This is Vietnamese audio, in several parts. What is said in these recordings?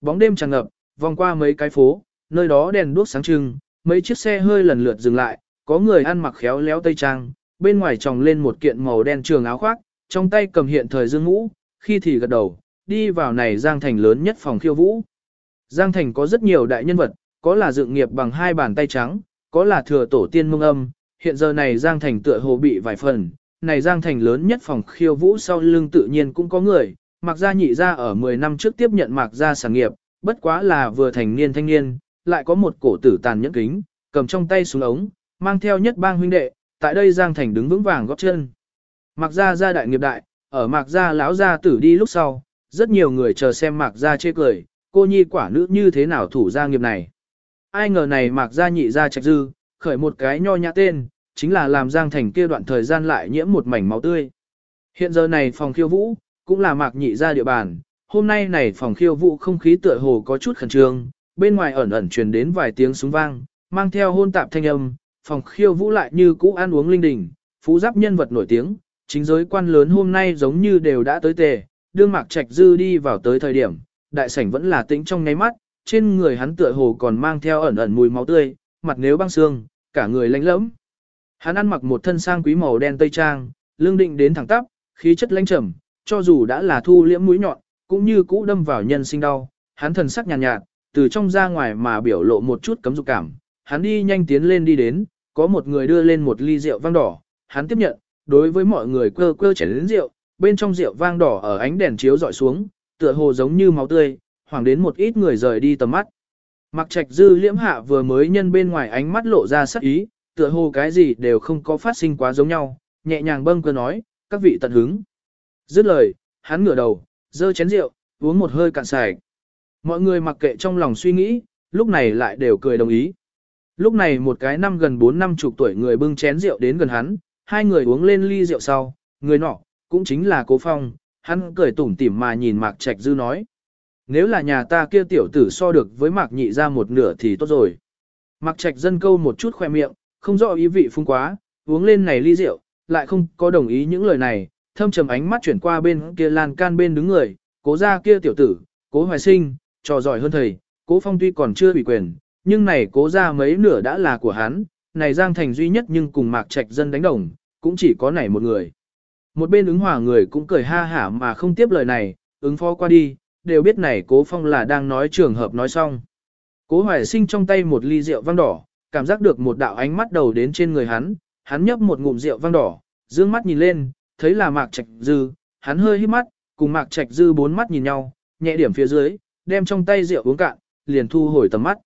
Bóng đêm tràn ngập, vòng qua mấy cái phố, nơi đó đèn đuốc sáng trưng, mấy chiếc xe hơi lần lượt dừng lại, có người ăn mặc khéo léo tây trang, bên ngoài tròng lên một kiện màu đen trường áo khoác, trong tay cầm hiện thời dương ngũ, khi thì gật đầu, đi vào này Giang Thành lớn nhất phòng khiêu vũ. Giang Thành có rất nhiều đại nhân vật, có là dựng nghiệp bằng hai bàn tay trắng, có là thừa tổ tiên mông âm, hiện giờ này Giang Thành tựa hồ bị vài phần, này Giang Thành lớn nhất phòng khiêu vũ sau lưng tự nhiên cũng có người, Mạc Gia nhị ra ở 10 năm trước tiếp nhận Mạc Gia sản nghiệp, bất quá là vừa thành niên thanh niên, lại có một cổ tử tàn nhẫn kính, cầm trong tay súng ống, mang theo nhất bang huynh đệ, tại đây Giang Thành đứng vững vàng góp chân. Mạc Gia gia đại nghiệp đại, ở Mạc Gia lão gia tử đi lúc sau, rất nhiều người chờ xem Mạc Gia chê cười, cô nhi quả nữ như thế nào thủ gia nghiệp này. Ai ngờ này Mạc Gia nhị gia trạch dư, khởi một cái nho nhã tên, chính là làm Giang Thành kia đoạn thời gian lại nhiễm một mảnh máu tươi. Hiện giờ này phòng khiêu vũ, cũng là Mạc nhị ra địa bàn, hôm nay này phòng khiêu vũ không khí tựa hồ có chút khẩn trương, bên ngoài ẩn ẩn truyền đến vài tiếng súng vang, mang theo hôn tạp thanh âm, phòng khiêu vũ lại như cũ ăn uống linh đình, phú giáp nhân vật nổi tiếng, chính giới quan lớn hôm nay giống như đều đã tới tề, đương mạc trạch dư đi vào tới thời điểm, đại sảnh vẫn là tĩnh trong ngáy mắt, trên người hắn tựa hồ còn mang theo ẩn ẩn mùi máu tươi, mặt nếu băng xương, cả người lạnh lẫm. Hắn ăn mặc một thân sang quý màu đen tây trang, lưng định đến thẳng tắp, khí chất lãnh trầm, cho dù đã là thu liễm mũi nhọn, cũng như cũ đâm vào nhân sinh đau. Hắn thần sắc nhàn nhạt, nhạt, từ trong ra ngoài mà biểu lộ một chút cấm dục cảm. Hắn đi nhanh tiến lên đi đến, có một người đưa lên một ly rượu vang đỏ, hắn tiếp nhận, đối với mọi người quơ quơ chén đến rượu, bên trong rượu vang đỏ ở ánh đèn chiếu dọi xuống, tựa hồ giống như máu tươi, hoàng đến một ít người rời đi tầm mắt. Mặc trạch dư liễm hạ vừa mới nhân bên ngoài ánh mắt lộ ra sắc ý, tựa hồ cái gì đều không có phát sinh quá giống nhau, nhẹ nhàng bâng cơ nói, các vị tận hứng. Dứt lời, hắn ngửa đầu, dơ chén rượu, uống một hơi cạn sạch. Mọi người mặc kệ trong lòng suy nghĩ, lúc này lại đều cười đồng ý. Lúc này một cái năm gần 4 năm chục tuổi người bưng chén rượu đến gần hắn, hai người uống lên ly rượu sau, người nọ, cũng chính là cố phong, hắn cười tủm tỉm mà nhìn Mạc Trạch Dư nói. Nếu là nhà ta kia tiểu tử so được với Mạc Nhị ra một nửa thì tốt rồi. Mạc Trạch dân câu một chút khoe miệng, không rõ ý vị phung quá, uống lên này ly rượu, lại không có đồng ý những lời này, thâm trầm ánh mắt chuyển qua bên kia lan can bên đứng người, cố ra kia tiểu tử, cố hoài sinh, trò giỏi hơn thầy, cố phong tuy còn chưa bị quyền, nhưng này cố ra mấy nửa đã là của hắn, này Giang Thành duy nhất nhưng cùng mạc trạch dân đánh đồng, cũng chỉ có này một người. Một bên ứng hòa người cũng cười ha hả mà không tiếp lời này, ứng phó qua đi, đều biết này cố phong là đang nói trường hợp nói xong. Cố hoài sinh trong tay một ly rượu vang đỏ, cảm giác được một đạo ánh mắt đầu đến trên người hắn, hắn nhấp một ngụm rượu vang đỏ, dương mắt nhìn lên, thấy là Mạc Trạch Dư, hắn hơi hít mắt, cùng Mạc Trạch Dư bốn mắt nhìn nhau, nhẹ điểm phía dưới, đem trong tay rượu uống cạn, liền thu hồi tầm mắt.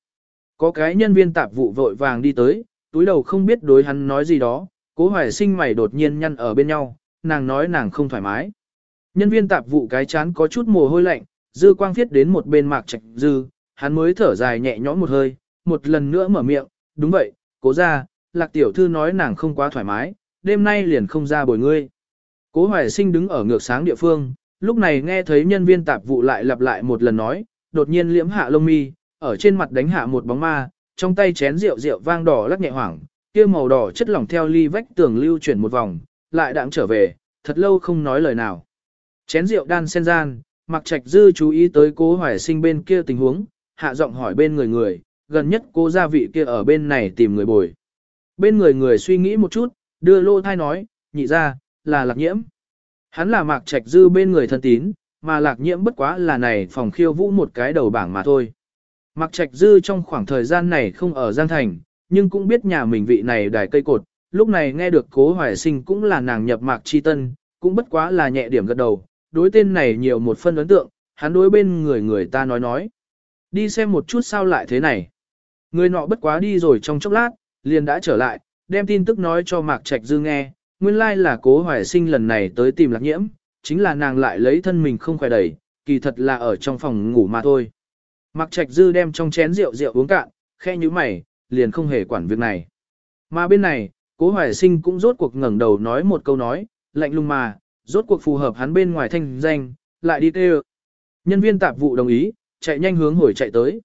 Có cái nhân viên tạp vụ vội vàng đi tới, túi đầu không biết đối hắn nói gì đó, cố hoài sinh mày đột nhiên nhăn ở bên nhau, nàng nói nàng không thoải mái. Nhân viên tạp vụ cái chán có chút mồ hôi lạnh, dư quang viết đến một bên mạc trạch dư, hắn mới thở dài nhẹ nhõm một hơi, một lần nữa mở miệng, đúng vậy, cố ra, lạc tiểu thư nói nàng không quá thoải mái, đêm nay liền không ra bồi ngươi. Cố Hoài Sinh đứng ở ngược sáng địa phương, lúc này nghe thấy nhân viên tạp vụ lại lặp lại một lần nói, đột nhiên liễm hạ lông mi, ở trên mặt đánh hạ một bóng ma, trong tay chén rượu rượu vang đỏ lắc nhẹ hoảng, kia màu đỏ chất lỏng theo ly vách tường lưu chuyển một vòng, lại đặng trở về, thật lâu không nói lời nào. Chén rượu đan sen gian, Mặc Trạch Dư chú ý tới Cố Hoài Sinh bên kia tình huống, hạ giọng hỏi bên người người, gần nhất cô gia vị kia ở bên này tìm người bồi. Bên người người suy nghĩ một chút, đưa lô thai nói, nhị ra, là lạc nhiễm. Hắn là mạc trạch dư bên người thân tín, mà lạc nhiễm bất quá là này phòng khiêu vũ một cái đầu bảng mà thôi. Mạc trạch dư trong khoảng thời gian này không ở Giang Thành, nhưng cũng biết nhà mình vị này đài cây cột, lúc này nghe được cố hoài sinh cũng là nàng nhập mạc chi tân, cũng bất quá là nhẹ điểm gật đầu, đối tên này nhiều một phân ấn tượng, hắn đối bên người người ta nói nói. Đi xem một chút sao lại thế này. Người nọ bất quá đi rồi trong chốc lát, liền đã trở lại, đem tin tức nói cho Mạc Trạch Dư nghe, nguyên lai là cố hoài sinh lần này tới tìm lạc nhiễm, chính là nàng lại lấy thân mình không khỏe đẩy, kỳ thật là ở trong phòng ngủ mà thôi. Mặc Trạch Dư đem trong chén rượu rượu uống cạn, khe như mày, liền không hề quản việc này. Mà bên này, cố hoài sinh cũng rốt cuộc ngẩng đầu nói một câu nói, lạnh lùng mà, rốt cuộc phù hợp hắn bên ngoài thanh danh, lại đi kêu. Nhân viên tạp vụ đồng ý, chạy nhanh hướng hồi chạy tới.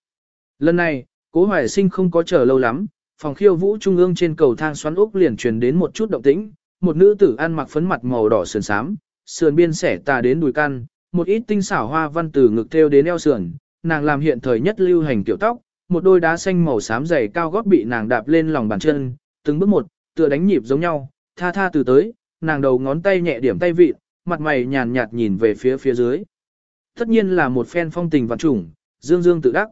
Lần này, cố hoài sinh không có chờ lâu lắm, phòng khiêu vũ trung ương trên cầu thang xoắn ốc liền truyền đến một chút động tĩnh, một nữ tử ăn mặc phấn mặt màu đỏ sườn xám, sườn biên xẻ tà đến đùi căn, một ít tinh xảo hoa văn từ ngực thêu đến eo sườn, nàng làm hiện thời nhất lưu hành tiểu tóc, một đôi đá xanh màu xám dày cao gót bị nàng đạp lên lòng bàn chân, từng bước một, tựa đánh nhịp giống nhau, tha tha từ tới, nàng đầu ngón tay nhẹ điểm tay vịt, mặt mày nhàn nhạt nhìn về phía phía dưới. Tất nhiên là một phen phong tình vạn trùng, dương dương tự đắc.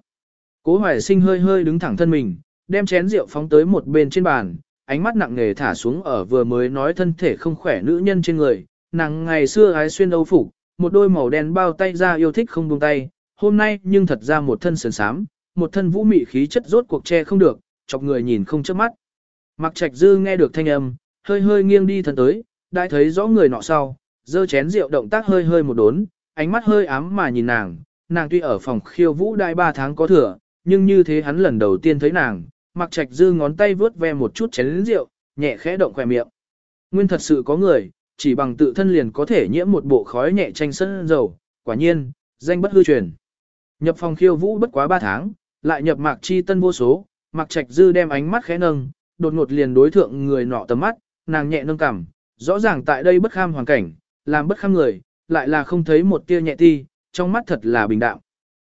Cố hoài sinh hơi hơi đứng thẳng thân mình, đem chén rượu phóng tới một bên trên bàn, ánh mắt nặng nề thả xuống ở vừa mới nói thân thể không khỏe nữ nhân trên người, nàng ngày xưa ái xuyên âu phục, một đôi màu đen bao tay ra yêu thích không buông tay, hôm nay nhưng thật ra một thân sườn sám, một thân vũ mị khí chất rốt cuộc che không được, chọc người nhìn không chớp mắt. Mặc trạch dư nghe được thanh âm, hơi hơi nghiêng đi thân tới, đã thấy rõ người nọ sau, dơ chén rượu động tác hơi hơi một đốn, ánh mắt hơi ám mà nhìn nàng, nàng tuy ở phòng khiêu vũ đại ba tháng có thừa, nhưng như thế hắn lần đầu tiên thấy nàng, Mạc trạch dư ngón tay vướt ve một chút chén rượu, nhẹ khẽ động khỏe miệng. Nguyên thật sự có người, chỉ bằng tự thân liền có thể nhiễm một bộ khói nhẹ tranh sân dầu, quả nhiên, danh bất hư truyền. Nhập phòng khiêu vũ bất quá 3 tháng, lại nhập mạc chi tân vô số, mạc trạch dư đem ánh mắt khẽ nâng, đột ngột liền đối thượng người nọ tầm mắt, nàng nhẹ nâng cằm, rõ ràng tại đây bất kham hoàn cảnh, làm bất kham người, lại là không thấy một tia nhẹ ti, trong mắt thật là bình đạm.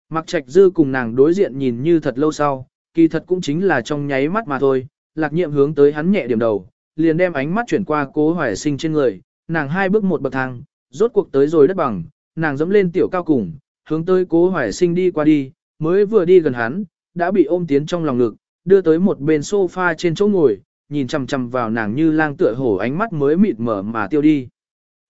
Mạc trạch dư cùng nàng đối diện nhìn như thật lâu sau, kỳ thật cũng chính là trong nháy mắt mà thôi, lạc nhiệm hướng tới hắn nhẹ điểm đầu, liền đem ánh mắt chuyển qua cố hoài sinh trên người, nàng hai bước một bậc thang, rốt cuộc tới rồi đất bằng, nàng dẫm lên tiểu cao cùng, hướng tới cố hoài sinh đi qua đi, mới vừa đi gần hắn, đã bị ôm tiến trong lòng ngực, đưa tới một bên sofa trên chỗ ngồi, nhìn chằm chằm vào nàng như lang tựa hổ ánh mắt mới mịt mở mà tiêu đi.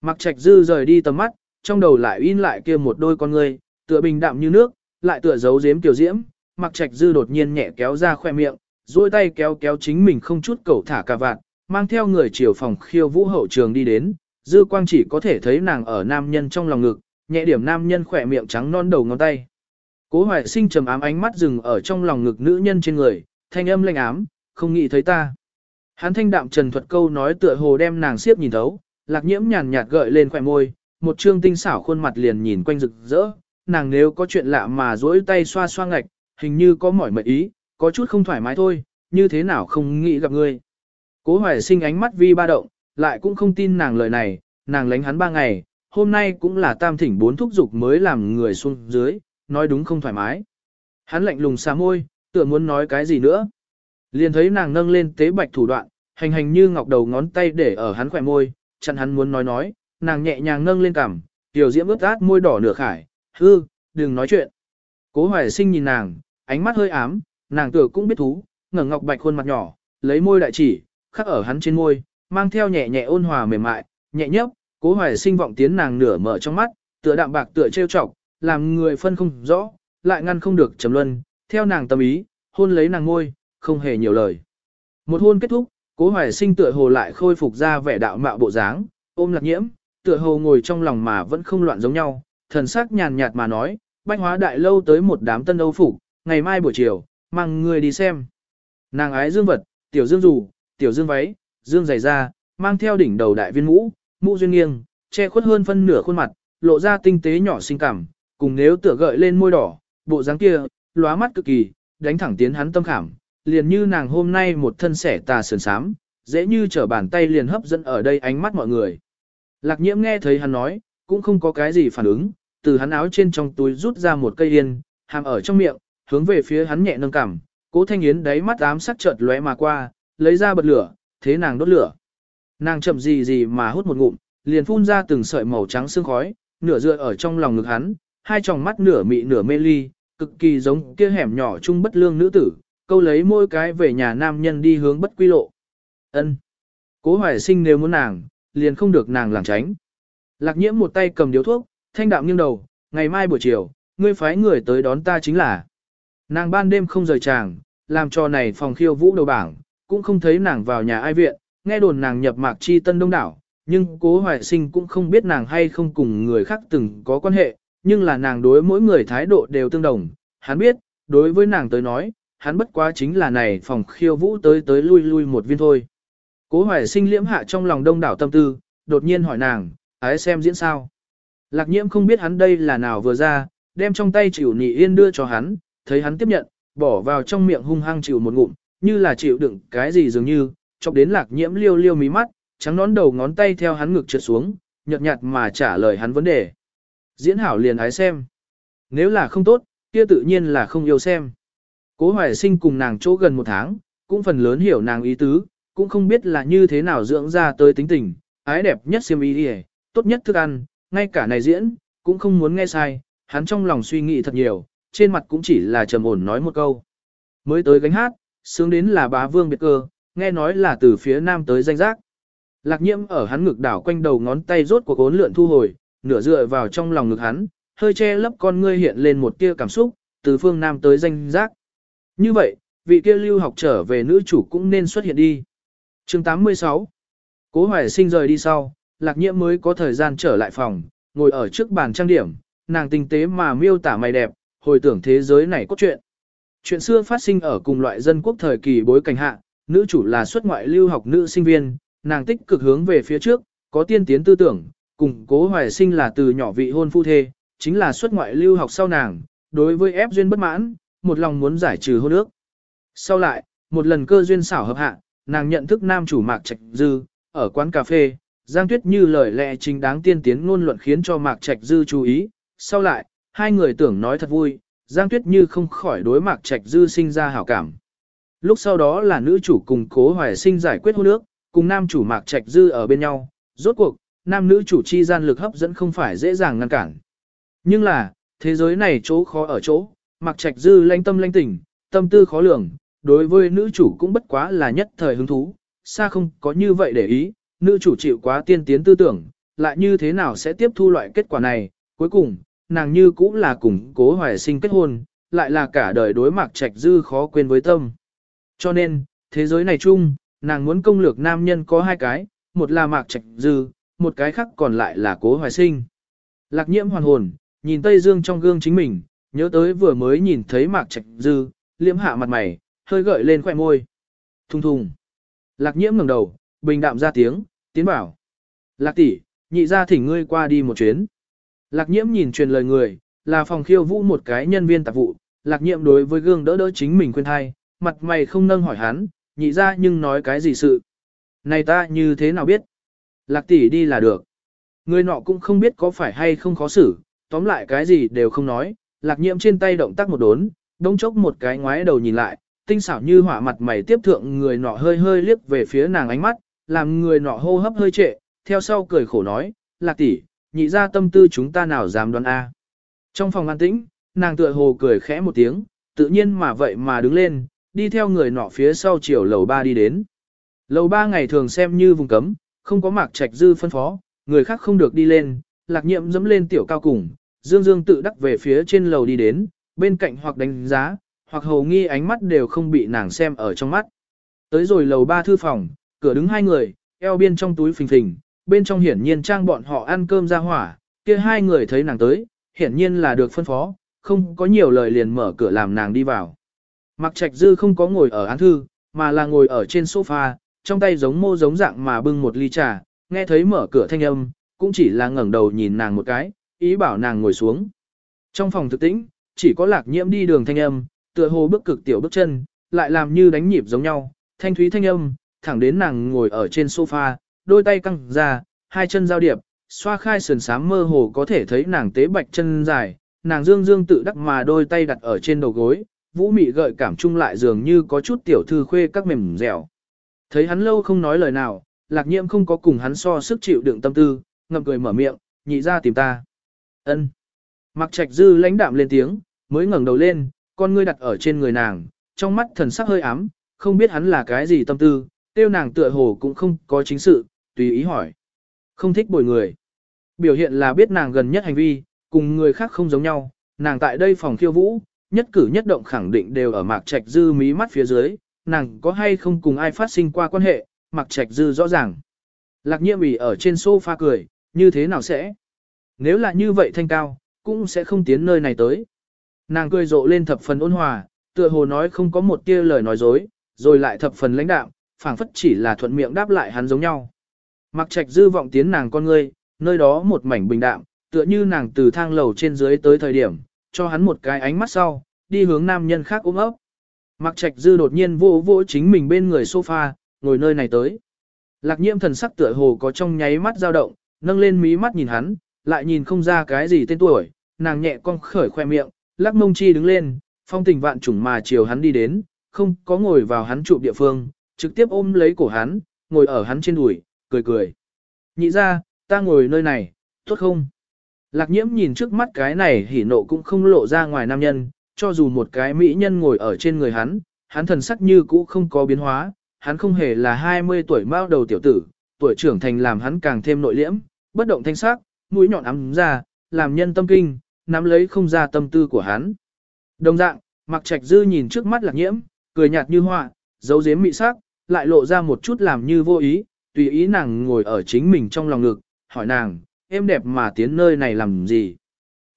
Mặc trạch dư rời đi tầm mắt, trong đầu lại in lại kia một đôi con người, tựa bình đạm như nước, lại tựa giấu giếm tiểu diễm, mặc trạch dư đột nhiên nhẹ kéo ra khoe miệng, duỗi tay kéo kéo chính mình không chút cầu thả cà vạt, mang theo người chiều phòng khiêu vũ hậu trường đi đến, dư quang chỉ có thể thấy nàng ở nam nhân trong lòng ngực, nhẹ điểm nam nhân khỏe miệng trắng non đầu ngón tay. Cố hoài sinh trầm ám ánh mắt dừng ở trong lòng ngực nữ nhân trên người, thanh âm lanh ám, không nghĩ thấy ta. Hắn thanh đạm trần thuật câu nói tựa hồ đem nàng siếp nhìn thấu, lạc nhiễm nhàn nhạt gợi lên khỏe môi, một trương tinh xảo khuôn mặt liền nhìn quanh rực rỡ, nàng nếu có chuyện lạ mà duỗi tay xoa xoa ngạch, hình như có mỏi mệt ý, có chút không thoải mái thôi, như thế nào không nghĩ gặp ngươi. Cố hoài sinh ánh mắt vi ba động, lại cũng không tin nàng lời này, nàng lánh hắn ba ngày, hôm nay cũng là tam thỉnh bốn thúc dục mới làm người xuống dưới, nói đúng không thoải mái. Hắn lạnh lùng xa môi, tựa muốn nói cái gì nữa. Liền thấy nàng nâng lên tế bạch thủ đoạn, hành hành như ngọc đầu ngón tay để ở hắn khỏe môi, chặn hắn muốn nói nói, nàng nhẹ nhàng nâng lên cằm, tiểu diễm ướt át môi đỏ nửa khải, hư, đừng nói chuyện. Cố hoài sinh nhìn nàng, ánh mắt hơi ám, nàng tựa cũng biết thú, ngẩng ngọc bạch khuôn mặt nhỏ, lấy môi đại chỉ, khắc ở hắn trên môi, mang theo nhẹ nhẹ ôn hòa mềm mại, nhẹ nhấp, cố hoài sinh vọng tiến nàng nửa mở trong mắt, tựa đạm bạc tựa trêu chọc, làm người phân không rõ, lại ngăn không được trầm luân, theo nàng tâm ý, hôn lấy nàng môi, không hề nhiều lời. Một hôn kết thúc, cố hoài sinh tựa hồ lại khôi phục ra vẻ đạo mạo bộ dáng, ôm lạc nhiễm, tựa hồ ngồi trong lòng mà vẫn không loạn giống nhau, thần sắc nhàn nhạt mà nói, bách hóa đại lâu tới một đám tân âu phục, ngày mai buổi chiều, mang người đi xem. Nàng ái dương vật, tiểu dương dù, tiểu dương váy, dương giày da, mang theo đỉnh đầu đại viên mũ, mũ duyên nghiêng, che khuất hơn phân nửa khuôn mặt, lộ ra tinh tế nhỏ xinh cảm, cùng nếu tựa gợi lên môi đỏ, bộ dáng kia, lóa mắt cực kỳ, đánh thẳng tiến hắn tâm khảm, liền như nàng hôm nay một thân sẻ tà sườn sám, dễ như trở bàn tay liền hấp dẫn ở đây ánh mắt mọi người. Lạc nhiễm nghe thấy hắn nói, cũng không có cái gì phản ứng, từ hắn áo trên trong túi rút ra một cây yên, hàm ở trong miệng, hướng về phía hắn nhẹ nâng cằm cố thanh yến đáy mắt ám sắc chợt lóe mà qua, lấy ra bật lửa, thế nàng đốt lửa. Nàng chậm gì gì mà hút một ngụm, liền phun ra từng sợi màu trắng sương khói, nửa dựa ở trong lòng ngực hắn, hai tròng mắt nửa mị nửa mê ly, cực kỳ giống kia hẻm nhỏ chung bất lương nữ tử, câu lấy môi cái về nhà nam nhân đi hướng bất quy lộ. Ân. Cố hoài sinh nếu muốn nàng, liền không được nàng làm tránh. Lạc nhiễm một tay cầm điếu thuốc, thanh đạm nghiêng đầu, ngày mai buổi chiều, ngươi phái người tới đón ta chính là. Nàng ban đêm không rời chàng, làm cho này phòng khiêu vũ đầu bảng, cũng không thấy nàng vào nhà ai viện, nghe đồn nàng nhập mạc chi tân đông đảo, nhưng cố hoài sinh cũng không biết nàng hay không cùng người khác từng có quan hệ, nhưng là nàng đối mỗi người thái độ đều tương đồng. Hắn biết, đối với nàng tới nói, hắn bất quá chính là này phòng khiêu vũ tới tới lui lui một viên thôi. Cố hoài sinh liễm hạ trong lòng đông đảo tâm tư, đột nhiên hỏi nàng, ái xem diễn sao. Lạc nhiễm không biết hắn đây là nào vừa ra, đem trong tay chịu nị yên đưa cho hắn, thấy hắn tiếp nhận, bỏ vào trong miệng hung hăng chịu một ngụm, như là chịu đựng cái gì dường như, chọc đến lạc nhiễm liêu liêu mí mắt, trắng nón đầu ngón tay theo hắn ngực trượt xuống, nhợt nhạt mà trả lời hắn vấn đề. Diễn hảo liền ái xem. Nếu là không tốt, kia tự nhiên là không yêu xem. Cố hoài sinh cùng nàng chỗ gần một tháng, cũng phần lớn hiểu nàng ý tứ, cũng không biết là như thế nào dưỡng ra tới tính tình, ái đẹp nhất xiêm y đi tốt nhất thức ăn, ngay cả này diễn, cũng không muốn nghe sai, hắn trong lòng suy nghĩ thật nhiều, trên mặt cũng chỉ là trầm ổn nói một câu. Mới tới gánh hát, sướng đến là bá vương biệt cơ, nghe nói là từ phía nam tới danh giác. Lạc nhiễm ở hắn ngực đảo quanh đầu ngón tay rốt cuộc ốn lượn thu hồi, nửa dựa vào trong lòng ngực hắn, hơi che lấp con ngươi hiện lên một tia cảm xúc, từ phương nam tới danh giác. Như vậy, vị kia lưu học trở về nữ chủ cũng nên xuất hiện đi. chương 86 Cố hoài sinh rời đi sau, lạc nhiễm mới có thời gian trở lại phòng, ngồi ở trước bàn trang điểm, nàng tinh tế mà miêu tả mày đẹp, hồi tưởng thế giới này có chuyện. Chuyện xưa phát sinh ở cùng loại dân quốc thời kỳ bối cảnh hạ, nữ chủ là xuất ngoại lưu học nữ sinh viên, nàng tích cực hướng về phía trước, có tiên tiến tư tưởng, cùng cố hoài sinh là từ nhỏ vị hôn phu thê, chính là xuất ngoại lưu học sau nàng, đối với ép duyên bất mãn, một lòng muốn giải trừ hôn ước. Sau lại, một lần cơ duyên xảo hợp hạ, nàng nhận thức nam chủ Mạc Trạch Dư, ở quán cà phê, Giang Tuyết như lời lẽ chính đáng tiên tiến ngôn luận khiến cho Mạc Trạch Dư chú ý, sau lại, hai người tưởng nói thật vui, Giang Tuyết như không khỏi đối Mạc Trạch Dư sinh ra hảo cảm. Lúc sau đó là nữ chủ cùng cố hoài sinh giải quyết hôn ước, cùng nam chủ Mạc Trạch Dư ở bên nhau, rốt cuộc, nam nữ chủ chi gian lực hấp dẫn không phải dễ dàng ngăn cản. Nhưng là, thế giới này chỗ khó ở chỗ, Mạc Trạch Dư lanh tâm lanh tỉnh, tâm tư khó lường, đối với nữ chủ cũng bất quá là nhất thời hứng thú, xa không có như vậy để ý, nữ chủ chịu quá tiên tiến tư tưởng, lại như thế nào sẽ tiếp thu loại kết quả này, cuối cùng, nàng như cũng là cùng cố hoài sinh kết hôn, lại là cả đời đối Mạc Trạch Dư khó quên với tâm. Cho nên, thế giới này chung, nàng muốn công lược nam nhân có hai cái, một là Mạc Trạch Dư, một cái khác còn lại là cố hoài sinh. Lạc nhiễm hoàn hồn, nhìn Tây Dương trong gương chính mình, nhớ tới vừa mới nhìn thấy Mạc Trạch Dư, liễm hạ mặt mày, hơi gợi lên khoẻ môi. Thùng thùng. Lạc nhiễm ngẩng đầu, bình đạm ra tiếng, tiến bảo. Lạc tỷ, nhị ra thỉnh ngươi qua đi một chuyến. Lạc nhiễm nhìn truyền lời người, là phòng khiêu vũ một cái nhân viên tạp vụ. Lạc nhiễm đối với gương đỡ đỡ chính mình khuyên thai, mặt mày không nâng hỏi hắn, nhị ra nhưng nói cái gì sự. Này ta như thế nào biết? Lạc tỷ đi là được. Người nọ cũng không biết có phải hay không khó xử, tóm lại cái gì đều không nói, lạc nhiễm trên tay động tác một đốn, đông chốc một cái ngoái đầu nhìn lại, tinh xảo như hỏa mặt mày tiếp thượng người nọ hơi hơi liếc về phía nàng ánh mắt, làm người nọ hô hấp hơi trệ, theo sau cười khổ nói, lạc tỷ, nhị ra tâm tư chúng ta nào dám đoán a. Trong phòng an tĩnh, nàng tựa hồ cười khẽ một tiếng, tự nhiên mà vậy mà đứng lên, đi theo người nọ phía sau chiều lầu ba đi đến. Lầu ba ngày thường xem như vùng cấm, không có mạc trạch dư phân phó, người khác không được đi lên, lạc nhiệm dẫm lên tiểu cao cùng, dương dương tự đắc về phía trên lầu đi đến, bên cạnh hoặc đánh giá, hoặc hầu nghi ánh mắt đều không bị nàng xem ở trong mắt. Tới rồi lầu ba thư phòng, cửa đứng hai người, eo biên trong túi phình phình, bên trong hiển nhiên trang bọn họ ăn cơm ra hỏa, kia hai người thấy nàng tới, hiển nhiên là được phân phó, không có nhiều lời liền mở cửa làm nàng đi vào. Mặc trạch dư không có ngồi ở án thư, mà là ngồi ở trên sofa, trong tay giống mô giống dạng mà bưng một ly trà, nghe thấy mở cửa thanh âm, cũng chỉ là ngẩng đầu nhìn nàng một cái, ý bảo nàng ngồi xuống. Trong phòng thực tĩnh, chỉ có lạc nhiễm đi đường thanh âm, tựa hồ bước cực tiểu bước chân, lại làm như đánh nhịp giống nhau, thanh thúy thanh âm, thẳng đến nàng ngồi ở trên sofa, đôi tay căng ra, hai chân giao điệp, xoa khai sườn sám mơ hồ có thể thấy nàng tế bạch chân dài, nàng dương dương tự đắc mà đôi tay đặt ở trên đầu gối, vũ mị gợi cảm chung lại dường như có chút tiểu thư khuê các mềm dẻo. Thấy hắn lâu không nói lời nào, lạc nhiễm không có cùng hắn so sức chịu đựng tâm tư, ngậm cười mở miệng, nhị ra tìm ta. ân Mặc trạch dư lãnh đạm lên tiếng, mới ngẩng đầu lên, con ngươi đặt ở trên người nàng, trong mắt thần sắc hơi ám, không biết hắn là cái gì tâm tư, tiêu nàng tựa hồ cũng không có chính sự, tùy ý hỏi. Không thích bồi người. Biểu hiện là biết nàng gần nhất hành vi, cùng người khác không giống nhau, nàng tại đây phòng khiêu vũ, nhất cử nhất động khẳng định đều ở mạc trạch dư mí mắt phía dưới, nàng có hay không cùng ai phát sinh qua quan hệ, mạc trạch dư rõ ràng. Lạc nhiễm ủy ở trên sofa cười, như thế nào sẽ? Nếu là như vậy thanh cao, cũng sẽ không tiến nơi này tới. Nàng cười rộ lên thập phần ôn hòa, tựa hồ nói không có một tia lời nói dối, rồi lại thập phần lãnh đạm, phảng phất chỉ là thuận miệng đáp lại hắn giống nhau. Mặc trạch dư vọng tiến nàng con ngươi, nơi đó một mảnh bình đạm, tựa như nàng từ thang lầu trên dưới tới thời điểm, cho hắn một cái ánh mắt sau, đi hướng nam nhân khác ôm ấp. Mặc trạch dư đột nhiên vô vô chính mình bên người sofa, ngồi nơi này tới. Lạc nhiễm thần sắc tựa hồ có trong nháy mắt dao động, nâng lên mí mắt nhìn hắn, lại nhìn không ra cái gì tên tuổi, nàng nhẹ cong khởi khoe miệng, lắc mông chi đứng lên, phong tình vạn trùng mà chiều hắn đi đến, không có ngồi vào hắn trụ địa phương, trực tiếp ôm lấy cổ hắn, ngồi ở hắn trên đùi, cười cười. Nhị ra, ta ngồi nơi này, tốt không? Lạc nhiễm nhìn trước mắt cái này hỉ nộ cũng không lộ ra ngoài nam nhân, cho dù một cái mỹ nhân ngồi ở trên người hắn, hắn thần sắc như cũ không có biến hóa, hắn không hề là 20 tuổi mao đầu tiểu tử, tuổi trưởng thành làm hắn càng thêm nội liễm, bất động thanh sắc, mũi nhọn ấm ra, làm nhân tâm kinh, nắm lấy không ra tâm tư của hắn. Đồng dạng, mặc trạch dư nhìn trước mắt lạc nhiễm, cười nhạt như hoa, dấu dếm mị sắc, lại lộ ra một chút làm như vô ý, tùy ý nàng ngồi ở chính mình trong lòng ngực, hỏi nàng, em đẹp mà tiến nơi này làm gì?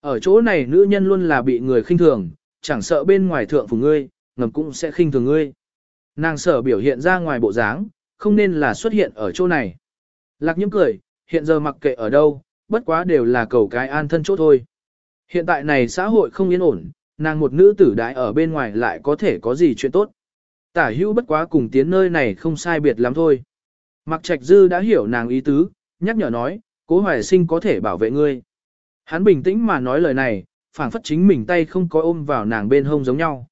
Ở chỗ này nữ nhân luôn là bị người khinh thường, chẳng sợ bên ngoài thượng phủ ngươi, ngầm cũng sẽ khinh thường ngươi. Nàng sở biểu hiện ra ngoài bộ dáng, không nên là xuất hiện ở chỗ này. Lạc nhiễm cười, hiện giờ mặc kệ ở đâu, bất quá đều là cầu cái an thân chỗ thôi. Hiện tại này xã hội không yên ổn, nàng một nữ tử đại ở bên ngoài lại có thể có gì chuyện tốt. Tả hữu bất quá cùng tiến nơi này không sai biệt lắm thôi. Mặc trạch dư đã hiểu nàng ý tứ, nhắc nhở nói, cố hoài sinh có thể bảo vệ ngươi. Hắn bình tĩnh mà nói lời này, phảng phất chính mình tay không có ôm vào nàng bên hông giống nhau.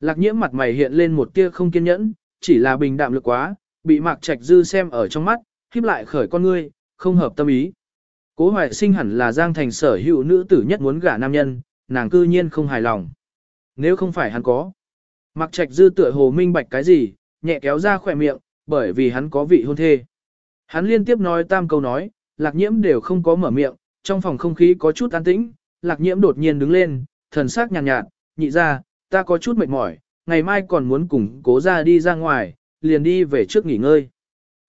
Lạc nhiễm mặt mày hiện lên một tia không kiên nhẫn, chỉ là bình đạm lực quá, bị mạc trạch dư xem ở trong mắt, khiếp lại khởi con ngươi, không hợp tâm ý. Cố hoài sinh hẳn là giang thành sở hữu nữ tử nhất muốn gả nam nhân, nàng cư nhiên không hài lòng. Nếu không phải hắn có. Mặc trạch dư tựa hồ minh bạch cái gì, nhẹ kéo ra khỏe miệng, bởi vì hắn có vị hôn thê. Hắn liên tiếp nói tam câu nói, lạc nhiễm đều không có mở miệng, trong phòng không khí có chút an tĩnh, lạc nhiễm đột nhiên đứng lên, thần sắc nhàn nhạt, nhạt, nhị ra, ta có chút mệt mỏi, ngày mai còn muốn cùng cố ra đi ra ngoài, liền đi về trước nghỉ ngơi.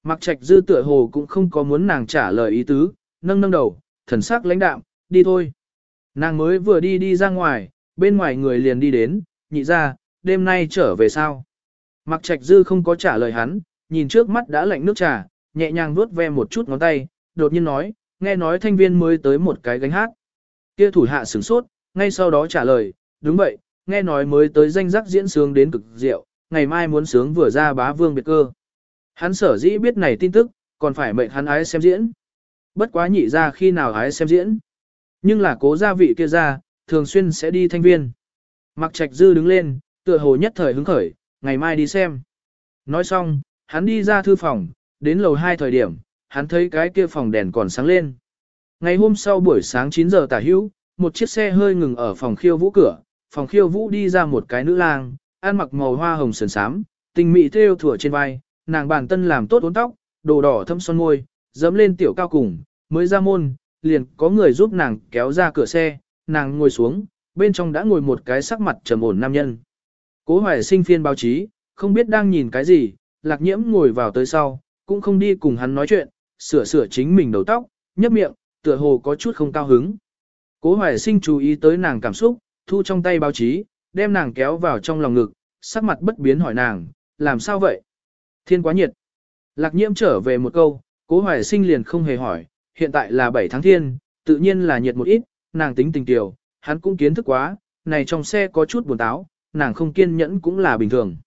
Mặc trạch dư tựa hồ cũng không có muốn nàng trả lời ý tứ, nâng nâng đầu, thần sắc lãnh đạm, đi thôi. Nàng mới vừa đi đi ra ngoài, bên ngoài người liền đi đến, nhị ra, đêm nay trở về sao? Mặc trạch dư không có trả lời hắn, nhìn trước mắt đã lạnh nước trà, nhẹ nhàng vuốt ve một chút ngón tay, đột nhiên nói, nghe nói thanh viên mới tới một cái gánh hát. Kia thủ hạ sửng sốt, ngay sau đó trả lời, đúng vậy, nghe nói mới tới danh giác diễn sướng đến cực diệu, ngày mai muốn sướng vừa ra bá vương biệt cơ. Hắn sở dĩ biết này tin tức, còn phải mệnh hắn ái xem diễn. Bất quá nhị ra khi nào ái xem diễn. Nhưng là cố gia vị kia ra, thường xuyên sẽ đi thanh viên. Mặc trạch dư đứng lên, tựa hồ nhất thời hứng khởi, ngày mai đi xem. Nói xong, hắn đi ra thư phòng, đến lầu 2 thời điểm, hắn thấy cái kia phòng đèn còn sáng lên. Ngày hôm sau buổi sáng 9 giờ tả hữu, một chiếc xe hơi ngừng ở phòng khiêu vũ cửa, phòng khiêu vũ đi ra một cái nữ lang, ăn mặc màu hoa hồng sườn sám, tình mị thêu thủa trên vai, nàng bàn tân làm tốt uốn tóc, đồ đỏ thâm son môi, dẫm lên tiểu cao cùng, mới ra môn, liền có người giúp nàng kéo ra cửa xe, nàng ngồi xuống, bên trong đã ngồi một cái sắc mặt trầm ổn nam nhân. Cố hoài sinh phiên báo chí, không biết đang nhìn cái gì, lạc nhiễm ngồi vào tới sau, cũng không đi cùng hắn nói chuyện, sửa sửa chính mình đầu tóc, nhấp miệng, tựa hồ có chút không cao hứng. Cố hoài sinh chú ý tới nàng cảm xúc, thu trong tay báo chí, đem nàng kéo vào trong lòng ngực, sắc mặt bất biến hỏi nàng, làm sao vậy? Thiên quá nhiệt. Lạc nhiễm trở về một câu, cố hoài sinh liền không hề hỏi, hiện tại là 7 tháng thiên, tự nhiên là nhiệt một ít, nàng tính tình tiểu, hắn cũng kiến thức quá, này trong xe có chút buồn táo, nàng không kiên nhẫn cũng là bình thường.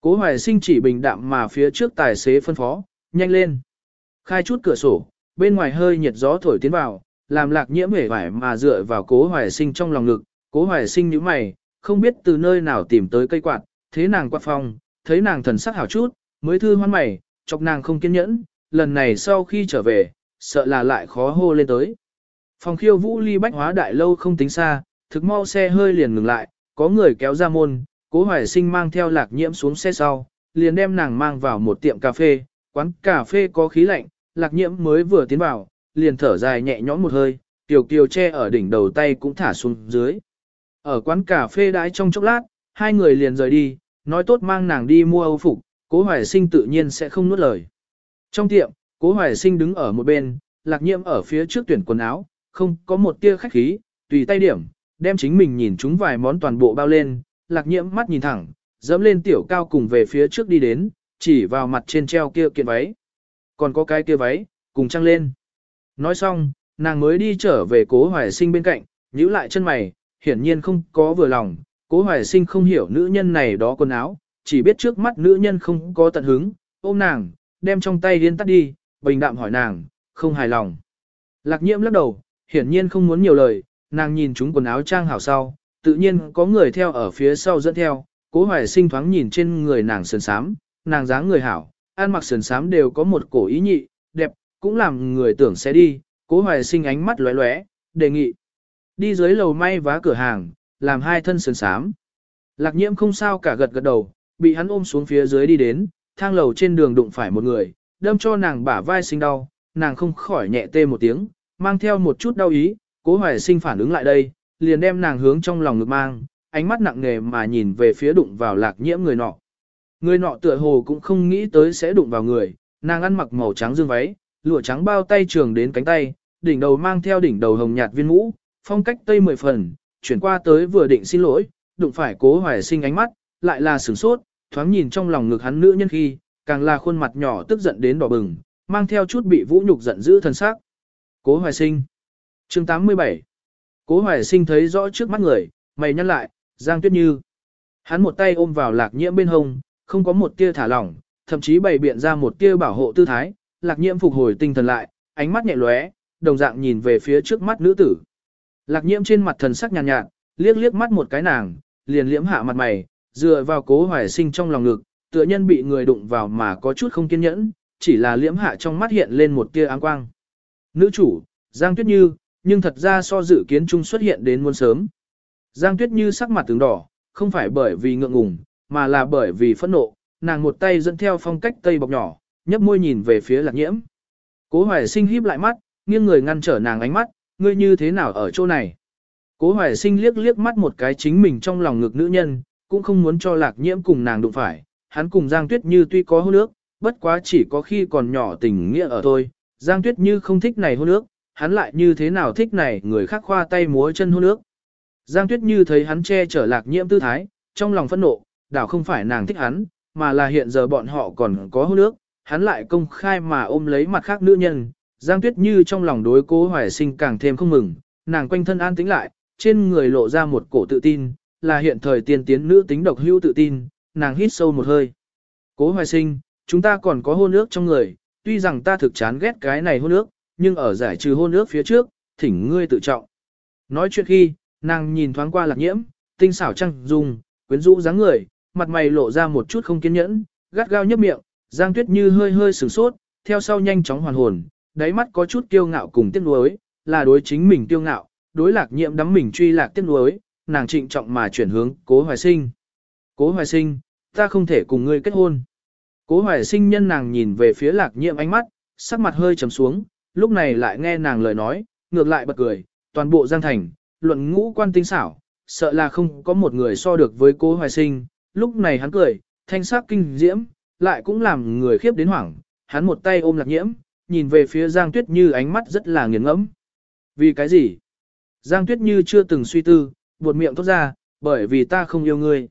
Cố hoài sinh chỉ bình đạm mà phía trước tài xế phân phó, nhanh lên. Khai chút cửa sổ, bên ngoài hơi nhiệt gió thổi tiến vào, làm lạc nhiễm hể vải mà dựa vào cố hoài sinh trong lòng ngực, cố hoài sinh như mày, không biết từ nơi nào tìm tới cây quạt, thế nàng quạt phòng, thấy nàng thần sắc hảo chút, mới thư hoan mày, chọc nàng không kiên nhẫn, lần này sau khi trở về, sợ là lại khó hô lên tới. Phòng khiêu vũ ly bách hóa đại lâu không tính xa, thực mau xe hơi liền ngừng lại, có người kéo ra môn, cố hoài sinh mang theo lạc nhiễm xuống xe sau, liền đem nàng mang vào một tiệm cà phê, quán cà phê có khí lạnh, lạc nhiễm mới vừa tiến vào, liền thở dài nhẹ nhõm một hơi, tiểu kiều che ở đỉnh đầu tay cũng thả xuống dưới. Ở quán cà phê đãi trong chốc lát, hai người liền rời đi, nói tốt mang nàng đi mua âu phục, cố hoài sinh tự nhiên sẽ không nuốt lời. Trong tiệm, cố hoài sinh đứng ở một bên, lạc nhiễm ở phía trước tuyển quần áo, không có một tia khách khí, tùy tay điểm, đem chính mình nhìn chúng vài món toàn bộ bao lên, lạc nhiễm mắt nhìn thẳng, dẫm lên tiểu cao cùng về phía trước đi đến, chỉ vào mặt trên treo kia kiện váy. Còn có cái kia váy, cùng trăng lên. Nói xong, nàng mới đi trở về cố hoài sinh bên cạnh, nhíu lại chân mày, hiển nhiên không có vừa lòng, cố hoài sinh không hiểu nữ nhân này đó quần áo, chỉ biết trước mắt nữ nhân không có tận hứng, ôm nàng, đem trong tay điên tắt đi, bình đạm hỏi nàng, không hài lòng. Lạc nhiễm lắc đầu, hiển nhiên không muốn nhiều lời, nàng nhìn chúng quần áo trang hảo sau, tự nhiên có người theo ở phía sau dẫn theo, cố hoài sinh thoáng nhìn trên người nàng sườn sám, nàng dáng người hảo, ăn mặc sườn sám đều có một cổ ý nhị, đẹp, cũng làm người tưởng sẽ đi, cố hoài sinh ánh mắt lóe lóe, đề nghị. Đi dưới lầu may vá cửa hàng, làm hai thân sườn sám. Lạc nhiễm không sao cả gật gật đầu, bị hắn ôm xuống phía dưới đi đến, thang lầu trên đường đụng phải một người, đâm cho nàng bả vai sinh đau, nàng không khỏi nhẹ tê một tiếng, mang theo một chút đau ý, cố hoài sinh phản ứng lại đây, liền đem nàng hướng trong lòng ngực mang, ánh mắt nặng nề mà nhìn về phía đụng vào lạc nhiễm người nọ. Người nọ tựa hồ cũng không nghĩ tới sẽ đụng vào người, nàng ăn mặc màu trắng dương váy, lụa trắng bao tay trường đến cánh tay, đỉnh đầu mang theo đỉnh đầu hồng nhạt viên mũ, phong cách tây mười phần, chuyển qua tới vừa định xin lỗi, đụng phải cố hoài sinh ánh mắt, lại là sửng sốt, thoáng nhìn trong lòng ngực hắn nữ nhân khi, càng là khuôn mặt nhỏ tức giận đến đỏ bừng, mang theo chút bị vũ nhục giận dữ thân xác. Cố hoài sinh chương 87 Cố hoài sinh thấy rõ trước mắt người, mày nhăn lại, Giang Tuyết Như. Hắn một tay ôm vào lạc nhiễm bên hông, không có một tia thả lỏng, thậm chí bày biện ra một tia bảo hộ tư thái, lạc nhiễm phục hồi tinh thần lại, ánh mắt nhẹ lóe, đồng dạng nhìn về phía trước mắt nữ tử. Lạc nhiễm trên mặt thần sắc nhàn nhạt, nhạt, liếc liếc mắt một cái nàng, liền liễm hạ mặt mày, dựa vào cố hoài sinh trong lòng ngực, tựa nhân bị người đụng vào mà có chút không kiên nhẫn, chỉ là liễm hạ trong mắt hiện lên một tia áng quang. Nữ chủ, Giang Tuyết Như, nhưng thật ra so dự kiến chung xuất hiện đến muôn sớm. Giang Tuyết Như sắc mặt tướng đỏ, không phải bởi vì ngượng ngùng, mà là bởi vì phẫn nộ, nàng một tay dẫn theo phong cách tây bọc nhỏ, nhấp môi nhìn về phía lạc nhiễm. Cố hoài sinh híp lại mắt, nghiêng người ngăn trở nàng ánh mắt, ngươi như thế nào ở chỗ này. Cố hoài sinh liếc liếc mắt một cái chính mình trong lòng ngực nữ nhân, cũng không muốn cho lạc nhiễm cùng nàng đụng phải, hắn cùng Giang Tuyết Như tuy có hôn ước, bất quá chỉ có khi còn nhỏ tình nghĩa ở thôi, Giang Tuyết Như không thích này hôn ước, hắn lại như thế nào thích này người khác khoa tay múa chân hôn nước Giang Tuyết Như thấy hắn che chở lạc nhiễm tư thái, trong lòng phẫn nộ, đảo không phải nàng thích hắn, mà là hiện giờ bọn họ còn có hôn nước hắn lại công khai mà ôm lấy mặt khác nữ nhân. Giang Tuyết Như trong lòng đối cố hoài sinh càng thêm không mừng, nàng quanh thân an tĩnh lại, trên người lộ ra một cổ tự tin, là hiện thời tiên tiến nữ tính độc hữu tự tin, nàng hít sâu một hơi. Cố hoài sinh, chúng ta còn có hôn ước trong người, tuy rằng ta thực chán ghét cái này hôn ước, nhưng ở giải trừ hôn ước phía trước, thỉnh ngươi tự trọng. Nói chuyện khi, nàng nhìn thoáng qua lạc nhiễm, tinh xảo trăng dung, quyến rũ dáng người, mặt mày lộ ra một chút không kiên nhẫn, gắt gao nhấp miệng, Giang Tuyết Như hơi hơi sửng sốt, theo sau nhanh chóng hoàn hồn, đáy mắt có chút kiêu ngạo cùng tiếc nuối, là đối chính mình kiêu ngạo, đối lạc nhiễm đắm mình truy lạc tiếc nuối, nàng trịnh trọng mà chuyển hướng Cố Hoài Sinh. Cố Hoài Sinh, ta không thể cùng ngươi kết hôn. Cố Hoài Sinh nhân nàng nhìn về phía lạc nhiễm ánh mắt, sắc mặt hơi trầm xuống, lúc này lại nghe nàng lời nói, ngược lại bật cười, toàn bộ Giang Thành, luận ngũ quan tinh xảo, sợ là không có một người so được với Cố Hoài Sinh, lúc này hắn cười, thanh sắc kinh diễm, lại cũng làm người khiếp đến hoảng, hắn một tay ôm lạc nhiễm, nhìn về phía Giang Tuyết Như ánh mắt rất là nghiền ngẫm. Vì cái gì? Giang Tuyết Như chưa từng suy tư, buột miệng thốt ra, bởi vì ta không yêu ngươi.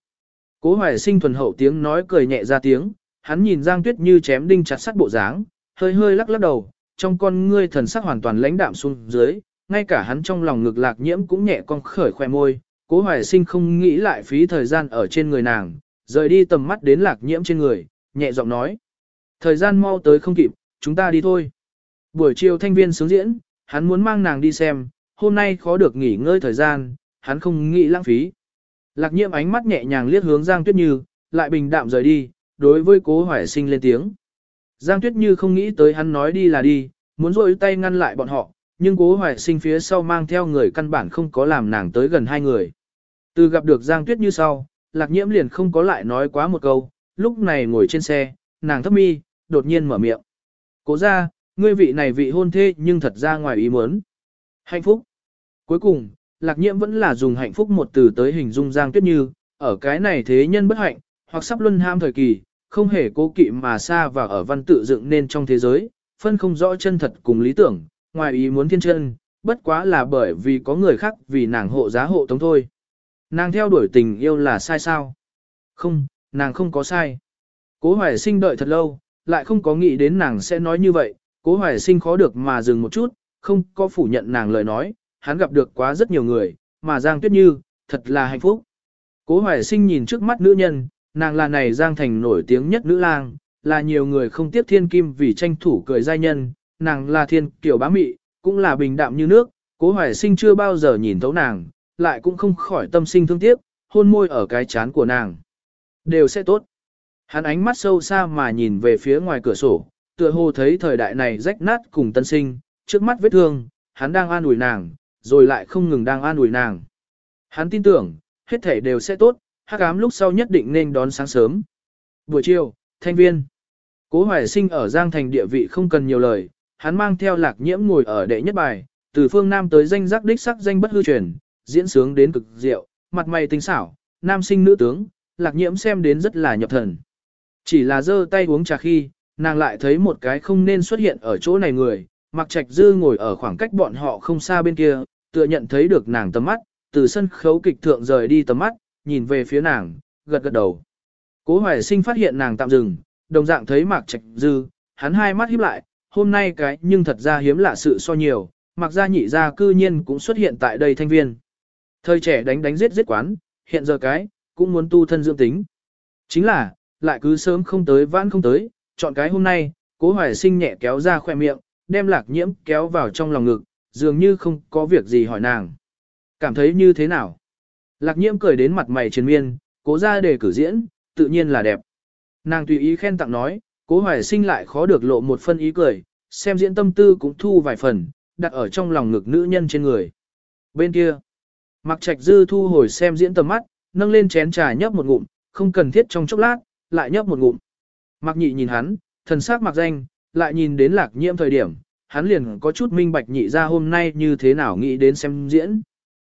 Cố hoài sinh thuần hậu tiếng nói cười nhẹ ra tiếng, hắn nhìn Giang Tuyết Như chém đinh chặt sắt bộ dáng, hơi hơi lắc lắc đầu, trong con ngươi thần sắc hoàn toàn lãnh đạm xuống dưới, ngay cả hắn trong lòng ngực lạc nhiễm cũng nhẹ con khởi khoe môi, cố hoài sinh không nghĩ lại phí thời gian ở trên người nàng, rời đi tầm mắt đến lạc nhiễm trên người, nhẹ giọng nói. Thời gian mau tới không kịp, chúng ta đi thôi. Buổi chiều thanh viên sướng diễn, hắn muốn mang nàng đi xem, hôm nay khó được nghỉ ngơi thời gian, hắn không nghĩ lãng phí. Lạc nhiễm ánh mắt nhẹ nhàng liếc hướng Giang Tuyết Như, lại bình đạm rời đi, đối với cố hoài sinh lên tiếng. Giang Tuyết Như không nghĩ tới hắn nói đi là đi, muốn rôi tay ngăn lại bọn họ, nhưng cố hoài sinh phía sau mang theo người căn bản không có làm nàng tới gần hai người. Từ gặp được Giang Tuyết Như sau, lạc nhiễm liền không có lại nói quá một câu, lúc này ngồi trên xe, nàng thấp mi, đột nhiên mở miệng. Cố ra, ngươi vị này vị hôn thê nhưng thật ra ngoài ý muốn. Hạnh phúc. Cuối cùng, lạc nhiễm vẫn là dùng hạnh phúc một từ tới hình dung Giang Tuyết Như, ở cái này thế nhân bất hạnh, hoặc sắp luân ham thời kỳ, không hề cố kỵ mà xa và ở văn tự dựng nên trong thế giới, phân không rõ chân thật cùng lý tưởng, ngoài ý muốn thiên chân, bất quá là bởi vì có người khác vì nàng hộ giá hộ tống thôi. Nàng theo đuổi tình yêu là sai sao? Không, nàng không có sai. Cố hoài sinh đợi thật lâu, lại không có nghĩ đến nàng sẽ nói như vậy, cố hoài sinh khó được mà dừng một chút, không có phủ nhận nàng lời nói, hắn gặp được quá rất nhiều người, mà Giang Tuyết Như, thật là hạnh phúc. Cố hoài sinh nhìn trước mắt nữ nhân, nàng là này Giang Thành nổi tiếng nhất nữ lang, là nhiều người không tiếp thiên kim vì tranh thủ cười giai nhân, nàng là thiên kiểu bá mị, cũng là bình đạm như nước, cố hoài sinh chưa bao giờ nhìn thấu nàng, lại cũng không khỏi tâm sinh thương tiếc, hôn môi ở cái chán của nàng. Đều sẽ tốt. Hắn ánh mắt sâu xa mà nhìn về phía ngoài cửa sổ, tựa hồ thấy thời đại này rách nát cùng tân sinh, trước mắt vết thương, hắn đang an ủi nàng, rồi lại không ngừng đang an ủi nàng. Hắn tin tưởng, hết thể đều sẽ tốt, hắc ám lúc sau nhất định nên đón sáng sớm. Buổi chiều, thanh viên. Cố hoài sinh ở Giang Thành địa vị không cần nhiều lời, hắn mang theo lạc nhiễm ngồi ở đệ nhất bài, từ phương Nam tới danh giác đích sắc danh bất hư truyền, diễn sướng đến cực diệu, mặt mày tinh xảo, nam sinh nữ tướng, lạc nhiễm xem đến rất là nhập thần. Chỉ là giơ tay uống trà khi, nàng lại thấy một cái không nên xuất hiện ở chỗ này người, mặc trạch dư ngồi ở khoảng cách bọn họ không xa bên kia, tựa nhận thấy được nàng tầm mắt, từ sân khấu kịch thượng rời đi tầm mắt, nhìn về phía nàng, gật gật đầu. Cố hoài sinh phát hiện nàng tạm dừng, đồng dạng thấy mạc trạch dư, hắn hai mắt híp lại, hôm nay cái nhưng thật ra hiếm lạ sự so nhiều, mặc ra nhị ra cư nhiên cũng xuất hiện tại đây thanh viên. Thời trẻ đánh đánh giết giết quán, hiện giờ cái, cũng muốn tu thân dưỡng tính. Chính là, lại cứ sớm không tới vãn không tới, chọn cái hôm nay, cố hoài sinh nhẹ kéo ra khoe miệng, đem lạc nhiễm kéo vào trong lòng ngực, dường như không có việc gì hỏi nàng. Cảm thấy như thế nào? Lạc nhiễm cười đến mặt mày triền miên, cố ra để cử diễn, tự nhiên là đẹp. Nàng tùy ý khen tặng nói, cố hoài sinh lại khó được lộ một phân ý cười, xem diễn tâm tư cũng thu vài phần, đặt ở trong lòng ngực nữ nhân trên người. Bên kia, mặc trạch dư thu hồi xem diễn tầm mắt, nâng lên chén trà nhấp một ngụm, không cần thiết trong chốc lát, lại nhấp một ngụm. Mặc nhị nhìn hắn, thần sắc mặc danh, lại nhìn đến lạc nhiễm thời điểm, hắn liền có chút minh bạch nhị ra hôm nay như thế nào nghĩ đến xem diễn.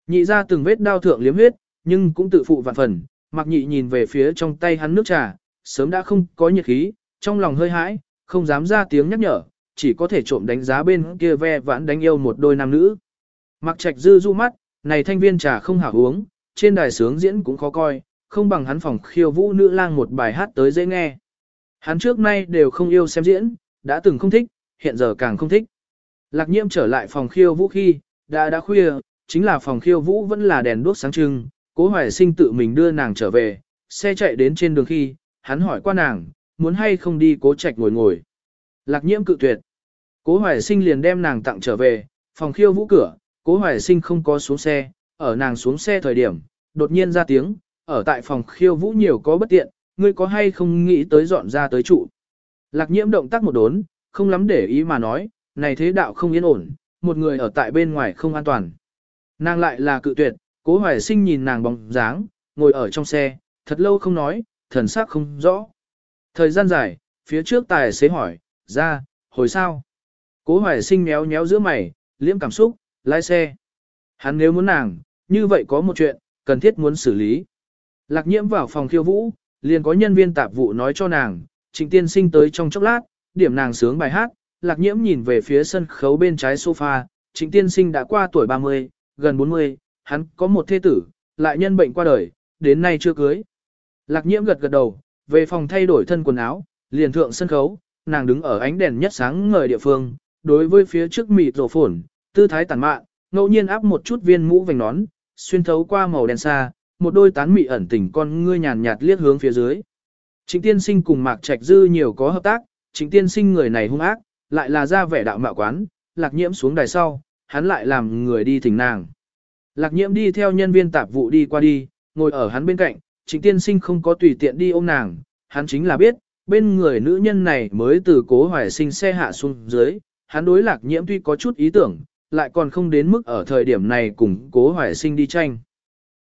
Nhị ra từng vết đao thượng liếm huyết, nhưng cũng tự phụ vạn phần, mặc nhị nhìn về phía trong tay hắn nước trà, sớm đã không có nhiệt khí, trong lòng hơi hãi, không dám ra tiếng nhắc nhở, chỉ có thể trộm đánh giá bên kia ve vãn đánh yêu một đôi nam nữ. Mặc trạch dư du mắt, này thanh viên trà không hảo uống, trên đài sướng diễn cũng khó coi, không bằng hắn phòng khiêu vũ nữ lang một bài hát tới dễ nghe. Hắn trước nay đều không yêu xem diễn, đã từng không thích, hiện giờ càng không thích. Lạc nhiễm trở lại phòng khiêu vũ khi, đã đã khuya, chính là phòng khiêu vũ vẫn là đèn đuốc sáng trưng, cố hoài sinh tự mình đưa nàng trở về, xe chạy đến trên đường khi, hắn hỏi qua nàng, muốn hay không đi cố trạch ngồi ngồi. Lạc nhiễm cự tuyệt. Cố hoài sinh liền đem nàng tặng trở về, phòng khiêu vũ cửa, cố hoài sinh không có xuống xe, ở nàng xuống xe thời điểm, đột nhiên ra tiếng, ở tại phòng khiêu vũ nhiều có bất tiện, ngươi có hay không nghĩ tới dọn ra tới trụ. Lạc nhiễm động tác một đốn, không lắm để ý mà nói, này thế đạo không yên ổn, một người ở tại bên ngoài không an toàn. Nàng lại là cự tuyệt, cố hoài sinh nhìn nàng bóng dáng, ngồi ở trong xe, thật lâu không nói, thần sắc không rõ. Thời gian dài, phía trước tài xế hỏi, ra, hồi sao? Cố hoài sinh méo méo giữa mày, liễm cảm xúc, lái xe. Hắn nếu muốn nàng, như vậy có một chuyện, cần thiết muốn xử lý. Lạc nhiễm vào phòng khiêu vũ, liền có nhân viên tạp vụ nói cho nàng, trịnh tiên sinh tới trong chốc lát, điểm nàng sướng bài hát, lạc nhiễm nhìn về phía sân khấu bên trái sofa, trịnh tiên sinh đã qua tuổi 30, gần 40, hắn có một thê tử, lại nhân bệnh qua đời, đến nay chưa cưới. Lạc nhiễm gật gật đầu, về phòng thay đổi thân quần áo, liền thượng sân khấu, nàng đứng ở ánh đèn nhất sáng ngời địa phương, đối với phía trước mịt rổ phổn, tư thái tàn mạn, ngẫu nhiên áp một chút viên mũ vành nón, xuyên thấu qua màu đen xa, một đôi tán mị ẩn tình con ngươi nhàn nhạt liếc hướng phía dưới. Trịnh tiên sinh cùng Mạc Trạch Dư nhiều có hợp tác, trịnh tiên sinh người này hung ác, lại là ra vẻ đạo mạo quán, lạc nhiễm xuống đài sau, hắn lại làm người đi thỉnh nàng. Lạc nhiễm đi theo nhân viên tạp vụ đi qua đi, ngồi ở hắn bên cạnh, trịnh tiên sinh không có tùy tiện đi ôm nàng, hắn chính là biết, bên người nữ nhân này mới từ cố hoài sinh xe hạ xuống dưới, hắn đối lạc nhiễm tuy có chút ý tưởng, lại còn không đến mức ở thời điểm này cùng cố hoài sinh đi tranh.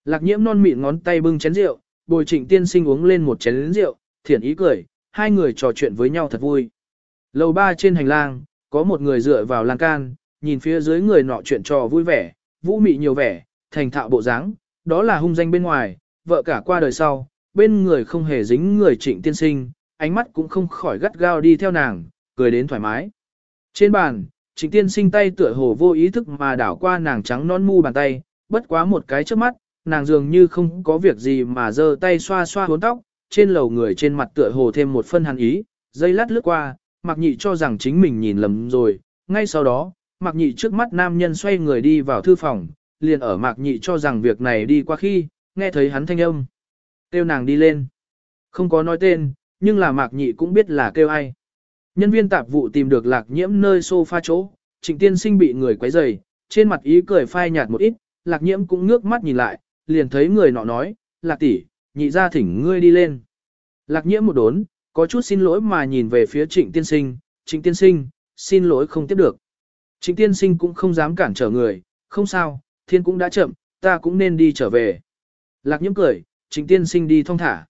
Lạc nhiễm non mịn ngón tay bưng chén rượu, bồi trịnh tiên sinh uống lên một chén rượu, thiện ý cười, hai người trò chuyện với nhau thật vui. Lầu ba trên hành lang, có một người dựa vào lan can, nhìn phía dưới người nọ chuyện trò vui vẻ, vũ mị nhiều vẻ, thành thạo bộ dáng, đó là hung danh bên ngoài, vợ cả qua đời sau, bên người không hề dính người trịnh tiên sinh, ánh mắt cũng không khỏi gắt gao đi theo nàng, cười đến thoải mái. Trên bàn, trịnh tiên sinh tay tựa hồ vô ý thức mà đảo qua nàng trắng non mu bàn tay, bất quá một cái trước mắt, nàng dường như không có việc gì mà giơ tay xoa xoa hốn tóc, trên lầu người trên mặt tựa hồ thêm một phân hàn ý, dây lát lướt qua, mặc nhị cho rằng chính mình nhìn lầm rồi, ngay sau đó, Mạc nhị trước mắt nam nhân xoay người đi vào thư phòng, liền ở mạc nhị cho rằng việc này đi qua khi, nghe thấy hắn thanh âm. Kêu nàng đi lên. Không có nói tên, nhưng là mạc nhị cũng biết là kêu ai. Nhân viên tạp vụ tìm được lạc nhiễm nơi sofa chỗ, trịnh tiên sinh bị người quấy rầy, trên mặt ý cười phai nhạt một ít, lạc nhiễm cũng ngước mắt nhìn lại, liền thấy người nọ nói, lạc tỷ, nhị ra thỉnh ngươi đi lên. Lạc nhiễm một đốn, có chút xin lỗi mà nhìn về phía trịnh tiên sinh, trịnh tiên sinh, xin lỗi không tiếp được. Trịnh tiên sinh cũng không dám cản trở người, không sao, thiên cũng đã chậm, ta cũng nên đi trở về. Lạc nhiễm cười, trịnh tiên sinh đi thong thả.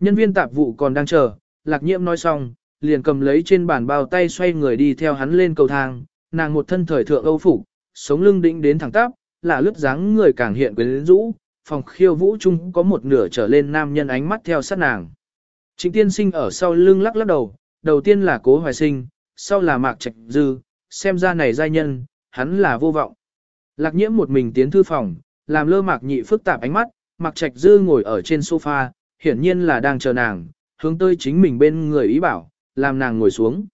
Nhân viên tạp vụ còn đang chờ, lạc nhiễm nói xong, liền cầm lấy trên bàn bao tay xoay người đi theo hắn lên cầu thang, nàng một thân thời thượng âu phục, sống lưng đĩnh đến thẳng tắp, là lướt dáng người càng hiện quyến rũ, phòng khiêu vũ chung có một nửa trở lên nam nhân ánh mắt theo sát nàng. Trịnh tiên sinh ở sau lưng lắc lắc đầu, đầu tiên là cố hoài sinh, sau là mạc trạch dư, xem ra này giai nhân, hắn là vô vọng. Lạc nhiễm một mình tiến thư phòng, làm lơ mạc nhị phức tạp ánh mắt, mạc trạch dư ngồi ở trên sofa, hiển nhiên là đang chờ nàng, hướng tới chính mình bên người ý bảo, làm nàng ngồi xuống.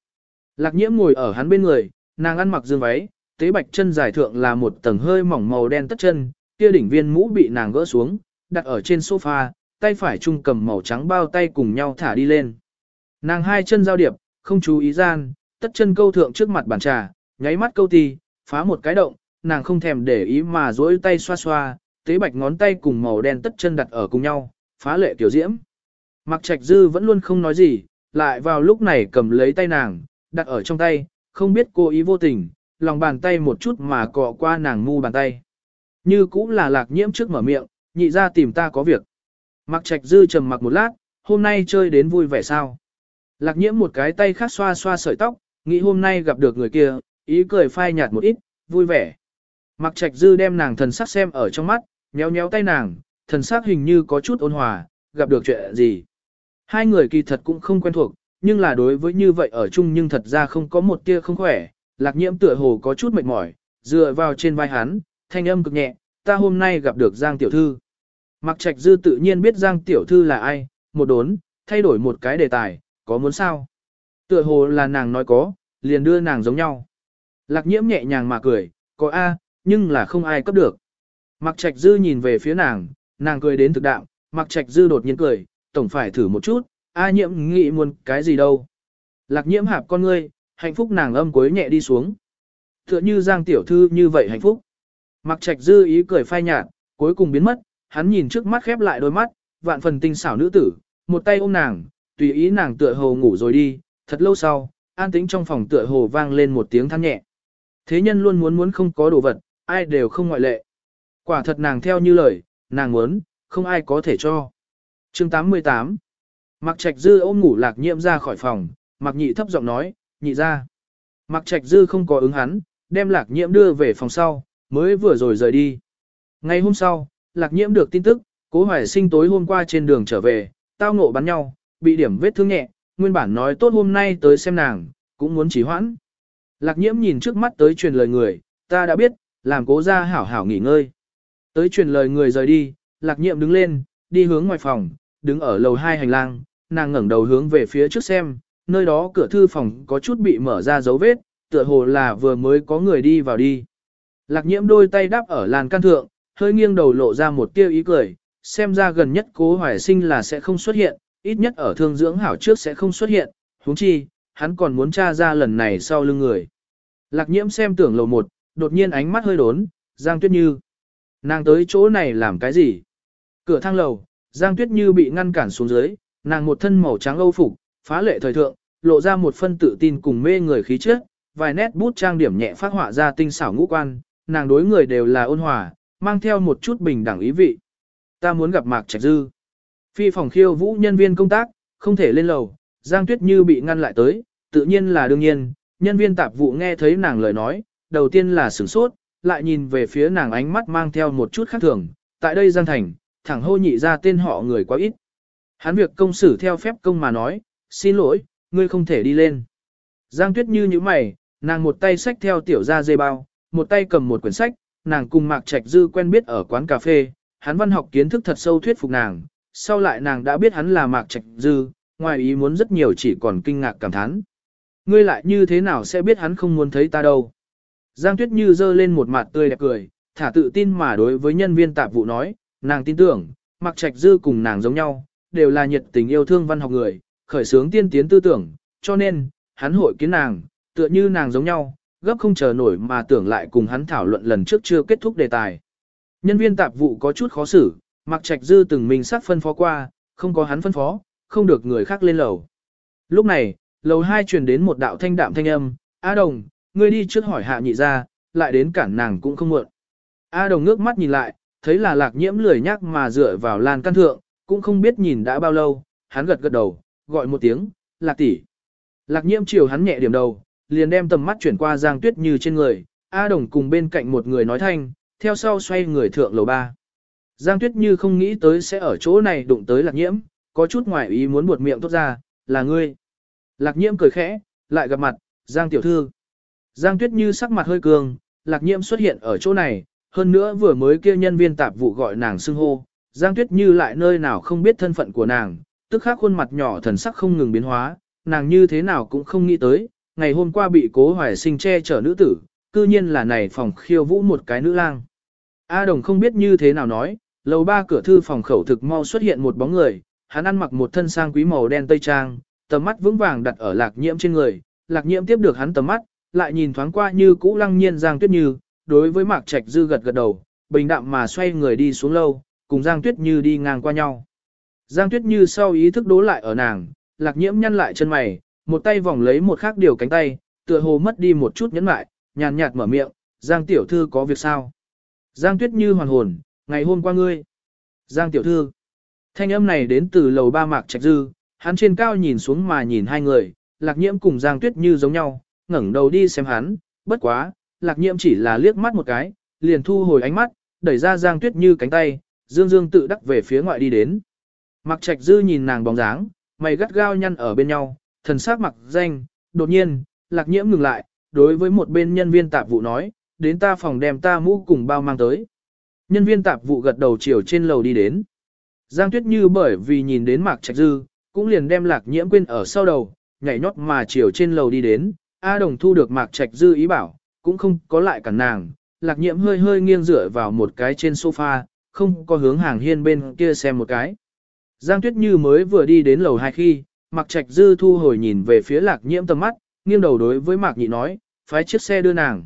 Lạc nhiễm ngồi ở hắn bên người, nàng ăn mặc dương váy, tế bạch chân dài thượng là một tầng hơi mỏng màu đen tất chân, kia đỉnh viên mũ bị nàng gỡ xuống, đặt ở trên sofa, tay phải trung cầm màu trắng bao tay cùng nhau thả đi lên. Nàng hai chân giao điệp, không chú ý gian, tất chân câu thượng trước mặt bàn trà, nháy mắt câu ti, phá một cái động, nàng không thèm để ý mà duỗi tay xoa xoa, tế bạch ngón tay cùng màu đen tất chân đặt ở cùng nhau, phá lệ tiểu diễm. Mặc trạch dư vẫn luôn không nói gì, lại vào lúc này cầm lấy tay nàng, đặt ở trong tay, không biết cô ý vô tình, lòng bàn tay một chút mà cọ qua nàng mu bàn tay. Như cũng là lạc nhiễm trước mở miệng, nhị ra tìm ta có việc. Mặc trạch dư trầm mặc một lát, hôm nay chơi đến vui vẻ sao. Lạc nhiễm một cái tay khác xoa xoa sợi tóc, nghĩ hôm nay gặp được người kia, ý cười phai nhạt một ít, vui vẻ. Mặc trạch dư đem nàng thần sắc xem ở trong mắt, nhéo nhéo tay nàng, thần sắc hình như có chút ôn hòa, gặp được chuyện gì. Hai người kỳ thật cũng không quen thuộc, nhưng là đối với như vậy ở chung nhưng thật ra không có một tia không khỏe, lạc nhiễm tựa hồ có chút mệt mỏi, dựa vào trên vai hắn, thanh âm cực nhẹ, ta hôm nay gặp được Giang Tiểu Thư. Mặc trạch dư tự nhiên biết Giang Tiểu Thư là ai, một đốn, thay đổi một cái đề tài, có muốn sao? Tựa hồ là nàng nói có, liền đưa nàng giống nhau. Lạc nhiễm nhẹ nhàng mà cười, có A, nhưng là không ai cấp được. Mặc trạch dư nhìn về phía nàng, nàng cười đến thực đạo, mặc trạch dư đột nhiên cười, tổng phải thử một chút, A nhiễm nghĩ muốn cái gì đâu. Lạc nhiễm hạp con ngươi, hạnh phúc nàng âm cuối nhẹ đi xuống. Tựa như Giang Tiểu Thư như vậy hạnh phúc. Mặc trạch dư ý cười phai nhạt, cuối cùng biến mất, hắn nhìn trước mắt khép lại đôi mắt, vạn phần tinh xảo nữ tử, một tay ôm nàng, tùy ý nàng tựa hồ ngủ rồi đi, thật lâu sau, an tĩnh trong phòng tựa hồ vang lên một tiếng than nhẹ. Thế nhân luôn muốn muốn không có đồ vật, ai đều không ngoại lệ. Quả thật nàng theo như lời, nàng muốn, không ai có thể cho. Chương 88 Mặc trạch dư ôm ngủ lạc nhiễm ra khỏi phòng, mặc nhị thấp giọng nói, nhị ra. Mặc trạch dư không có ứng hắn, đem lạc nhiễm đưa về phòng sau, mới vừa rồi rời đi. Ngày hôm sau, lạc nhiễm được tin tức, cố hoài sinh tối hôm qua trên đường trở về, tao ngộ bắn nhau, bị điểm vết thương nhẹ, nguyên bản nói tốt hôm nay tới xem nàng, cũng muốn trì hoãn. Lạc nhiễm nhìn trước mắt tới truyền lời người, ta đã biết, làm cố ra hảo hảo nghỉ ngơi. Tới truyền lời người rời đi, lạc nhiễm đứng lên, đi hướng ngoài phòng, đứng ở lầu hai hành lang, nàng ngẩng đầu hướng về phía trước xem, nơi đó cửa thư phòng có chút bị mở ra dấu vết, tựa hồ là vừa mới có người đi vào đi. Lạc nhiễm đôi tay đáp ở làn can thượng, hơi nghiêng đầu lộ ra một tia ý cười, xem ra gần nhất cố hoài sinh là sẽ không xuất hiện, ít nhất ở thương dưỡng hảo trước sẽ không xuất hiện, huống chi, hắn còn muốn tra ra lần này sau lưng người. Lạc nhiễm xem tưởng lầu một, đột nhiên ánh mắt hơi đốn, Giang Tuyết Như. Nàng tới chỗ này làm cái gì? Cửa thang lầu, Giang Tuyết Như bị ngăn cản xuống dưới, nàng một thân màu trắng âu phục, phá lệ thời thượng, lộ ra một phân tự tin cùng mê người khí chất, vài nét bút trang điểm nhẹ phát họa ra tinh xảo ngũ quan, nàng đối người đều là ôn hòa, mang theo một chút bình đẳng ý vị. Ta muốn gặp Mạc Trạch Dư. Phi phòng khiêu vũ nhân viên công tác, không thể lên lầu, Giang Tuyết Như bị ngăn lại tới, tự nhiên là đương nhiên, nhân viên tạp vụ nghe thấy nàng lời nói, đầu tiên là sửng sốt, lại nhìn về phía nàng ánh mắt mang theo một chút khác thường, tại đây Giang Thành, thẳng hô nhị ra tên họ người quá ít. Hắn việc công xử theo phép công mà nói, xin lỗi, ngươi không thể đi lên. Giang Tuyết Như như mày, nàng một tay xách theo tiểu ra dây bao, một tay cầm một quyển sách, nàng cùng Mạc Trạch Dư quen biết ở quán cà phê, hắn văn học kiến thức thật sâu thuyết phục nàng, sau lại nàng đã biết hắn là Mạc Trạch Dư, ngoài ý muốn rất nhiều chỉ còn kinh ngạc cảm thán. Ngươi lại như thế nào sẽ biết hắn không muốn thấy ta đâu? Giang Tuyết Như giơ lên một mặt tươi đẹp cười, thả tự tin mà đối với nhân viên tạp vụ nói, nàng tin tưởng, Mạc Trạch Dư cùng nàng giống nhau, đều là nhiệt tình yêu thương văn học người, khởi sướng tiên tiến tư tưởng, cho nên, hắn hội kiến nàng, tựa như nàng giống nhau, gấp không chờ nổi mà tưởng lại cùng hắn thảo luận lần trước chưa kết thúc đề tài. Nhân viên tạp vụ có chút khó xử, Mạc Trạch Dư từng mình sát phân phó qua, không có hắn phân phó, không được người khác lên lầu. Lúc này, lầu hai truyền đến một đạo thanh đạm thanh âm, A Đồng, ngươi đi trước hỏi hạ nhị ra, lại đến cản nàng cũng không muộn. A Đồng ngước mắt nhìn lại, thấy là lạc nhiễm lười nhắc mà dựa vào lan căn thượng, cũng không biết nhìn đã bao lâu, hắn gật gật đầu, gọi một tiếng, lạc tỷ. Lạc nhiễm chiều hắn nhẹ điểm đầu, liền đem tầm mắt chuyển qua Giang Tuyết Như trên người, A Đồng cùng bên cạnh một người nói thanh, theo sau xoay người thượng lầu ba. Giang Tuyết Như không nghĩ tới sẽ ở chỗ này đụng tới lạc nhiễm, có chút ngoài ý muốn buột miệng tốt ra, là ngươi. Lạc nhiễm cười khẽ, lại gặp mặt, Giang tiểu thư. Giang Tuyết Như sắc mặt hơi cường, lạc nhiễm xuất hiện ở chỗ này, hơn nữa vừa mới kia nhân viên tạp vụ gọi nàng xưng hô, Giang Tuyết Như lại nơi nào không biết thân phận của nàng, tức khắc khuôn mặt nhỏ thần sắc không ngừng biến hóa, nàng như thế nào cũng không nghĩ tới, ngày hôm qua bị cố hoài sinh che chở nữ tử, cư nhiên là này phòng khiêu vũ một cái nữ lang. A Đồng không biết như thế nào nói, lầu ba cửa thư phòng khẩu thực mau xuất hiện một bóng người, hắn ăn mặc một thân sang quý màu đen tây trang, tầm mắt vững vàng đặt ở lạc nhiễm trên người, lạc nhiễm tiếp được hắn tầm mắt, lại nhìn thoáng qua như cũ lăng nhiên Giang Tuyết Như, đối với Mạc Trạch Dư gật gật đầu, bình đạm mà xoay người đi xuống lâu, cùng Giang Tuyết Như đi ngang qua nhau. Giang Tuyết Như sau ý thức đố lại ở nàng, lạc nhiễm nhăn lại chân mày, một tay vòng lấy một khác điều cánh tay, tựa hồ mất đi một chút nhẫn mại, nhàn nhạt mở miệng, Giang tiểu thư có việc sao? Giang Tuyết Như hoàn hồn, ngày hôm qua ngươi. Giang tiểu thư. Thanh âm này đến từ lầu ba mạc trạch dư, hắn trên cao nhìn xuống mà nhìn hai người, lạc nhiễm cùng Giang Tuyết Như giống nhau, ngẩng đầu đi xem hắn, bất quá, lạc nhiễm chỉ là liếc mắt một cái, liền thu hồi ánh mắt, đẩy ra Giang Tuyết Như cánh tay, dương dương tự đắc về phía ngoại đi đến. Mạc trạch dư nhìn nàng bóng dáng, mày gắt gao nhăn ở bên nhau, thần sắc mặc danh, đột nhiên, lạc nhiễm ngừng lại, đối với một bên nhân viên tạp vụ nói, đến ta phòng đem ta mũ cùng bao mang tới. Nhân viên tạp vụ gật đầu chiều trên lầu đi đến. Giang Tuyết Như bởi vì nhìn đến Mạc Trạch Dư, cũng liền đem lạc nhiễm quên ở sau đầu, nhảy nhót mà chiều trên lầu đi đến. A Đồng thu được Mạc Trạch Dư ý bảo, cũng không có lại cản nàng. Lạc nhiễm hơi hơi nghiêng dựa vào một cái trên sofa, không có hướng hàng hiên bên kia xem một cái. Giang Tuyết Như mới vừa đi đến lầu hai khi, Mạc Trạch Dư thu hồi nhìn về phía lạc nhiễm tầm mắt, nghiêng đầu đối với Mạc Nhị nói, phái chiếc xe đưa nàng.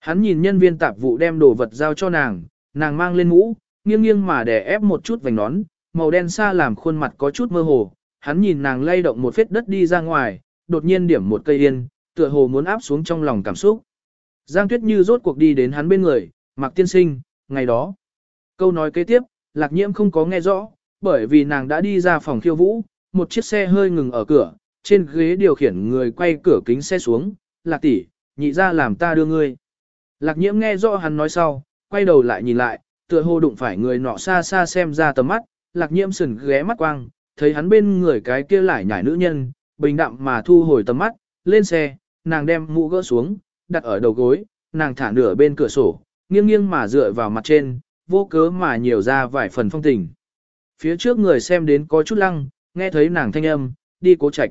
Hắn nhìn nhân viên tạp vụ đem đồ vật giao cho nàng, nàng mang lên mũ, nghiêng nghiêng mà đè ép một chút vành nón, màu đen xa làm khuôn mặt có chút mơ hồ. Hắn nhìn nàng lay động một phết đất đi ra ngoài, đột nhiên điểm một cây yên, tựa hồ muốn áp xuống trong lòng cảm xúc. Giang Tuyết Như rốt cuộc đi đến hắn bên người, mặc Tiên Sinh, ngày đó. Câu nói kế tiếp, Lạc Nhiễm không có nghe rõ, bởi vì nàng đã đi ra phòng khiêu vũ, một chiếc xe hơi ngừng ở cửa, trên ghế điều khiển người quay cửa kính xe xuống, Lạc tỷ, nhị ra làm ta đưa ngươi. Lạc nhiễm nghe rõ hắn nói sau, quay đầu lại nhìn lại, tựa hồ đụng phải người nọ xa xa xem ra tầm mắt, lạc nhiễm sừng ghé mắt quang, thấy hắn bên người cái kia lại nhảy nữ nhân, bình đạm mà thu hồi tầm mắt, lên xe, nàng đem mũ gỡ xuống, đặt ở đầu gối, nàng thả nửa bên cửa sổ, nghiêng nghiêng mà dựa vào mặt trên, vô cớ mà nhiều ra vài phần phong tình. Phía trước người xem đến có chút lăng, nghe thấy nàng thanh âm, đi cố trạch.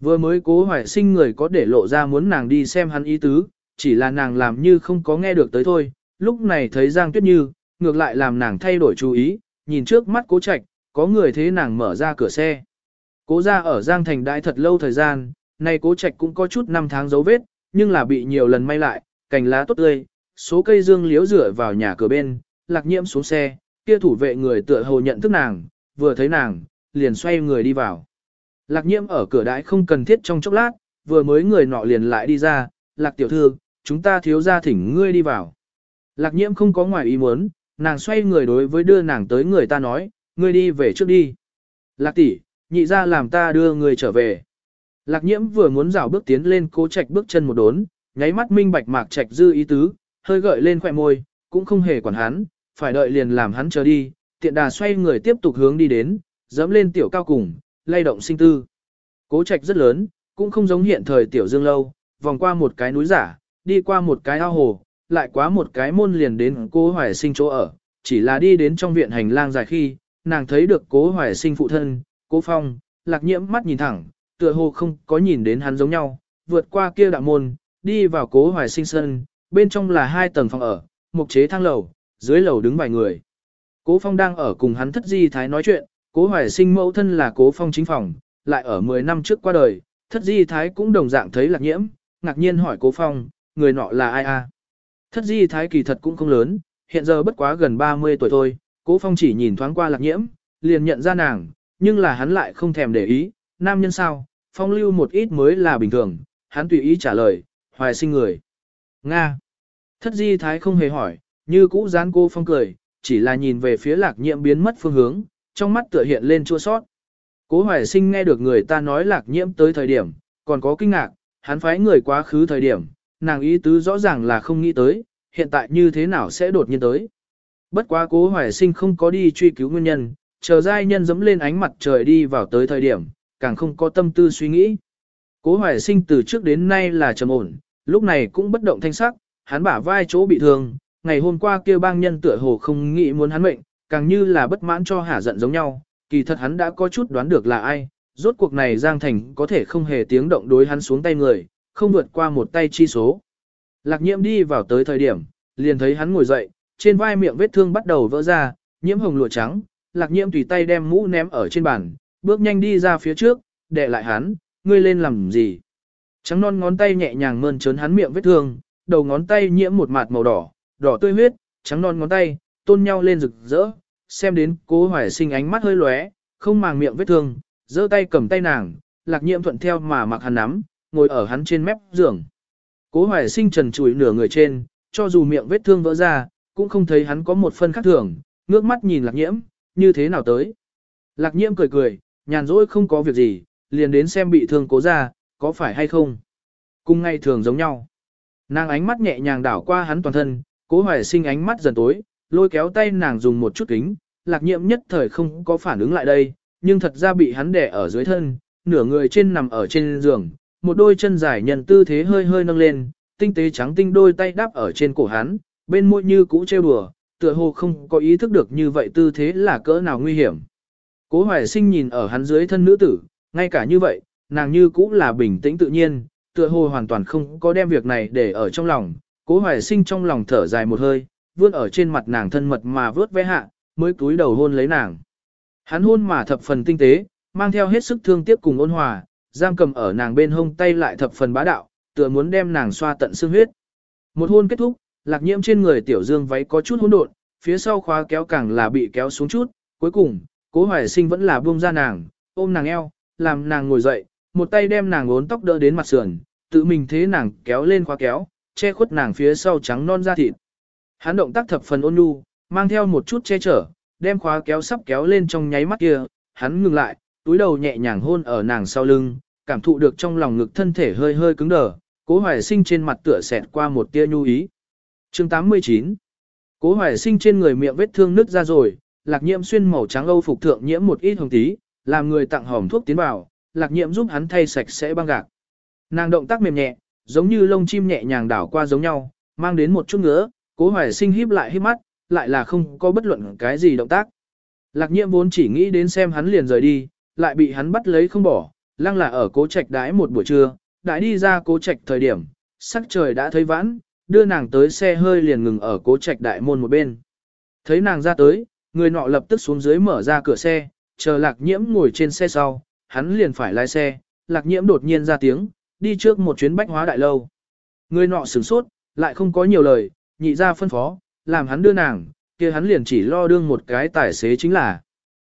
Vừa mới cố hoài sinh người có để lộ ra muốn nàng đi xem hắn ý tứ, chỉ là nàng làm như không có nghe được tới thôi, lúc này thấy Giang Tuyết Như, ngược lại làm nàng thay đổi chú ý, nhìn trước mắt cố trạch, có người thế nàng mở ra cửa xe. Cố ra ở Giang Thành đại thật lâu thời gian, nay cố trạch cũng có chút năm tháng dấu vết, nhưng là bị nhiều lần may lại, cành lá tốt tươi, số cây dương liếu rửa vào nhà cửa bên, lạc nhiễm xuống xe, kia thủ vệ người tựa hồ nhận thức nàng, vừa thấy nàng, liền xoay người đi vào. Lạc nhiễm ở cửa đãi không cần thiết trong chốc lát, vừa mới người nọ liền lại đi ra, lạc tiểu thư, chúng ta thiếu ra thỉnh ngươi đi vào. Lạc nhiễm không có ngoài ý muốn, nàng xoay người đối với đưa nàng tới người ta nói, ngươi đi về trước đi. Lạc tỷ, nhị ra làm ta đưa ngươi trở về. Lạc nhiễm vừa muốn rảo bước tiến lên cố trạch bước chân một đốn, nháy mắt minh bạch mạc trạch dư ý tứ, hơi gợi lên khỏe môi, cũng không hề quản hắn, phải đợi liền làm hắn chờ đi, tiện đà xoay người tiếp tục hướng đi đến, dẫm lên tiểu cao cùng, lay động sinh tư. Cố trạch rất lớn, cũng không giống hiện thời tiểu dương lâu, vòng qua một cái núi giả, đi qua một cái ao hồ, lại quá một cái môn liền đến cố hoài sinh chỗ ở, chỉ là đi đến trong viện hành lang dài khi, nàng thấy được cố hoài sinh phụ thân, cố phong, lạc nhiễm mắt nhìn thẳng, tựa hồ không có nhìn đến hắn giống nhau, vượt qua kia đạo môn, đi vào cố hoài sinh sân, bên trong là hai tầng phòng ở, mục chế thang lầu, dưới lầu đứng vài người. Cố phong đang ở cùng hắn thất di thái nói chuyện, cố hoài sinh mẫu thân là cố phong chính phòng, lại ở 10 năm trước qua đời, thất di thái cũng đồng dạng thấy lạc nhiễm, ngạc nhiên hỏi cố phong, người nọ là ai a? Thất di thái kỳ thật cũng không lớn, hiện giờ bất quá gần 30 tuổi thôi, cố phong chỉ nhìn thoáng qua lạc nhiễm, liền nhận ra nàng, nhưng là hắn lại không thèm để ý, nam nhân sao, phong lưu một ít mới là bình thường, hắn tùy ý trả lời, hoài sinh người. Nga. Thất di thái không hề hỏi, như cũ dán cô phong cười, chỉ là nhìn về phía lạc nhiễm biến mất phương hướng, trong mắt tựa hiện lên chua sót. Cố hoài sinh nghe được người ta nói lạc nhiễm tới thời điểm, còn có kinh ngạc, hắn phái người quá khứ thời điểm, nàng ý tứ rõ ràng là không nghĩ tới, hiện tại như thế nào sẽ đột nhiên tới. Bất quá cố hoài sinh không có đi truy cứu nguyên nhân, chờ giai nhân dẫm lên ánh mặt trời đi vào tới thời điểm, càng không có tâm tư suy nghĩ. Cố hoài sinh từ trước đến nay là trầm ổn, lúc này cũng bất động thanh sắc, hắn bả vai chỗ bị thương, ngày hôm qua kia bang nhân tựa hồ không nghĩ muốn hắn mệnh, càng như là bất mãn cho hả giận giống nhau, kỳ thật hắn đã có chút đoán được là ai, rốt cuộc này Giang Thành có thể không hề tiếng động đối hắn xuống tay người, không vượt qua một tay chi số. Lạc nhiễm đi vào tới thời điểm, liền thấy hắn ngồi dậy, trên vai miệng vết thương bắt đầu vỡ ra, nhiễm hồng lụa trắng, lạc nhiễm tùy tay đem mũ ném ở trên bàn, bước nhanh đi ra phía trước, để lại hắn, ngươi lên làm gì. Trắng non ngón tay nhẹ nhàng mơn trớn hắn miệng vết thương, đầu ngón tay nhiễm một mạt màu đỏ, đỏ tươi huyết, trắng non ngón tay, tôn nhau lên rực rỡ, xem đến cố hoài sinh ánh mắt hơi lóe, không màng miệng vết thương, giơ tay cầm tay nàng, lạc nhiễm thuận theo mà mặc hắn nắm, ngồi ở hắn trên mép giường. Cố hoài sinh trần trụi nửa người trên, cho dù miệng vết thương vỡ ra, cũng không thấy hắn có một phân khác thường, ngước mắt nhìn lạc nhiễm, như thế nào tới. Lạc nhiễm cười cười, nhàn rỗi không có việc gì, liền đến xem bị thương cố ra, có phải hay không. Cùng ngay thường giống nhau. Nàng ánh mắt nhẹ nhàng đảo qua hắn toàn thân, cố hoài sinh ánh mắt dần tối, lôi kéo tay nàng dùng một chút kính, lạc nhiễm nhất thời không có phản ứng lại đây, nhưng thật ra bị hắn đè ở dưới thân, nửa người trên nằm ở trên giường, một đôi chân dài nhận tư thế hơi hơi nâng lên, tinh tế trắng tinh đôi tay đáp ở trên cổ hắn, bên môi như cũ trêu đùa, tựa hồ không có ý thức được như vậy tư thế là cỡ nào nguy hiểm. Cố hoài sinh nhìn ở hắn dưới thân nữ tử, ngay cả như vậy, nàng như cũ là bình tĩnh tự nhiên, tựa hồ hoàn toàn không có đem việc này để ở trong lòng, cố hoài sinh trong lòng thở dài một hơi, vươn ở trên mặt nàng thân mật mà vớt vẽ hạ, mới cúi đầu hôn lấy nàng. Hắn hôn mà thập phần tinh tế, mang theo hết sức thương tiếc cùng ôn hòa, giam cầm ở nàng bên hông tay lại thập phần bá đạo, tựa muốn đem nàng xoa tận xương huyết. Một hôn kết thúc, lạc nhiễm trên người tiểu dương váy có chút hỗn độn, phía sau khóa kéo càng là bị kéo xuống chút, cuối cùng, cố hoài sinh vẫn là buông ra nàng, ôm nàng eo, làm nàng ngồi dậy, một tay đem nàng ốn tóc đỡ đến mặt sườn, tự mình thế nàng kéo lên khóa kéo, che khuất nàng phía sau trắng non da thịt. Hắn động tác thập phần ôn nhu, mang theo một chút che chở, đem khóa kéo sắp kéo lên trong nháy mắt kia, hắn ngừng lại, túi đầu nhẹ nhàng hôn ở nàng sau lưng, cảm thụ được trong lòng ngực thân thể hơi hơi cứng đờ, cố hoài sinh trên mặt tựa xẹt qua một tia nhu ý. chương 89 Cố hoài sinh trên người miệng vết thương nứt ra rồi, lạc nhiễm xuyên màu trắng âu phục thượng nhiễm một ít hồng tí, làm người tặng hòm thuốc tiến vào, lạc nhiễm giúp hắn thay sạch sẽ băng gạc. Nàng động tác mềm nhẹ, giống như lông chim nhẹ nhàng đảo qua giống nhau, mang đến một chút ngứa, cố hoài sinh híp lại híp mắt, lại là không có bất luận cái gì động tác. Lạc nhiễm vốn chỉ nghĩ đến xem hắn liền rời đi, lại bị hắn bắt lấy không bỏ, lăng là ở cố trạch đái một buổi trưa, đãi đi ra cố trạch thời điểm, sắc trời đã thấy vãn, đưa nàng tới xe hơi liền ngừng ở cố trạch đại môn một bên. Thấy nàng ra tới, người nọ lập tức xuống dưới mở ra cửa xe, chờ lạc nhiễm ngồi trên xe sau, hắn liền phải lái xe, lạc nhiễm đột nhiên ra tiếng, đi trước một chuyến bách hóa đại lâu. Người nọ sửng sốt, lại không có nhiều lời, nhị ra phân phó, làm hắn đưa nàng, kia hắn liền chỉ lo đương một cái tài xế chính là.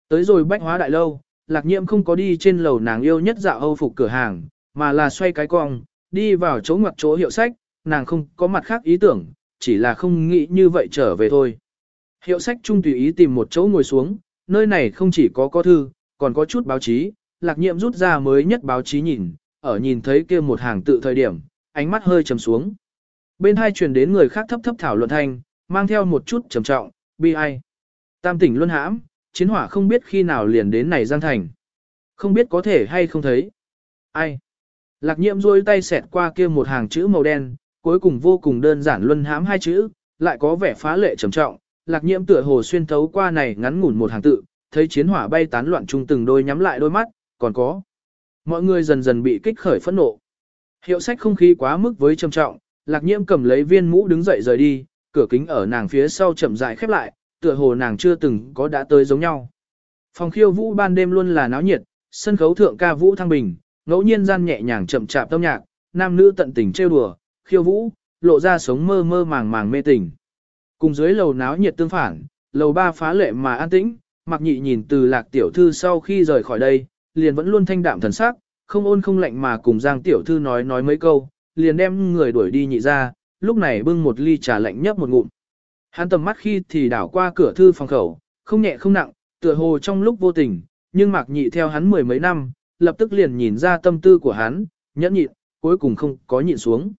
Tới rồi bách hóa đại lâu, lạc nhiễm không có đi trên lầu nàng yêu nhất dạo âu phục cửa hàng, mà là xoay cái cong, đi vào chỗ ngoặc chỗ hiệu sách, nàng không có mặt khác ý tưởng, chỉ là không nghĩ như vậy trở về thôi. Hiệu sách trung tùy ý tìm một chỗ ngồi xuống, nơi này không chỉ có có thư, còn có chút báo chí, lạc nhiệm rút ra mới nhất báo chí nhìn, ở nhìn thấy kia một hàng tự thời điểm, ánh mắt hơi trầm xuống. Bên hai truyền đến người khác thấp thấp thảo luận thanh, mang theo một chút trầm trọng, bi ai. Tam tỉnh luân hãm, chiến hỏa không biết khi nào liền đến này Giang Thành. Không biết có thể hay không thấy. Ai? Lạc nhiệm rôi tay xẹt qua kia một hàng chữ màu đen, cuối cùng vô cùng đơn giản luân hãm hai chữ, lại có vẻ phá lệ trầm trọng. Lạc nhiệm tựa hồ xuyên thấu qua này ngắn ngủn một hàng tự, thấy chiến hỏa bay tán loạn chung từng đôi nhắm lại đôi mắt, còn có. Mọi người dần dần bị kích khởi phẫn nộ. Hiệu sách không khí quá mức với trầm trọng, lạc nhiễm cầm lấy viên mũ đứng dậy rời đi, cửa kính ở nàng phía sau chậm rãi khép lại, tựa hồ nàng chưa từng có đã tới giống nhau. Phòng khiêu vũ ban đêm luôn là náo nhiệt, sân khấu thượng ca vũ thăng bình, ngẫu nhiên gian nhẹ nhàng chậm chạp tâm nhạc, nam nữ tận tình trêu đùa, khiêu vũ, lộ ra sống mơ mơ màng màng mê tình. Cùng dưới lầu náo nhiệt tương phản, lầu ba phá lệ mà an tĩnh, mặc nhị nhìn từ lạc tiểu thư sau khi rời khỏi đây, liền vẫn luôn thanh đạm thần sắc, không ôn không lạnh mà cùng giang tiểu thư nói nói mấy câu, liền đem người đuổi đi nhị ra, lúc này bưng một ly trà lạnh nhấp một ngụm. Hắn tầm mắt khi thì đảo qua cửa thư phòng khẩu, không nhẹ không nặng, tựa hồ trong lúc vô tình, nhưng mạc nhị theo hắn mười mấy năm, lập tức liền nhìn ra tâm tư của hắn, nhẫn nhịn, cuối cùng không có nhịn xuống.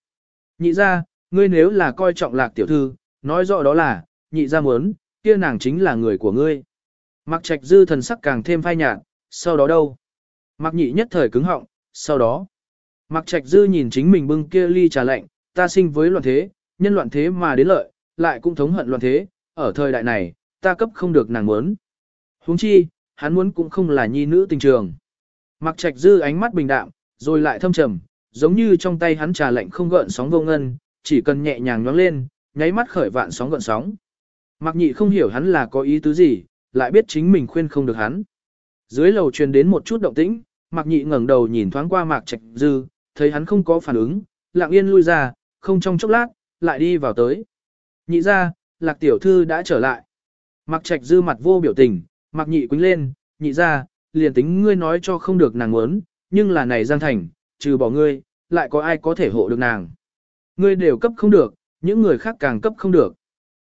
Nhị ra, ngươi nếu là coi trọng lạc tiểu thư, nói rõ đó là, nhị ra muốn, kia nàng chính là người của ngươi. Mạc trạch dư thần sắc càng thêm phai nhạt, sau đó đâu? Mạc nhị nhất thời cứng họng, sau đó. Mạc trạch dư nhìn chính mình bưng kia ly trà lạnh, ta sinh với loạn thế, nhân loạn thế mà đến lợi, lại cũng thống hận loạn thế, ở thời đại này, ta cấp không được nàng muốn. huống chi, hắn muốn cũng không là nhi nữ tình trường. Mặc trạch dư ánh mắt bình đạm, rồi lại thâm trầm, giống như trong tay hắn trà lạnh không gợn sóng vô ngân, chỉ cần nhẹ nhàng nhoáng lên, nháy mắt khởi vạn sóng gợn sóng. Mặc nhị không hiểu hắn là có ý tứ gì, lại biết chính mình khuyên không được hắn. Dưới lầu truyền đến một chút động tĩnh, Mặc nhị ngẩng đầu nhìn thoáng qua Mạc Trạch Dư, thấy hắn không có phản ứng, lặng yên lui ra, không trong chốc lát, lại đi vào tới. Nhị ra, Lạc Tiểu Thư đã trở lại. Mặc Trạch Dư mặt vô biểu tình, Mặc nhị quính lên, nhị ra, liền tính ngươi nói cho không được nàng muốn, nhưng là này Giang Thành, trừ bỏ ngươi, lại có ai có thể hộ được nàng. Ngươi đều cấp không được, những người khác càng cấp không được.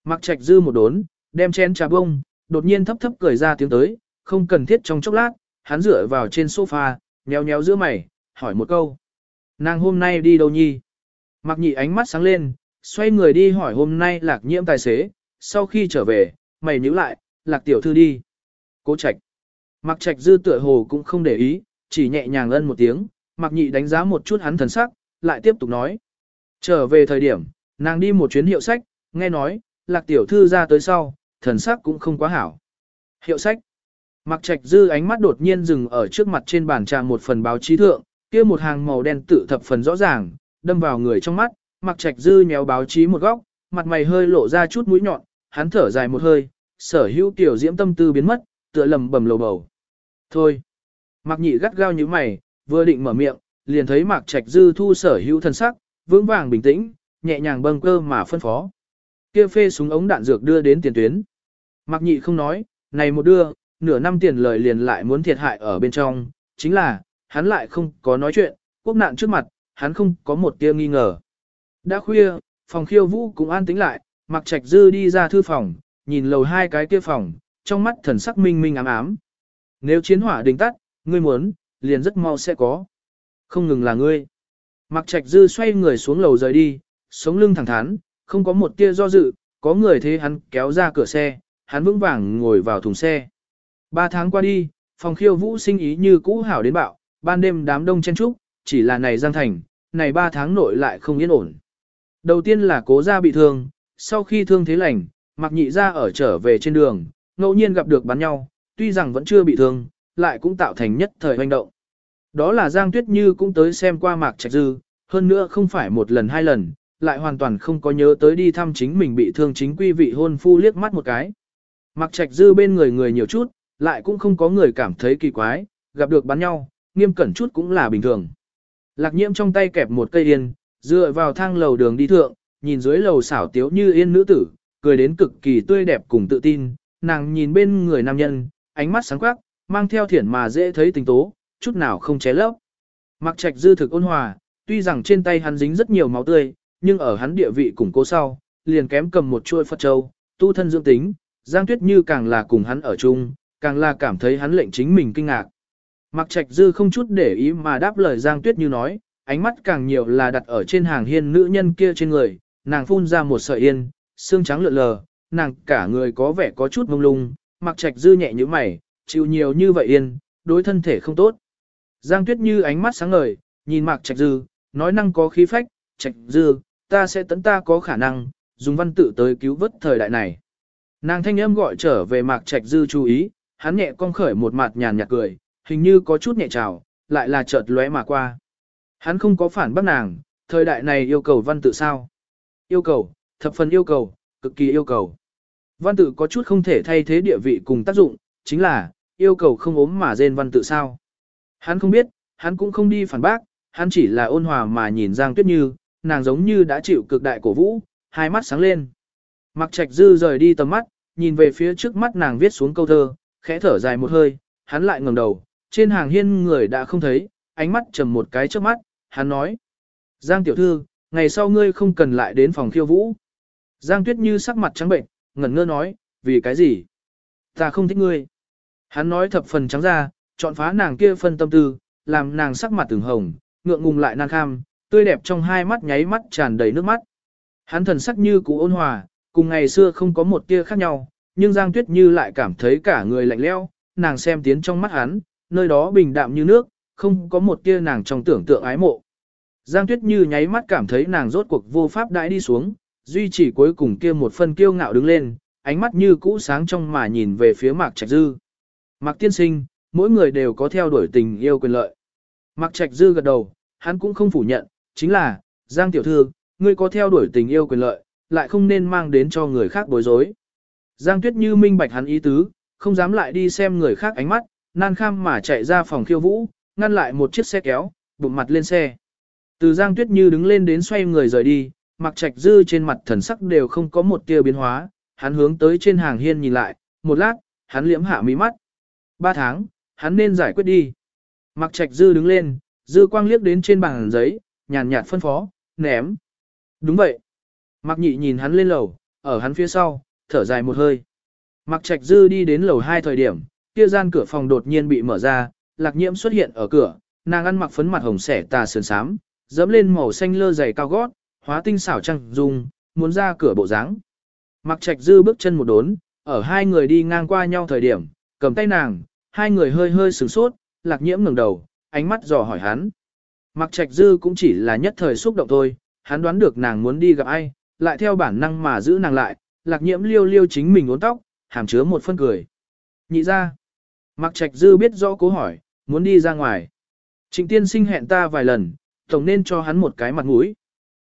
Mặc trạch dư một đốn, đem chén trà bông, đột nhiên thấp thấp cười ra tiếng tới, không cần thiết trong chốc lát, hắn dựa vào trên sofa, nhéo nhéo giữa mày, hỏi một câu. Nàng hôm nay đi đâu nhi? Mạc nhị ánh mắt sáng lên, xoay người đi hỏi hôm nay lạc nhiễm tài xế, sau khi trở về, mày nhíu lại, lạc tiểu thư đi. Cố trạch. Mạc trạch dư tựa hồ cũng không để ý, chỉ nhẹ nhàng ân một tiếng, Mạc nhị đánh giá một chút hắn thần sắc, lại tiếp tục nói. Trở về thời điểm, nàng đi một chuyến hiệu sách, nghe nói, lạc tiểu thư ra tới sau, thần sắc cũng không quá hảo. Hiệu sách. Mạc trạch dư ánh mắt đột nhiên dừng ở trước mặt trên bàn trà một phần báo chí thượng, kia một hàng màu đen tự thập phần rõ ràng, đâm vào người trong mắt, mặc trạch dư nhéo báo chí một góc, mặt mày hơi lộ ra chút mũi nhọn, hắn thở dài một hơi, sở hữu tiểu diễm tâm tư biến mất, tựa lầm bầm lầu bầu. Thôi. Mạc nhị gắt gao như mày, vừa định mở miệng, liền thấy Mạc Trạch Dư thu sở hữu thân sắc, vững vàng bình tĩnh, nhẹ nhàng bâng cơ mà phân phó. Kia phê súng ống đạn dược đưa đến tiền tuyến. Mạc nhị không nói, này một đưa, nửa năm tiền lời liền lại muốn thiệt hại ở bên trong, chính là, hắn lại không có nói chuyện, quốc nạn trước mặt, hắn không có một tia nghi ngờ. Đã khuya, phòng khiêu vũ cũng an tĩnh lại, Mặc Trạch Dư đi ra thư phòng, nhìn lầu hai cái kia phòng, trong mắt thần sắc minh minh ám ám. Nếu chiến hỏa đình tắt, ngươi muốn, liền rất mau sẽ có. Không ngừng là ngươi. Mặc trạch dư xoay người xuống lầu rời đi, sống lưng thẳng thắn, không có một tia do dự, có người thế hắn kéo ra cửa xe, hắn vững vàng ngồi vào thùng xe. Ba tháng qua đi, phòng khiêu vũ sinh ý như cũ hảo đến bạo, ban đêm đám đông chen trúc, chỉ là này Giang Thành, này ba tháng nội lại không yên ổn. Đầu tiên là cố gia bị thương, sau khi thương thế lành, mặc nhị ra ở trở về trên đường, ngẫu nhiên gặp được bắn nhau, tuy rằng vẫn chưa bị thương, lại cũng tạo thành nhất thời hoành động. Đó là Giang Tuyết Như cũng tới xem qua Mạc Trạch Dư, hơn nữa không phải một lần hai lần, lại hoàn toàn không có nhớ tới đi thăm chính mình bị thương chính quy vị hôn phu liếc mắt một cái. Mạc Trạch Dư bên người người nhiều chút, lại cũng không có người cảm thấy kỳ quái, gặp được bắn nhau, nghiêm cẩn chút cũng là bình thường. Lạc nhiễm trong tay kẹp một cây yên, dựa vào thang lầu đường đi thượng, nhìn dưới lầu xảo tiếu như yên nữ tử, cười đến cực kỳ tươi đẹp cùng tự tin, nàng nhìn bên người nam nhân, ánh mắt sáng quắc, mang theo thiển mà dễ thấy tình tố, chút nào không ché lấp. Mặc trạch dư thực ôn hòa, tuy rằng trên tay hắn dính rất nhiều máu tươi, nhưng ở hắn địa vị củng cố sau, liền kém cầm một chuôi Phật Châu, tu thân dưỡng tính, Giang Tuyết Như càng là cùng hắn ở chung, càng là cảm thấy hắn lệnh chính mình kinh ngạc. Mặc trạch dư không chút để ý mà đáp lời Giang Tuyết Như nói, ánh mắt càng nhiều là đặt ở trên hàng hiên nữ nhân kia trên người, nàng phun ra một sợi yên, xương trắng lượn lờ, nàng cả người có vẻ có chút mông lung, mặc trạch dư nhẹ như mày, chịu nhiều như vậy yên, đối thân thể không tốt. Giang Tuyết Như ánh mắt sáng ngời, nhìn mặc Trạch Dư, nói năng có khí phách, Trạch Dư, ta sẽ tấn ta có khả năng, dùng văn tự tới cứu vớt thời đại này. Nàng thanh âm gọi trở về Mạc Trạch Dư chú ý, hắn nhẹ cong khởi một mặt nhàn nhạt cười, hình như có chút nhẹ trào, lại là chợt lóe mà qua. Hắn không có phản bác nàng, thời đại này yêu cầu văn tự sao? Yêu cầu, thập phần yêu cầu, cực kỳ yêu cầu. Văn tự có chút không thể thay thế địa vị cùng tác dụng, chính là, yêu cầu không ốm mà rên văn tự sao. Hắn không biết, hắn cũng không đi phản bác, hắn chỉ là ôn hòa mà nhìn Giang Tuyết Như, nàng giống như đã chịu cực đại cổ vũ, hai mắt sáng lên. Mặc trạch dư rời đi tầm mắt, nhìn về phía trước mắt nàng viết xuống câu thơ, khẽ thở dài một hơi, hắn lại ngẩng đầu, trên hàng hiên người đã không thấy, ánh mắt trầm một cái trước mắt, hắn nói. Giang tiểu thư, ngày sau ngươi không cần lại đến phòng khiêu vũ. Giang tuyết như sắc mặt trắng bệnh, ngẩn ngơ nói, vì cái gì? Ta không thích ngươi. Hắn nói thập phần trắng ra, chọn phá nàng kia phân tâm tư, làm nàng sắc mặt từng hồng, ngượng ngùng lại nan kham, tươi đẹp trong hai mắt nháy mắt tràn đầy nước mắt. Hắn thần sắc như cũ ôn hòa, cùng ngày xưa không có một tia khác nhau, nhưng Giang Tuyết Như lại cảm thấy cả người lạnh lẽo, nàng xem tiến trong mắt hắn, nơi đó bình đạm như nước, không có một tia nàng trong tưởng tượng ái mộ. Giang Tuyết Như nháy mắt cảm thấy nàng rốt cuộc vô pháp đãi đi xuống, duy chỉ cuối cùng kia một phân kiêu ngạo đứng lên, ánh mắt như cũ sáng trong mà nhìn về phía Mạc Trạch Dư. Mạc Tiên Sinh, mỗi người đều có theo đuổi tình yêu quyền lợi. Mạc Trạch Dư gật đầu, hắn cũng không phủ nhận, chính là, Giang Tiểu Thư, ngươi có theo đuổi tình yêu quyền lợi, lại không nên mang đến cho người khác bối rối. Giang Tuyết Như minh bạch hắn ý tứ, không dám lại đi xem người khác ánh mắt, nan kham mà chạy ra phòng khiêu vũ, ngăn lại một chiếc xe kéo, bụng mặt lên xe. Từ Giang Tuyết Như đứng lên đến xoay người rời đi, mặc trạch dư trên mặt thần sắc đều không có một tia biến hóa, hắn hướng tới trên hàng hiên nhìn lại, một lát, hắn liễm hạ mí mắt. Ba tháng, hắn nên giải quyết đi. Mặc trạch dư đứng lên, dư quang liếc đến trên bàn giấy, nhàn nhạt phân phó, ném. Đúng vậy. Mặc nhị nhìn hắn lên lầu, ở hắn phía sau, thở dài một hơi. Mặc trạch dư đi đến lầu hai thời điểm, kia gian cửa phòng đột nhiên bị mở ra, lạc nhiễm xuất hiện ở cửa, nàng ăn mặc phấn mặt hồng xẻ tà sườn sám, dẫm lên màu xanh lơ dày cao gót, hóa tinh xảo trăng dung, muốn ra cửa bộ dáng. Mặc trạch dư bước chân một đốn, ở hai người đi ngang qua nhau thời điểm, cầm tay nàng, hai người hơi hơi sửng sốt, lạc nhiễm ngẩng đầu, ánh mắt dò hỏi hắn. Mặc trạch dư cũng chỉ là nhất thời xúc động thôi, hắn đoán được nàng muốn đi gặp ai, lại theo bản năng mà giữ nàng lại, lạc nhiễm liêu liêu chính mình uốn tóc, hàm chứa một phân cười. Nhị ra. Mạc trạch dư biết rõ cố hỏi, muốn đi ra ngoài. Trịnh tiên sinh hẹn ta vài lần, tổng nên cho hắn một cái mặt mũi.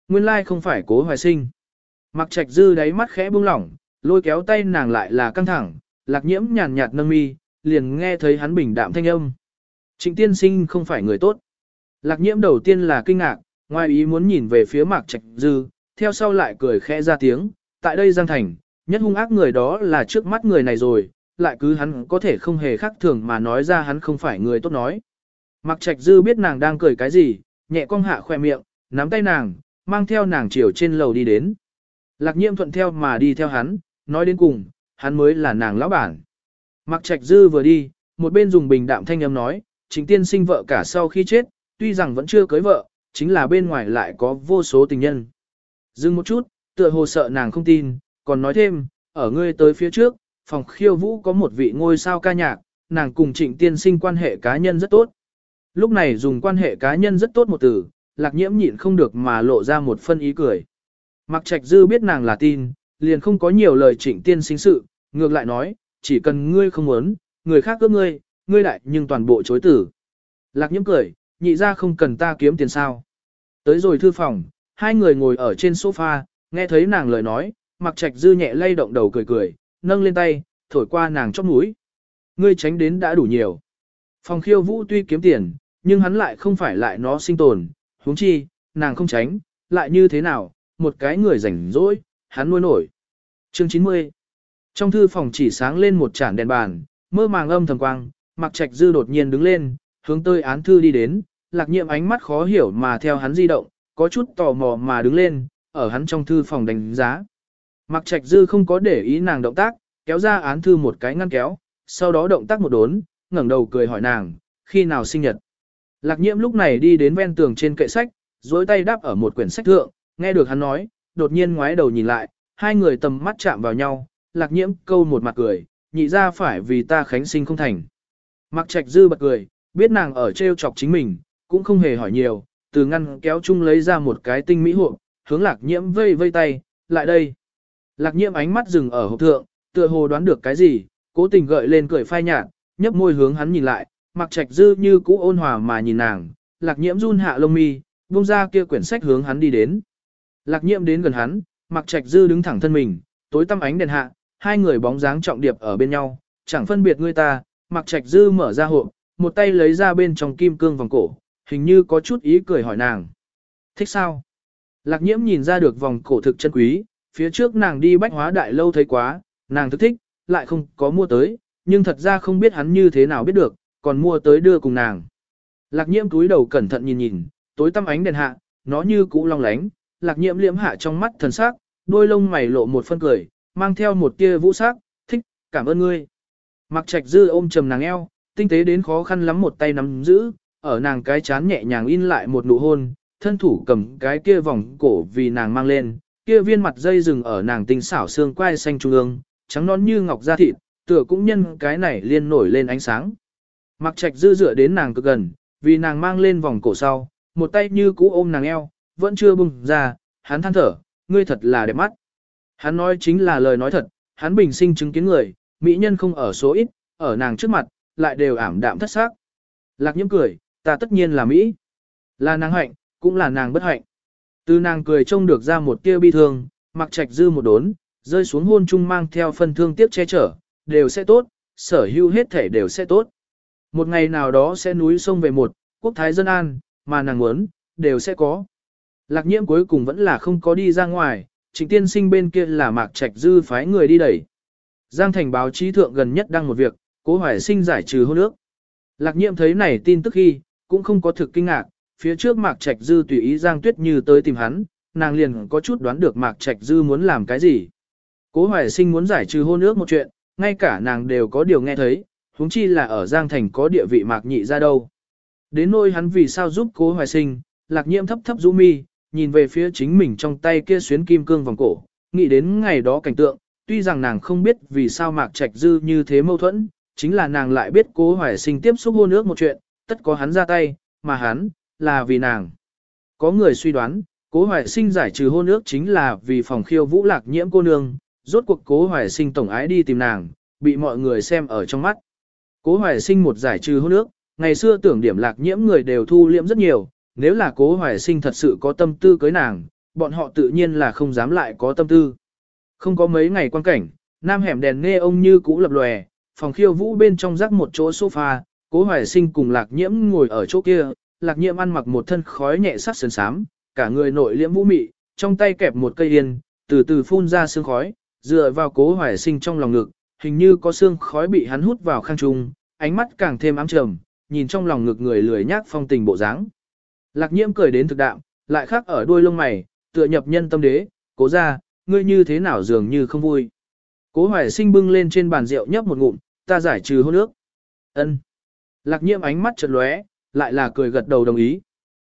Nguyên lai like không phải cố hoài sinh. Mạc trạch dư đáy mắt khẽ buông lỏng, lôi kéo tay nàng lại là căng thẳng, lạc nhiễm nhàn nhạt nâng mi, liền nghe thấy hắn bình đạm thanh âm. Trịnh tiên sinh không phải người tốt. Lạc nhiễm đầu tiên là kinh ngạc, ngoài ý muốn nhìn về phía mạc trạch dư, theo sau lại cười khẽ ra tiếng, tại đây Giang Thành, nhất hung ác người đó là trước mắt người này rồi, lại cứ hắn có thể không hề khác thường mà nói ra hắn không phải người tốt nói. Mặc trạch dư biết nàng đang cười cái gì, nhẹ cong hạ khoe miệng, nắm tay nàng, mang theo nàng chiều trên lầu đi đến. Lạc nhiễm thuận theo mà đi theo hắn, nói đến cùng, hắn mới là nàng lão bản. Mặc trạch dư vừa đi, một bên dùng bình đạm thanh âm nói, chính tiên sinh vợ cả sau khi chết, tuy rằng vẫn chưa cưới vợ, chính là bên ngoài lại có vô số tình nhân. Dừng một chút, tựa hồ sợ nàng không tin, còn nói thêm, ở ngươi tới phía trước, phòng khiêu vũ có một vị ngôi sao ca nhạc, nàng cùng trịnh tiên sinh quan hệ cá nhân rất tốt. Lúc này dùng quan hệ cá nhân rất tốt một từ, lạc nhiễm nhịn không được mà lộ ra một phân ý cười. Mặc trạch dư biết nàng là tin, liền không có nhiều lời trịnh tiên sinh sự, ngược lại nói, chỉ cần ngươi không muốn, người khác cướp ngươi, ngươi lại nhưng toàn bộ chối tử. Lạc nhiễm cười, nhị ra không cần ta kiếm tiền sao. Tới rồi thư phòng, hai người ngồi ở trên sofa, nghe thấy nàng lời nói, mặc trạch dư nhẹ lay động đầu cười cười, nâng lên tay, thổi qua nàng chóp mũi. Ngươi tránh đến đã đủ nhiều. Phòng khiêu vũ tuy kiếm tiền, nhưng hắn lại không phải lại nó sinh tồn, huống chi, nàng không tránh, lại như thế nào, một cái người rảnh rỗi, hắn nuôi nổi. Chương 90 Trong thư phòng chỉ sáng lên một chản đèn bàn, mơ màng âm thầm quang, mặc trạch dư đột nhiên đứng lên, hướng tới án thư đi đến, lạc nhiệm ánh mắt khó hiểu mà theo hắn di động, có chút tò mò mà đứng lên, ở hắn trong thư phòng đánh giá. Mặc trạch dư không có để ý nàng động tác, kéo ra án thư một cái ngăn kéo, sau đó động tác một đốn, ngẩng đầu cười hỏi nàng, khi nào sinh nhật. Lạc nhiễm lúc này đi đến ven tường trên kệ sách, dối tay đáp ở một quyển sách thượng, nghe được hắn nói, đột nhiên ngoái đầu nhìn lại, hai người tầm mắt chạm vào nhau, lạc nhiễm câu một mặt cười, nhị ra phải vì ta khánh sinh không thành. Mặc trạch dư bật cười, biết nàng ở trêu chọc chính mình, cũng không hề hỏi nhiều, từ ngăn kéo chung lấy ra một cái tinh mỹ hộp, hướng lạc nhiễm vây vây tay, lại đây. Lạc nhiễm ánh mắt dừng ở hộp thượng, tựa hồ đoán được cái gì, cố tình gợi lên cười phai nhạt, nhấp môi hướng hắn nhìn lại, mặc trạch dư như cũ ôn hòa mà nhìn nàng, lạc nhiễm run hạ lông mi, buông ra kia quyển sách hướng hắn đi đến. Lạc nhiễm đến gần hắn, mặc trạch dư đứng thẳng thân mình, tối tăm ánh đèn hạ, hai người bóng dáng trọng điệp ở bên nhau, chẳng phân biệt người ta, mặc trạch dư mở ra hộp, một tay lấy ra bên trong kim cương vòng cổ, hình như có chút ý cười hỏi nàng. Thích sao? Lạc nhiễm nhìn ra được vòng cổ thực chân quý, phía trước nàng đi bách hóa đại lâu thấy quá, nàng thức thích, lại không có mua tới, nhưng thật ra không biết hắn như thế nào biết được, còn mua tới đưa cùng nàng. Lạc nhiễm túi đầu cẩn thận nhìn nhìn, tối tăm ánh đèn hạ, nó như cũ long lánh, lạc nhiễm liễm hạ trong mắt thần sắc, đôi lông mày lộ một phân cười, mang theo một tia vũ sắc, thích, cảm ơn ngươi. Mặc trạch dư ôm trầm nàng eo, tinh tế đến khó khăn lắm một tay nắm giữ, ở nàng cái chán nhẹ nhàng in lại một nụ hôn, thân thủ cầm cái kia vòng cổ vì nàng mang lên, kia viên mặt dây rừng ở nàng tinh xảo xương quai xanh trung ương, trắng non như ngọc da thịt, tựa cũng nhân cái này liên nổi lên ánh sáng. Mặc trạch dư dựa đến nàng cực gần, vì nàng mang lên vòng cổ sau, một tay như cũ ôm nàng eo, vẫn chưa bùng ra, hắn than thở, ngươi thật là đẹp mắt. Hắn nói chính là lời nói thật, hắn bình sinh chứng kiến người, mỹ nhân không ở số ít, ở nàng trước mặt, lại đều ảm đạm thất xác. Lạc nhiễm cười, ta tất nhiên là Mỹ. Là nàng hạnh, cũng là nàng bất hạnh. Từ nàng cười trông được ra một tia bi thương, mặc trạch dư một đốn, rơi xuống hôn chung mang theo phân thương tiếc che chở, đều sẽ tốt, sở hữu hết thể đều sẽ tốt. Một ngày nào đó sẽ núi sông về một, quốc thái dân an, mà nàng muốn, đều sẽ có. Lạc nhiễm cuối cùng vẫn là không có đi ra ngoài, trịnh tiên sinh bên kia là mạc trạch dư phái người đi đẩy. Giang thành báo chí thượng gần nhất đăng một việc, cố hoài sinh giải trừ hôn ước. Lạc nhiễm thấy này tin tức khi, cũng không có thực kinh ngạc, phía trước mạc trạch dư tùy ý Giang tuyết như tới tìm hắn, nàng liền có chút đoán được mạc trạch dư muốn làm cái gì. Cố hoài sinh muốn giải trừ hôn ước một chuyện, ngay cả nàng đều có điều nghe thấy, huống chi là ở Giang Thành có địa vị mạc nhị ra đâu. Đến nôi hắn vì sao giúp cố hoài sinh, lạc nhiễm thấp thấp rũ mi, nhìn về phía chính mình trong tay kia xuyến kim cương vòng cổ, nghĩ đến ngày đó cảnh tượng, tuy rằng nàng không biết vì sao mạc trạch dư như thế mâu thuẫn, chính là nàng lại biết cố hoài sinh tiếp xúc hôn ước một chuyện, tất có hắn ra tay, mà hắn, là vì nàng. Có người suy đoán, cố hoài sinh giải trừ hôn ước chính là vì phòng khiêu vũ lạc nhiễm cô nương, rốt cuộc cố hoài sinh tổng ái đi tìm nàng, bị mọi người xem ở trong mắt. Cố hoài sinh một giải trừ hôn ước, ngày xưa tưởng điểm lạc nhiễm người đều thu liễm rất nhiều, nếu là cố hoài sinh thật sự có tâm tư cưới nàng, bọn họ tự nhiên là không dám lại có tâm tư. Không có mấy ngày quan cảnh, nam hẻm đèn nghe ông như cũ lập lòe, phòng khiêu vũ bên trong rắc một chỗ sofa, cố hoài sinh cùng lạc nhiễm ngồi ở chỗ kia, lạc Nhiệm ăn mặc một thân khói nhẹ sắc sườn sám, cả người nội liễm vũ mị, trong tay kẹp một cây yên, từ từ phun ra sương khói, dựa vào cố hoài sinh trong lòng ngực, hình như có sương khói bị hắn hút vào khang trung, ánh mắt càng thêm ám trầm, nhìn trong lòng ngực người lười nhác phong tình bộ dáng. Lạc nhiễm cười đến thực đạo, lại khác ở đuôi lông mày, tựa nhập nhân tâm đế, cố ra, ngươi như thế nào dường như không vui. Cố hoài sinh bưng lên trên bàn rượu nhấp một ngụm, ta giải trừ hôn ước. ân Lạc nhiễm ánh mắt chợt lóe, lại là cười gật đầu đồng ý.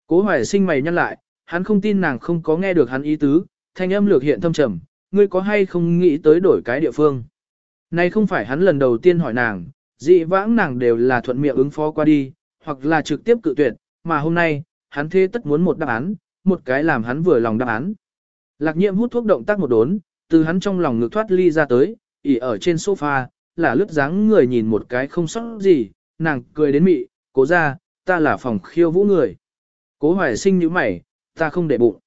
Cố hoài sinh mày nhăn lại, hắn không tin nàng không có nghe được hắn ý tứ, thanh âm lược hiện thâm trầm, ngươi có hay không nghĩ tới đổi cái địa phương. Này không phải hắn lần đầu tiên hỏi nàng, dị vãng nàng đều là thuận miệng ứng phó qua đi, hoặc là trực tiếp cự tuyệt, mà hôm nay, hắn thế tất muốn một đáp án, một cái làm hắn vừa lòng đáp án. Lạc nhiệm hút thuốc động tác một đốn, từ hắn trong lòng ngực thoát ly ra tới, ỉ ở trên sofa, là lướt dáng người nhìn một cái không sót gì, nàng cười đến mị, cố ra, ta là phòng khiêu vũ người. Cố hoài sinh như mày, ta không để bụng.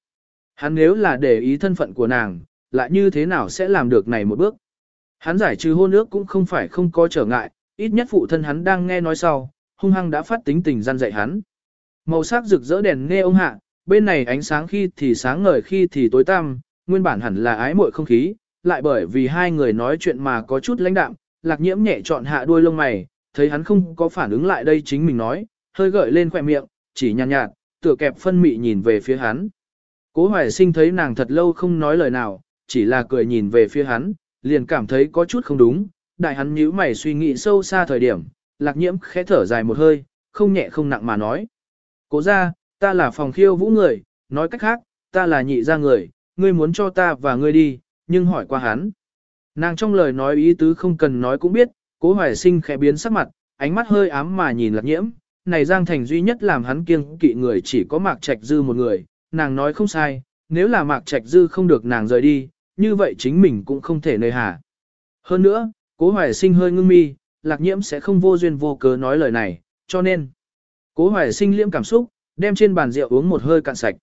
Hắn nếu là để ý thân phận của nàng, lại như thế nào sẽ làm được này một bước. Hắn giải trừ hôn ước cũng không phải không có trở ngại, ít nhất phụ thân hắn đang nghe nói sau, hung hăng đã phát tính tình gian dạy hắn. Màu sắc rực rỡ đèn nghe ông hạ, bên này ánh sáng khi thì sáng ngời khi thì tối tăm, nguyên bản hẳn là ái muội không khí, lại bởi vì hai người nói chuyện mà có chút lãnh đạm, lạc nhiễm nhẹ chọn hạ đuôi lông mày, thấy hắn không có phản ứng lại đây chính mình nói, hơi gợi lên khỏe miệng, chỉ nhàn nhạt, nhạt, tựa kẹp phân mị nhìn về phía hắn. Cố hoài sinh thấy nàng thật lâu không nói lời nào, chỉ là cười nhìn về phía hắn, liền cảm thấy có chút không đúng, đại hắn nhíu mày suy nghĩ sâu xa thời điểm, lạc nhiễm khẽ thở dài một hơi, không nhẹ không nặng mà nói. Cố ra, ta là phòng khiêu vũ người, nói cách khác, ta là nhị ra người, ngươi muốn cho ta và ngươi đi, nhưng hỏi qua hắn. Nàng trong lời nói ý tứ không cần nói cũng biết, cố hoài sinh khẽ biến sắc mặt, ánh mắt hơi ám mà nhìn lạc nhiễm, này Giang Thành duy nhất làm hắn kiêng kỵ người chỉ có Mạc Trạch Dư một người, nàng nói không sai, nếu là Mạc Trạch Dư không được nàng rời đi, như vậy chính mình cũng không thể nơi hà. Hơn nữa, cố hoài sinh hơi ngưng mi, lạc nhiễm sẽ không vô duyên vô cớ nói lời này, cho nên, cố hoài sinh liễm cảm xúc, đem trên bàn rượu uống một hơi cạn sạch.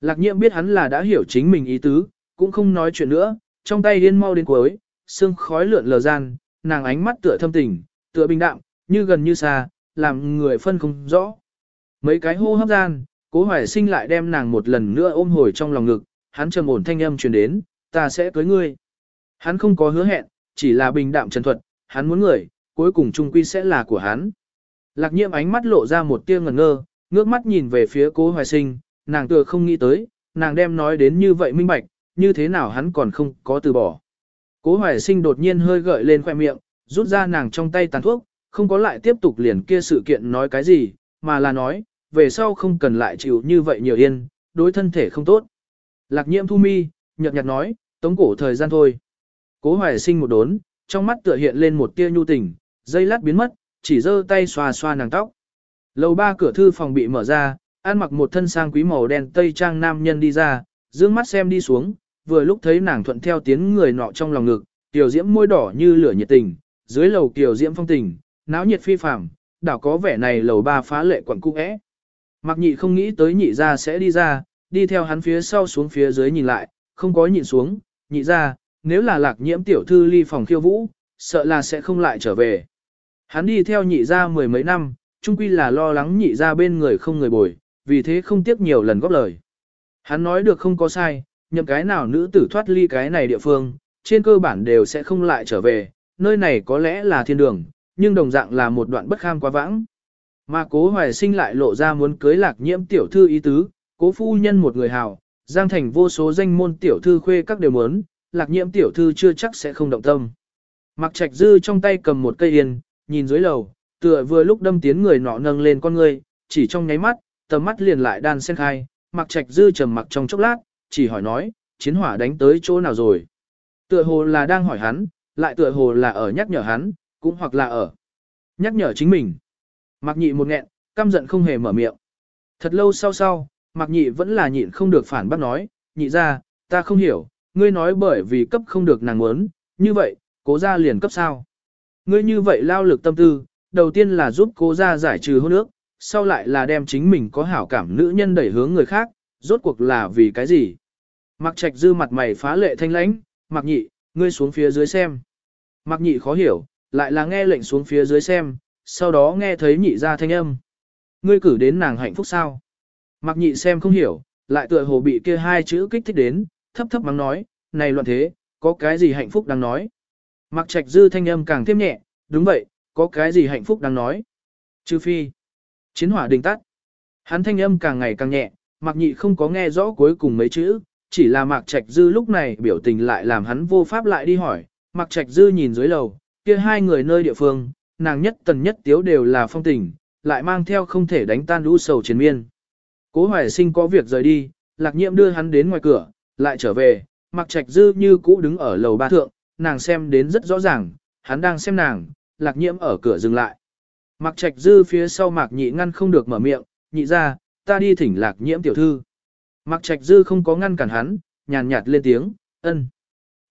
Lạc nhiễm biết hắn là đã hiểu chính mình ý tứ, cũng không nói chuyện nữa, trong tay điên mau đến cuối, sương khói lượn lờ gian, nàng ánh mắt tựa thâm tình, tựa bình đạm, như gần như xa, làm người phân không rõ. Mấy cái hô hấp gian, cố hoài sinh lại đem nàng một lần nữa ôm hồi trong lòng ngực, hắn trầm ổn thanh âm truyền đến, ta sẽ cưới ngươi. Hắn không có hứa hẹn, chỉ là bình đạm trần thuật, hắn muốn người, cuối cùng trung quy sẽ là của hắn. Lạc nhiễm ánh mắt lộ ra một tia ngẩn ngơ, ngước mắt nhìn về phía cố hoài sinh, nàng tựa không nghĩ tới, nàng đem nói đến như vậy minh bạch, như thế nào hắn còn không có từ bỏ. Cố hoài sinh đột nhiên hơi gợi lên khoẻ miệng, rút ra nàng trong tay tàn thuốc, không có lại tiếp tục liền kia sự kiện nói cái gì, mà là nói, về sau không cần lại chịu như vậy nhiều yên, đối thân thể không tốt. Lạc nhiễm thu mi, nhợt nhạt nói, tống cổ thời gian thôi. Cố hoài sinh một đốn, trong mắt tựa hiện lên một tia nhu tình, dây lát biến mất, chỉ giơ tay xoa xoa nàng tóc. Lầu ba cửa thư phòng bị mở ra, ăn mặc một thân sang quý màu đen tây trang nam nhân đi ra, dương mắt xem đi xuống, vừa lúc thấy nàng thuận theo tiếng người nọ trong lòng ngực, tiểu diễm môi đỏ như lửa nhiệt tình, dưới lầu tiểu diễm phong tình, náo nhiệt phi phàm, đảo có vẻ này lầu ba phá lệ quận cung ẽ. Mặc nhị không nghĩ tới nhị ra sẽ đi ra, đi theo hắn phía sau xuống phía dưới nhìn lại, không có nhìn xuống, nhị ra, nếu là lạc nhiễm tiểu thư ly phòng khiêu vũ, sợ là sẽ không lại trở về. Hắn đi theo nhị ra mười mấy năm, chung quy là lo lắng nhị ra bên người không người bồi, vì thế không tiếc nhiều lần góp lời. Hắn nói được không có sai, nhậm cái nào nữ tử thoát ly cái này địa phương, trên cơ bản đều sẽ không lại trở về, nơi này có lẽ là thiên đường, nhưng đồng dạng là một đoạn bất kham quá vãng. Mà cố hoài sinh lại lộ ra muốn cưới lạc nhiễm tiểu thư ý tứ, cố phu nhân một người hào, giang thành vô số danh môn tiểu thư khuê các đều muốn, lạc nhiễm tiểu thư chưa chắc sẽ không động tâm. Mặc trạch dư trong tay cầm một cây yên, nhìn dưới lầu, tựa vừa lúc đâm tiến người nọ nâng lên con người, chỉ trong nháy mắt, tầm mắt liền lại đan sen khai, mặc trạch dư trầm mặc trong chốc lát, chỉ hỏi nói, chiến hỏa đánh tới chỗ nào rồi. Tựa hồ là đang hỏi hắn, lại tựa hồ là ở nhắc nhở hắn, cũng hoặc là ở nhắc nhở chính mình. Mặc nhị một nghẹn, căm giận không hề mở miệng. Thật lâu sau sau, mặc nhị vẫn là nhịn không được phản bác nói, nhị ra, ta không hiểu, ngươi nói bởi vì cấp không được nàng muốn, như vậy, cố ra liền cấp sao. Ngươi như vậy lao lực tâm tư, đầu tiên là giúp cố ra giải trừ hôn ước, sau lại là đem chính mình có hảo cảm nữ nhân đẩy hướng người khác, rốt cuộc là vì cái gì. Mặc trạch dư mặt mày phá lệ thanh lãnh, mặc nhị, ngươi xuống phía dưới xem. Mặc nhị khó hiểu, lại là nghe lệnh xuống phía dưới xem, sau đó nghe thấy nhị ra thanh âm. Ngươi cử đến nàng hạnh phúc sao? Mặc nhị xem không hiểu, lại tựa hồ bị kia hai chữ kích thích đến, thấp thấp mắng nói, này loạn thế, có cái gì hạnh phúc đang nói. Mặc trạch dư thanh âm càng thêm nhẹ, đúng vậy, có cái gì hạnh phúc đang nói. Trừ phi, chiến hỏa đình tắt. Hắn thanh âm càng ngày càng nhẹ, mặc nhị không có nghe rõ cuối cùng mấy chữ, chỉ là Mạc Trạch Dư lúc này biểu tình lại làm hắn vô pháp lại đi hỏi. Mạc Trạch Dư nhìn dưới lầu, kia hai người nơi địa phương, nàng nhất tần nhất tiếu đều là phong tình, lại mang theo không thể đánh tan lũ sầu chiến miên. Cố Hoài Sinh có việc rời đi, Lạc Nhiệm đưa hắn đến ngoài cửa, lại trở về, mặc Trạch Dư như cũ đứng ở lầu ba thượng, nàng xem đến rất rõ ràng, hắn đang xem nàng, Lạc Nhiệm ở cửa dừng lại. mặc Trạch Dư phía sau Mạc Nhị ngăn không được mở miệng, nhị ra, ta đi thỉnh Lạc Nhiễm tiểu thư. mặc Trạch Dư không có ngăn cản hắn, nhàn nhạt lên tiếng, ân.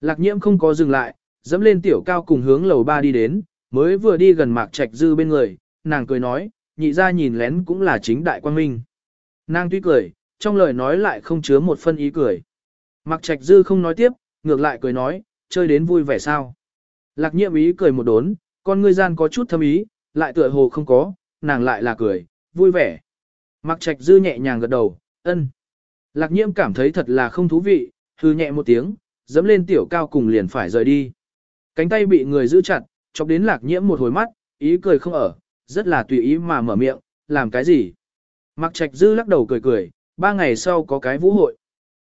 Lạc Nhiễm không có dừng lại, dẫm lên tiểu cao cùng hướng lầu ba đi đến, mới vừa đi gần Mạc Trạch Dư bên người, nàng cười nói, nhị ra nhìn lén cũng là chính đại quan minh. Nàng tuy cười, trong lời nói lại không chứa một phân ý cười. Mạc Trạch Dư không nói tiếp, ngược lại cười nói, chơi đến vui vẻ sao. Lạc nhiệm ý cười một đốn, con ngươi gian có chút thâm ý, lại tựa hồ không có, nàng lại là cười, vui vẻ. Mạc Trạch Dư nhẹ nhàng gật đầu, ân. Lạc nhiễm cảm thấy thật là không thú vị, hư nhẹ một tiếng, dẫm lên tiểu cao cùng liền phải rời đi. Cánh tay bị người giữ chặt, chọc đến lạc nhiễm một hồi mắt, ý cười không ở, rất là tùy ý mà mở miệng, làm cái gì. Mặc trạch dư lắc đầu cười cười, ba ngày sau có cái vũ hội.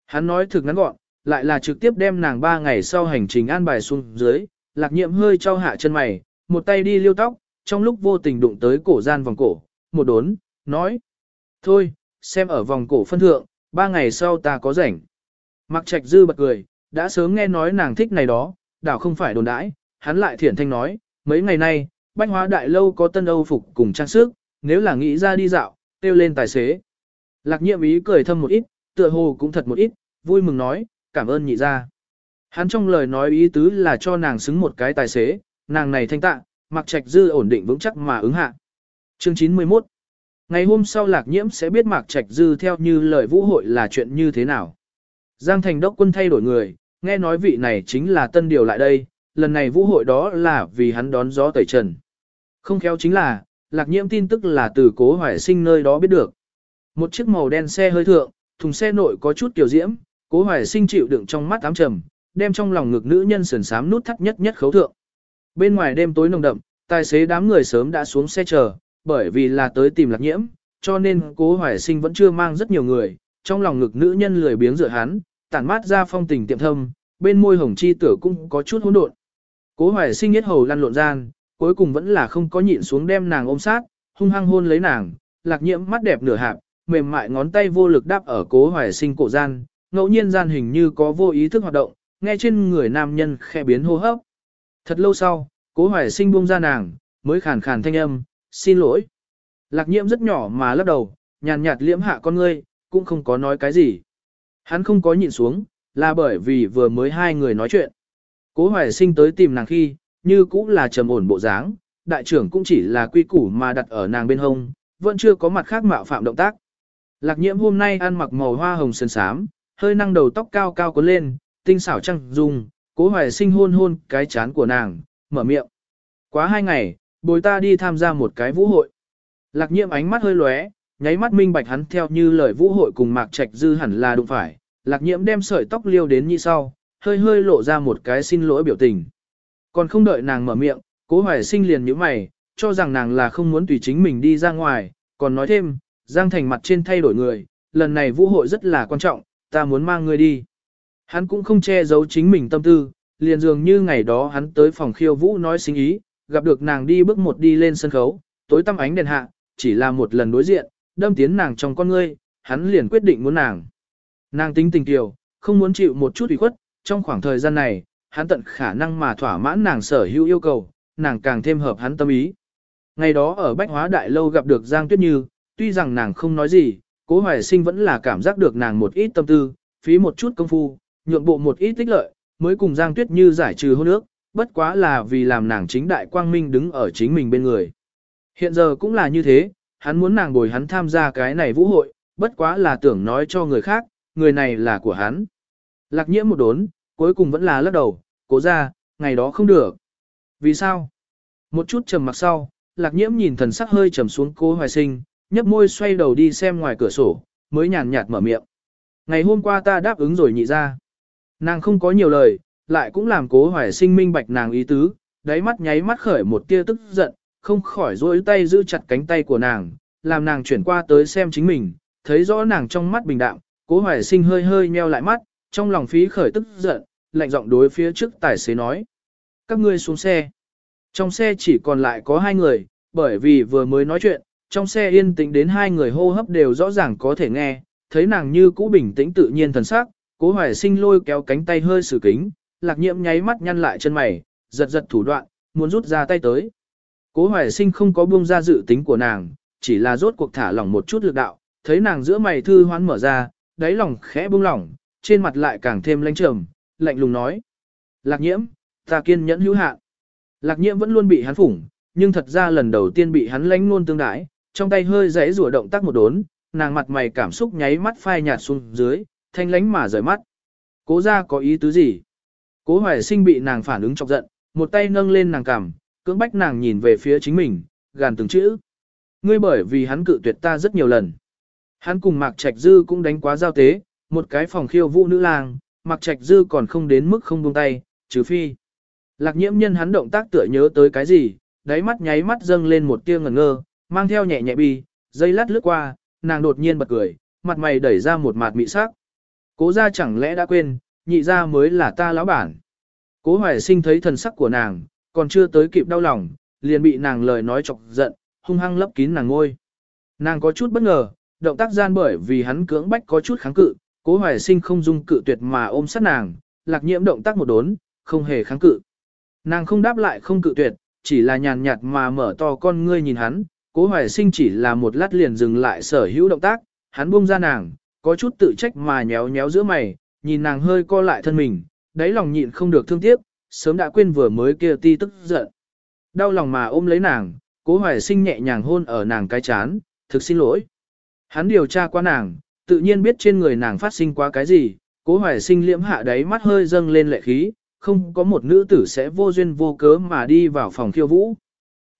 Hắn nói thực ngắn gọn, lại là trực tiếp đem nàng ba ngày sau hành trình an bài xuống dưới, lạc nhiễm hơi trao hạ chân mày, một tay đi liêu tóc, trong lúc vô tình đụng tới cổ gian vòng cổ, một đốn, nói. Thôi, xem ở vòng cổ phân thượng, ba ngày sau ta có rảnh. Mặc trạch dư bật cười, đã sớm nghe nói nàng thích này đó, đảo không phải đồn đãi, hắn lại thiển thanh nói, mấy ngày nay, bách hóa đại lâu có tân âu phục cùng trang sức, nếu là nghĩ ra đi dạo, tiêu lên tài xế. Lạc nhiệm ý cười thâm một ít, tựa hồ cũng thật một ít, vui mừng nói, cảm ơn nhị ra. Hắn trong lời nói ý tứ là cho nàng xứng một cái tài xế, nàng này thanh tạ, mặc trạch dư ổn định vững chắc mà ứng hạ. Chương 91 Ngày hôm sau lạc nhiễm sẽ biết Mạc Trạch Dư theo như lời vũ hội là chuyện như thế nào. Giang Thành Đốc quân thay đổi người, nghe nói vị này chính là tân điều lại đây, lần này vũ hội đó là vì hắn đón gió tẩy trần. Không khéo chính là, lạc nhiễm tin tức là từ cố hoài sinh nơi đó biết được. Một chiếc màu đen xe hơi thượng, thùng xe nội có chút tiểu diễm, cố hoài sinh chịu đựng trong mắt ám trầm, đem trong lòng ngực nữ nhân sườn sám nút thắt nhất nhất khấu thượng. Bên ngoài đêm tối nồng đậm, tài xế đám người sớm đã xuống xe chờ, bởi vì là tới tìm lạc nhiễm, cho nên cố hoài sinh vẫn chưa mang rất nhiều người, trong lòng ngực nữ nhân lười biếng dựa hắn, tản mát ra phong tình tiệm thâm, bên môi hồng chi tử cũng có chút hỗn độn. Cố hoài sinh nhất hầu lăn lộn gian, cuối cùng vẫn là không có nhịn xuống đem nàng ôm sát, hung hăng hôn lấy nàng, lạc nhiễm mắt đẹp nửa hạp, mềm mại ngón tay vô lực đáp ở cố hoài sinh cổ gian, ngẫu nhiên gian hình như có vô ý thức hoạt động, nghe trên người nam nhân khẽ biến hô hấp. Thật lâu sau, cố hoài sinh buông ra nàng, mới khàn khàn thanh âm, xin lỗi. Lạc nhiễm rất nhỏ mà lắc đầu, nhàn nhạt liễm hạ con ngươi, cũng không có nói cái gì. Hắn không có nhịn xuống, là bởi vì vừa mới hai người nói chuyện. Cố hoài sinh tới tìm nàng khi, như cũng là trầm ổn bộ dáng, đại trưởng cũng chỉ là quy củ mà đặt ở nàng bên hông, vẫn chưa có mặt khác mạo phạm động tác. Lạc nhiễm hôm nay ăn mặc màu hoa hồng sơn sám, hơi năng đầu tóc cao cao cuốn lên, tinh xảo trăng dung, cố hoài sinh hôn hôn cái chán của nàng, mở miệng. Quá hai ngày, bồi ta đi tham gia một cái vũ hội. Lạc nhiễm ánh mắt hơi lóe, nháy mắt minh bạch hắn theo như lời vũ hội cùng mạc trạch dư hẳn là đụng phải. Lạc nhiễm đem sợi tóc liêu đến như sau, hơi hơi lộ ra một cái xin lỗi biểu tình. Còn không đợi nàng mở miệng, cố hoài sinh liền nhíu mày, cho rằng nàng là không muốn tùy chính mình đi ra ngoài, còn nói thêm, Giang Thành mặt trên thay đổi người, lần này vũ hội rất là quan trọng, ta muốn mang ngươi đi. Hắn cũng không che giấu chính mình tâm tư, liền dường như ngày đó hắn tới phòng khiêu vũ nói sinh ý, gặp được nàng đi bước một đi lên sân khấu, tối tăm ánh đèn hạ, chỉ là một lần đối diện, đâm tiến nàng trong con ngươi, hắn liền quyết định muốn nàng. Nàng tính tình kiều, không muốn chịu một chút ủy khuất, trong khoảng thời gian này, hắn tận khả năng mà thỏa mãn nàng sở hữu yêu cầu, nàng càng thêm hợp hắn tâm ý. Ngày đó ở Bách Hóa Đại Lâu gặp được Giang Tuyết Như, tuy rằng nàng không nói gì, cố hoài sinh vẫn là cảm giác được nàng một ít tâm tư, phí một chút công phu, nhượng bộ một ít tích lợi, mới cùng Giang Tuyết Như giải trừ hôn ước, bất quá là vì làm nàng chính đại quang minh đứng ở chính mình bên người. Hiện giờ cũng là như thế, hắn muốn nàng bồi hắn tham gia cái này vũ hội, bất quá là tưởng nói cho người khác, người này là của hắn. Lạc nhiễm một đốn, cuối cùng vẫn là lắc đầu, cố ra, ngày đó không được. Vì sao? Một chút trầm mặc sau, lạc nhiễm nhìn thần sắc hơi trầm xuống cố hoài sinh, nhấp môi xoay đầu đi xem ngoài cửa sổ, mới nhàn nhạt mở miệng. Ngày hôm qua ta đáp ứng rồi nhị ra. Nàng không có nhiều lời, lại cũng làm cố hoài sinh minh bạch nàng ý tứ, đáy mắt nháy mắt khởi một tia tức giận, không khỏi duỗi tay giữ chặt cánh tay của nàng, làm nàng chuyển qua tới xem chính mình, thấy rõ nàng trong mắt bình đạm, cố hoài sinh hơi hơi nheo lại mắt, trong lòng phí khởi tức giận, lạnh giọng đối phía trước tài xế nói. Các ngươi xuống xe. Trong xe chỉ còn lại có hai người, bởi vì vừa mới nói chuyện, trong xe yên tĩnh đến hai người hô hấp đều rõ ràng có thể nghe, thấy nàng như cũ bình tĩnh tự nhiên thần sắc, cố hoài sinh lôi kéo cánh tay hơi sử kính, lạc nhiễm nháy mắt nhăn lại chân mày, giật giật thủ đoạn, muốn rút ra tay tới. Cố hoài sinh không có buông ra dự tính của nàng, chỉ là rốt cuộc thả lỏng một chút lực đạo, thấy nàng giữa mày thư hoán mở ra, đáy lòng khẽ buông lỏng, trên mặt lại càng thêm lãnh trầm, lạnh lùng nói. Lạc nhiễm, ta kiên nhẫn hữu hạn. Lạc nhiễm vẫn luôn bị hắn phủng, nhưng thật ra lần đầu tiên bị hắn lãnh luôn tương đái, trong tay hơi giấy rủa động tác một đốn, nàng mặt mày cảm xúc nháy mắt phai nhạt xuống dưới, thanh lánh mà rời mắt. Cố ra có ý tứ gì? Cố hoài sinh bị nàng phản ứng chọc giận, một tay nâng lên nàng cằm, cưỡng bách nàng nhìn về phía chính mình, gàn từng chữ. Ngươi bởi vì hắn cự tuyệt ta rất nhiều lần. Hắn cùng Mạc Trạch Dư cũng đánh quá giao tế, một cái phòng khiêu vũ nữ lang, Mạc Trạch Dư còn không đến mức không buông tay, trừ phi. Lạc nhiễm nhân hắn động tác tựa nhớ tới cái gì, đáy mắt nháy mắt dâng lên một tia ngẩn ngơ, mang theo nhẹ nhẹ bi, dây lát lướt qua, nàng đột nhiên bật cười, mặt mày đẩy ra một mạt mị sắc. Cố ra chẳng lẽ đã quên, nhị ra mới là ta lão bản. Cố hoài sinh thấy thần sắc của nàng, còn chưa tới kịp đau lòng, liền bị nàng lời nói chọc giận, hung hăng lấp kín nàng ngôi. Nàng có chút bất ngờ, động tác gian bởi vì hắn cưỡng bách có chút kháng cự, cố hoài sinh không dung cự tuyệt mà ôm sát nàng, lạc nhiễm động tác một đốn, không hề kháng cự. Nàng không đáp lại không cự tuyệt, chỉ là nhàn nhạt mà mở to con ngươi nhìn hắn, cố hoài sinh chỉ là một lát liền dừng lại sở hữu động tác, hắn buông ra nàng, có chút tự trách mà nhéo nhéo giữa mày, nhìn nàng hơi co lại thân mình, đáy lòng nhịn không được thương tiếc, sớm đã quên vừa mới kia ti tức giận. Đau lòng mà ôm lấy nàng, cố hoài sinh nhẹ nhàng hôn ở nàng cái chán, thực xin lỗi. Hắn điều tra qua nàng, tự nhiên biết trên người nàng phát sinh quá cái gì, cố hoài sinh liễm hạ đáy mắt hơi dâng lên lệ khí, không có một nữ tử sẽ vô duyên vô cớ mà đi vào phòng khiêu vũ.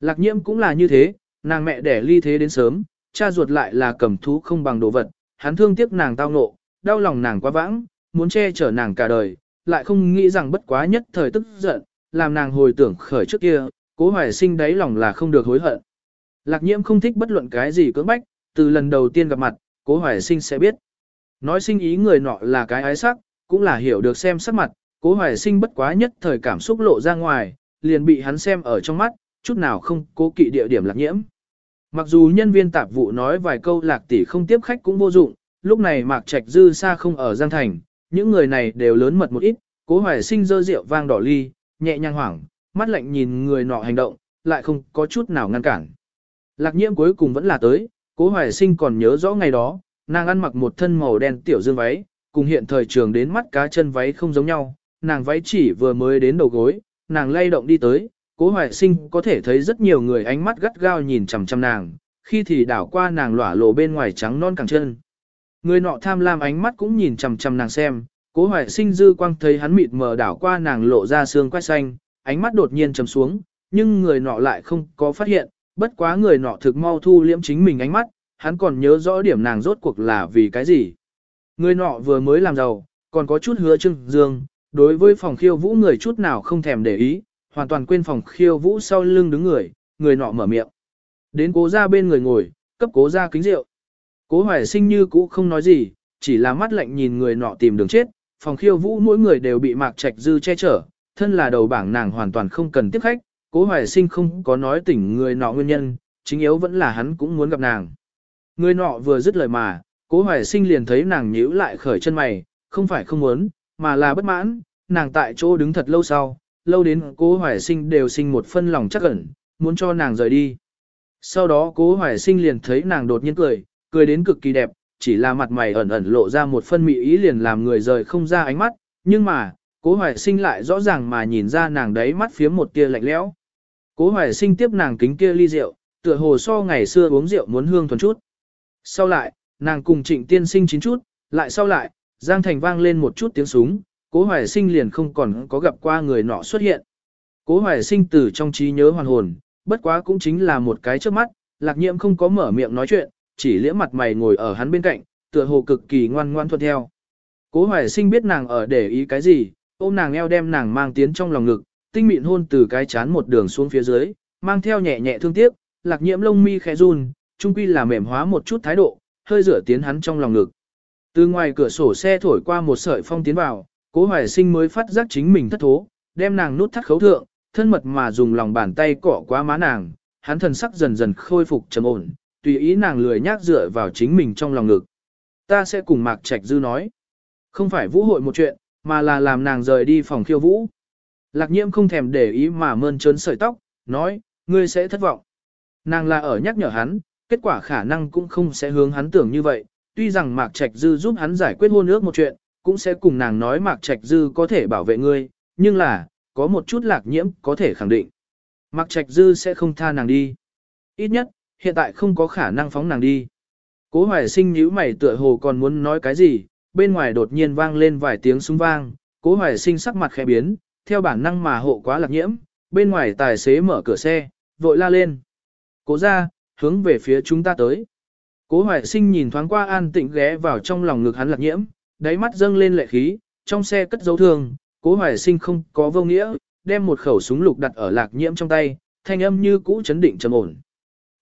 Lạc nhiễm cũng là như thế, nàng mẹ đẻ ly thế đến sớm, cha ruột lại là cầm thú không bằng đồ vật, hắn thương tiếc nàng tao nộ, đau lòng nàng quá vãng, muốn che chở nàng cả đời, lại không nghĩ rằng bất quá nhất thời tức giận, làm nàng hồi tưởng khởi trước kia, cố hoài sinh đáy lòng là không được hối hận. Lạc nhiễm không thích bất luận cái gì cưỡng bách, từ lần đầu tiên gặp mặt, cố hoài sinh sẽ biết. Nói sinh ý người nọ là cái ái sắc, cũng là hiểu được xem sắc mặt, cố hoài sinh bất quá nhất thời cảm xúc lộ ra ngoài, liền bị hắn xem ở trong mắt, chút nào không cố kỵ địa điểm lạc nhiễm. Mặc dù nhân viên tạp vụ nói vài câu lạc tỷ không tiếp khách cũng vô dụng, lúc này mạc trạch dư xa không ở Giang Thành, những người này đều lớn mật một ít, cố hoài sinh dơ rượu vang đỏ ly, nhẹ nhàng hoảng, mắt lạnh nhìn người nọ hành động, lại không có chút nào ngăn cản. Lạc nhiễm cuối cùng vẫn là tới, cố hoài sinh còn nhớ rõ ngày đó, nàng ăn mặc một thân màu đen tiểu dương váy, cùng hiện thời trường đến mắt cá chân váy không giống nhau, nàng váy chỉ vừa mới đến đầu gối, nàng lay động đi tới, cố hoài sinh có thể thấy rất nhiều người ánh mắt gắt gao nhìn chằm chằm nàng, khi thì đảo qua nàng lỏa lộ bên ngoài trắng non cẳng chân. Người nọ tham lam ánh mắt cũng nhìn chằm chằm nàng xem, cố hoài sinh dư quang thấy hắn mịt mờ đảo qua nàng lộ ra xương quai xanh, ánh mắt đột nhiên trầm xuống, nhưng người nọ lại không có phát hiện, bất quá người nọ thực mau thu liễm chính mình ánh mắt, hắn còn nhớ rõ điểm nàng rốt cuộc là vì cái gì. Người nọ vừa mới làm giàu, còn có chút hứa trưng dương, đối với phòng khiêu vũ người chút nào không thèm để ý, hoàn toàn quên phòng khiêu vũ sau lưng đứng người, người nọ mở miệng. Đến cố ra bên người ngồi, cấp cố ra kính rượu. Cố hoài sinh như cũ không nói gì, chỉ là mắt lạnh nhìn người nọ tìm đường chết, phòng khiêu vũ mỗi người đều bị mạc trạch dư che chở, thân là đầu bảng nàng hoàn toàn không cần tiếp khách, cố hoài sinh không có nói tỉnh người nọ nguyên nhân, chính yếu vẫn là hắn cũng muốn gặp nàng. Người nọ vừa dứt lời mà, cố hoài sinh liền thấy nàng nhíu lại khởi chân mày, không phải không muốn, mà là bất mãn, nàng tại chỗ đứng thật lâu sau, lâu đến cố hoài sinh đều sinh một phân lòng chắc ẩn, muốn cho nàng rời đi. Sau đó cố hoài sinh liền thấy nàng đột nhiên cười, cười đến cực kỳ đẹp, chỉ là mặt mày ẩn ẩn lộ ra một phân mị ý liền làm người rời không ra ánh mắt, nhưng mà, cố hoài sinh lại rõ ràng mà nhìn ra nàng đấy mắt phía một tia lạnh lẽo. Cố hoài sinh tiếp nàng kính kia ly rượu, tựa hồ so ngày xưa uống rượu muốn hương thuần chút. Sau lại, nàng cùng trịnh tiên sinh chín chút, lại sau lại, Giang Thành vang lên một chút tiếng súng, cố hoài sinh liền không còn có gặp qua người nọ xuất hiện. Cố hoài sinh từ trong trí nhớ hoàn hồn, bất quá cũng chính là một cái trước mắt, lạc nhiệm không có mở miệng nói chuyện, chỉ liễm mặt mày ngồi ở hắn bên cạnh, tựa hồ cực kỳ ngoan ngoan thuận theo. Cố hoài sinh biết nàng ở để ý cái gì, ôm nàng eo đem nàng mang tiến trong lòng ngực, tinh mịn hôn từ cái chán một đường xuống phía dưới, mang theo nhẹ nhẹ thương tiếc, lạc nhiễm lông mi khẽ run, trung quy là mềm hóa một chút thái độ, hơi rửa tiến hắn trong lòng ngực. Từ ngoài cửa sổ xe thổi qua một sợi phong tiến vào, cố hoài sinh mới phát giác chính mình thất thố, đem nàng nút thắt khấu thượng, thân mật mà dùng lòng bàn tay cọ qua má nàng, hắn thần sắc dần dần khôi phục trầm ổn, tùy ý nàng lười nhác dựa vào chính mình trong lòng ngực. Ta sẽ cùng Mạc Trạch Dư nói. Không phải vũ hội một chuyện, mà là làm nàng rời đi phòng khiêu vũ. Lạc nhiễm không thèm để ý mà mơn trớn sợi tóc, nói, ngươi sẽ thất vọng. Nàng là ở nhắc nhở hắn, kết quả khả năng cũng không sẽ hướng hắn tưởng như vậy, tuy rằng Mạc Trạch Dư giúp hắn giải quyết hôn ước một chuyện, cũng sẽ cùng nàng nói Mạc Trạch Dư có thể bảo vệ ngươi, nhưng là, có một chút lạc nhiễm có thể khẳng định. Mạc Trạch Dư sẽ không tha nàng đi. Ít nhất, hiện tại không có khả năng phóng nàng đi. Cố hoài sinh nhíu mày tựa hồ còn muốn nói cái gì, bên ngoài đột nhiên vang lên vài tiếng súng vang, cố hoài sinh sắc mặt khẽ biến, theo bản năng mà hộ quá lạc nhiễm, bên ngoài tài xế mở cửa xe, vội la lên. Cố ra, hướng về phía chúng ta tới. Cố hoài sinh nhìn thoáng qua an tịnh ghé vào trong lòng ngực hắn lạc nhiễm, đáy mắt dâng lên lệ khí, trong xe cất dấu thương, cố hoài sinh không có vô nghĩa, đem một khẩu súng lục đặt ở lạc nhiễm trong tay, thanh âm như cũ chấn định trầm ổn.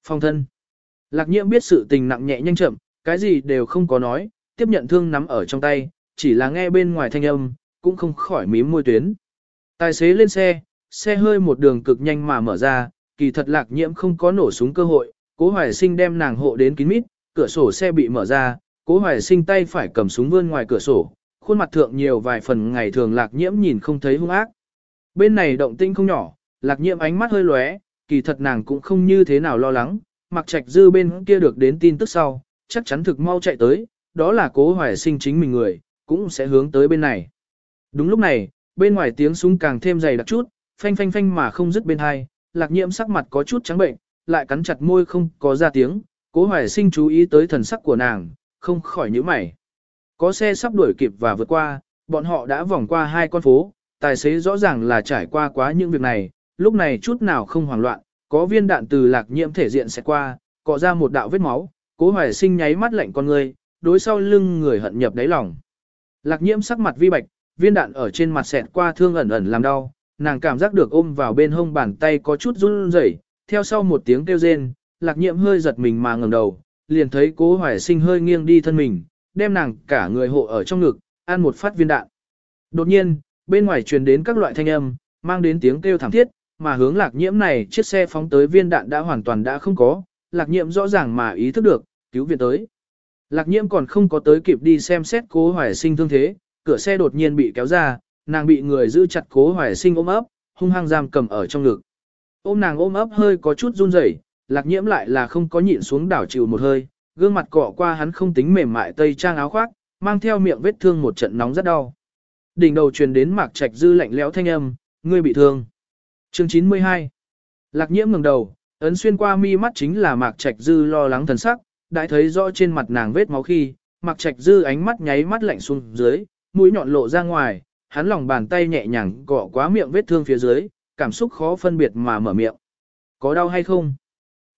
Phong thân. Lạc nhiễm biết sự tình nặng nhẹ nhanh chậm, cái gì đều không có nói, tiếp nhận thương nắm ở trong tay, chỉ là nghe bên ngoài thanh âm, cũng không khỏi mím môi tuyến. Tài xế lên xe, xe hơi một đường cực nhanh mà mở ra, kỳ thật lạc nhiễm không có nổ súng cơ hội, cố hoài sinh đem nàng hộ đến kín mít, cửa sổ xe bị mở ra, cố hoài sinh tay phải cầm súng vươn ngoài cửa sổ, khuôn mặt thượng nhiều vài phần ngày thường lạc nhiễm nhìn không thấy hung ác. Bên này động tinh không nhỏ, lạc nhiễm ánh mắt hơi lóe, kỳ thật nàng cũng không như thế nào lo lắng, mặc trạch dư bên kia được đến tin tức sau, chắc chắn thực mau chạy tới, đó là cố hoài sinh chính mình người, cũng sẽ hướng tới bên này. Đúng lúc này, bên ngoài tiếng súng càng thêm dày đặc chút, phanh phanh phanh mà không dứt bên hai, lạc nhiễm sắc mặt có chút trắng bệnh, lại cắn chặt môi không có ra tiếng, cố hoài sinh chú ý tới thần sắc của nàng, không khỏi nhíu mày. Có xe sắp đuổi kịp và vượt qua, bọn họ đã vòng qua hai con phố, tài xế rõ ràng là trải qua quá những việc này, lúc này chút nào không hoảng loạn, có viên đạn từ lạc nhiễm thể diện sẽ qua, cọ ra một đạo vết máu, cố hoài sinh nháy mắt lạnh con người, đối sau lưng người hận nhập đáy lòng. Lạc nhiễm sắc mặt vi bạch, viên đạn ở trên mặt xẹt qua thương ẩn ẩn làm đau, nàng cảm giác được ôm vào bên hông bàn tay có chút run rẩy, theo sau một tiếng kêu rên, lạc nhiễm hơi giật mình mà ngẩng đầu, liền thấy cố hoài sinh hơi nghiêng đi thân mình, đem nàng cả người hộ ở trong ngực, ăn một phát viên đạn. Đột nhiên, bên ngoài truyền đến các loại thanh âm, mang đến tiếng kêu thảm thiết, mà hướng lạc nhiễm này chiếc xe phóng tới viên đạn đã hoàn toàn đã không có, lạc nhiễm rõ ràng mà ý thức được, cứu viện tới. Lạc nhiễm còn không có tới kịp đi xem xét cố hoài sinh thương thế, cửa xe đột nhiên bị kéo ra, nàng bị người giữ chặt cố hoài sinh ôm ấp, hung hăng giam cầm ở trong ngực. Ôm nàng ôm ấp hơi có chút run rẩy, lạc nhiễm lại là không có nhịn xuống đảo chịu một hơi, gương mặt cọ qua hắn không tính mềm mại tây trang áo khoác, mang theo miệng vết thương một trận nóng rất đau. Đỉnh đầu truyền đến mạc trạch dư lạnh lẽo thanh âm, ngươi bị thương. Chương 92 Lạc nhiễm ngẩng đầu, ấn xuyên qua mi mắt chính là mạc trạch dư lo lắng thần sắc, đã thấy rõ trên mặt nàng vết máu khi, mạc trạch dư ánh mắt nháy mắt lạnh xuống dưới, mũi nhọn lộ ra ngoài, hắn lòng bàn tay nhẹ nhàng cọ quá miệng vết thương phía dưới, cảm xúc khó phân biệt mà mở miệng. Có đau hay không?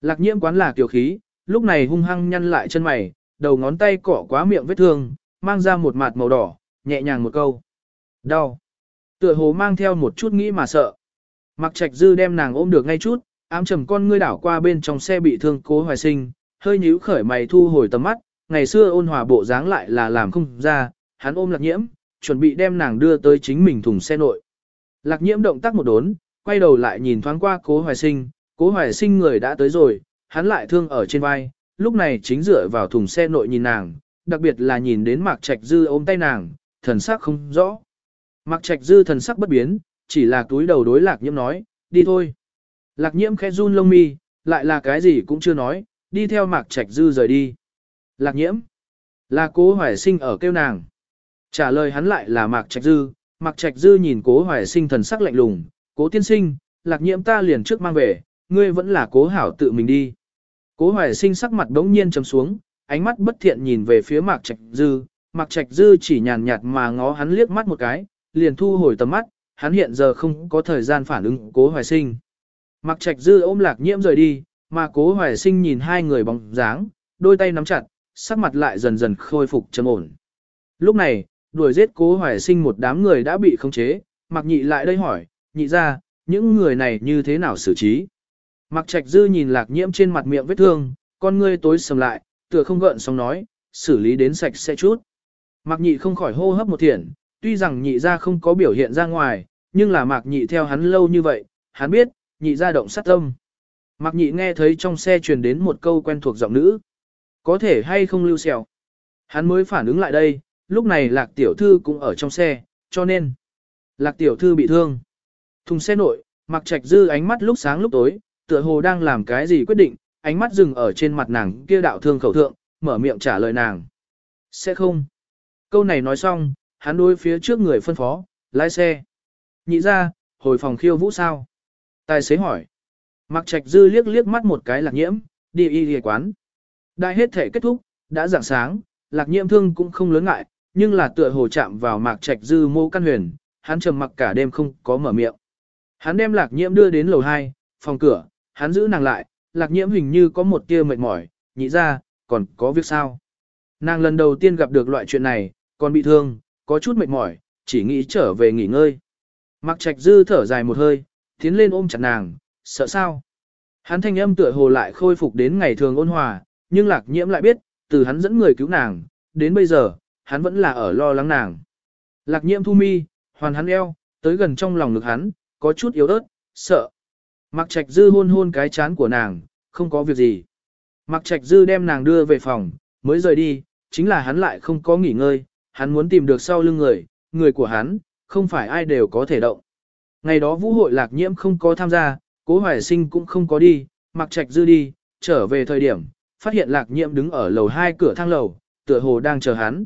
Lạc nhiễm quán là kiều khí, lúc này hung hăng nhăn lại chân mày, đầu ngón tay cọ quá miệng vết thương, mang ra một mặt màu đỏ, nhẹ nhàng một câu. Đau. Tựa hồ mang theo một chút nghĩ mà sợ. Mặc trạch dư đem nàng ôm được ngay chút, ám trầm con ngươi đảo qua bên trong xe bị thương cố hoài sinh, hơi nhíu khởi mày thu hồi tầm mắt, ngày xưa ôn hòa bộ dáng lại là làm không ra, hắn ôm lạc nhiễm, chuẩn bị đem nàng đưa tới chính mình thùng xe nội. Lạc nhiễm động tác một đốn, quay đầu lại nhìn thoáng qua cố hoài sinh, cố hoài sinh người đã tới rồi, hắn lại thương ở trên vai, lúc này chính dựa vào thùng xe nội nhìn nàng, đặc biệt là nhìn đến Mạc Trạch Dư ôm tay nàng, thần sắc không rõ. Mạc Trạch Dư thần sắc bất biến, chỉ là túi đầu đối Lạc Nhiễm nói, đi thôi. Lạc Nhiễm khẽ run lông mi, lại là cái gì cũng chưa nói, đi theo Mạc Trạch Dư rời đi. Lạc Nhiễm, là cố hoài sinh ở kêu nàng. Trả lời hắn lại là Mạc Trạch Dư, Mạc Trạch Dư nhìn cố hoài sinh thần sắc lạnh lùng, cố tiên sinh, Lạc Nhiễm ta liền trước mang về, ngươi vẫn là cố hảo tự mình đi. Cố hoài sinh sắc mặt đống nhiên trầm xuống, ánh mắt bất thiện nhìn về phía Mạc Trạch Dư, Mạc Trạch Dư chỉ nhàn nhạt mà ngó hắn liếc mắt một cái, liền thu hồi tầm mắt, hắn hiện giờ không có thời gian phản ứng cố hoài sinh. Mạc Trạch Dư ôm lạc nhiễm rời đi, mà cố hoài sinh nhìn hai người bóng dáng, đôi tay nắm chặt, sắc mặt lại dần dần khôi phục trầm ổn. Lúc này, đuổi giết cố hoài sinh một đám người đã bị khống chế, Mạc Nhị lại đây hỏi, nhị ra, những người này như thế nào xử trí? Mạc Trạch Dư nhìn lạc nhiễm trên mặt miệng vết thương, con ngươi tối sầm lại, tựa không gợn sóng nói, xử lý đến sạch sẽ chút. Mạc nhị không khỏi hô hấp một thiện, tuy rằng nhị ra không có biểu hiện ra ngoài, nhưng là mạc nhị theo hắn lâu như vậy, hắn biết, nhị ra động sát tâm. Mạc nhị nghe thấy trong xe truyền đến một câu quen thuộc giọng nữ. Có thể hay không lưu xèo. Hắn mới phản ứng lại đây, lúc này lạc tiểu thư cũng ở trong xe, cho nên. Lạc tiểu thư bị thương. Thùng xe nội, mặc Trạch Dư ánh mắt lúc sáng lúc tối, tựa hồ đang làm cái gì quyết định, ánh mắt dừng ở trên mặt nàng kia đạo thương khẩu thượng, mở miệng trả lời nàng. Sẽ không. Câu này nói xong, hắn đối phía trước người phân phó, lái xe. Nhị ra, hồi phòng khiêu vũ sao? Tài xế hỏi. Mặc trạch dư liếc liếc mắt một cái lạc nhiễm, đi y y quán. Đại hết thể kết thúc, đã dạng sáng, lạc nhiễm thương cũng không lớn ngại, nhưng là tựa hồ chạm vào mạc trạch dư mô căn huyền, hắn trầm mặc cả đêm không có mở miệng. Hắn đem lạc nhiễm đưa đến lầu 2, phòng cửa, hắn giữ nàng lại, lạc nhiễm hình như có một tia mệt mỏi, nhị ra, còn có việc sao? Nàng lần đầu tiên gặp được loại chuyện này, còn bị thương, có chút mệt mỏi, chỉ nghĩ trở về nghỉ ngơi. mạc trạch dư thở dài một hơi, tiến lên ôm chặt nàng, sợ sao? Hắn thanh âm tựa hồ lại khôi phục đến ngày thường ôn hòa, nhưng lạc nhiễm lại biết, từ hắn dẫn người cứu nàng, đến bây giờ, hắn vẫn là ở lo lắng nàng. Lạc nhiễm thu mi, hoàn hắn eo, tới gần trong lòng ngực hắn, có chút yếu ớt, sợ. Mặc trạch dư hôn hôn cái chán của nàng, không có việc gì. Mặc trạch dư đem nàng đưa về phòng, mới rời đi, chính là hắn lại không có nghỉ ngơi, hắn muốn tìm được sau lưng người, người của hắn, không phải ai đều có thể động. Ngày đó vũ hội lạc nhiễm không có tham gia, cố hoài sinh cũng không có đi, mặc trạch dư đi, trở về thời điểm, phát hiện lạc nhiễm đứng ở lầu hai cửa thang lầu, tựa hồ đang chờ hắn.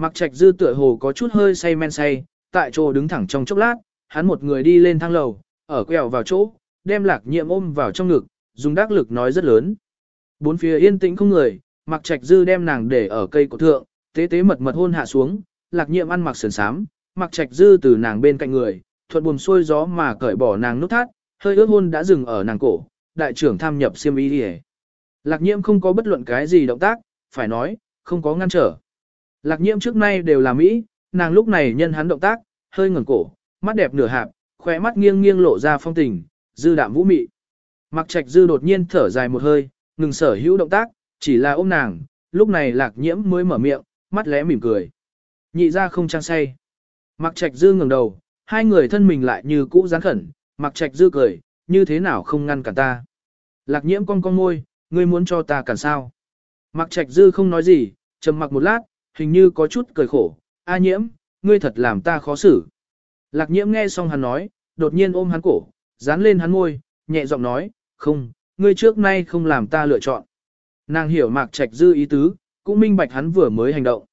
Mặc trạch dư tựa hồ có chút hơi say men say, tại chỗ đứng thẳng trong chốc lát, hắn một người đi lên thang lầu, ở quẹo vào chỗ, đem lạc Nhiệm ôm vào trong ngực, dùng đắc lực nói rất lớn. Bốn phía yên tĩnh không người, mặc trạch dư đem nàng để ở cây cổ thượng, tế tế mật mật hôn hạ xuống, lạc nhiệm ăn mặc sườn sám, mặc trạch dư từ nàng bên cạnh người, thuận buồm xuôi gió mà cởi bỏ nàng nút thắt, hơi ướt hôn đã dừng ở nàng cổ, đại trưởng tham nhập xiêm y đi Lạc nhiệm không có bất luận cái gì động tác, phải nói, không có ngăn trở. Lạc nhiệm trước nay đều là Mỹ, nàng lúc này nhân hắn động tác, hơi ngẩng cổ, mắt đẹp nửa hạp, khóe mắt nghiêng nghiêng lộ ra phong tình, dư đạm vũ mị. Mặc trạch dư đột nhiên thở dài một hơi, ngừng sở hữu động tác, chỉ là ôm nàng, lúc này lạc nhiễm mới mở miệng, mắt lẽ mỉm cười. Nhị ra không trang say. Mặc trạch dư ngẩng đầu, hai người thân mình lại như cũ gián khẩn, mặc trạch dư cười, như thế nào không ngăn cản ta. Lạc nhiễm con con môi, ngươi muốn cho ta cản sao. Mặc trạch dư không nói gì, trầm mặc một lát, hình như có chút cười khổ, a nhiễm, ngươi thật làm ta khó xử. Lạc nhiễm nghe xong hắn nói, đột nhiên ôm hắn cổ, dán lên hắn môi, nhẹ giọng nói, không, ngươi trước nay không làm ta lựa chọn. Nàng hiểu mạc trạch dư ý tứ, cũng minh bạch hắn vừa mới hành động.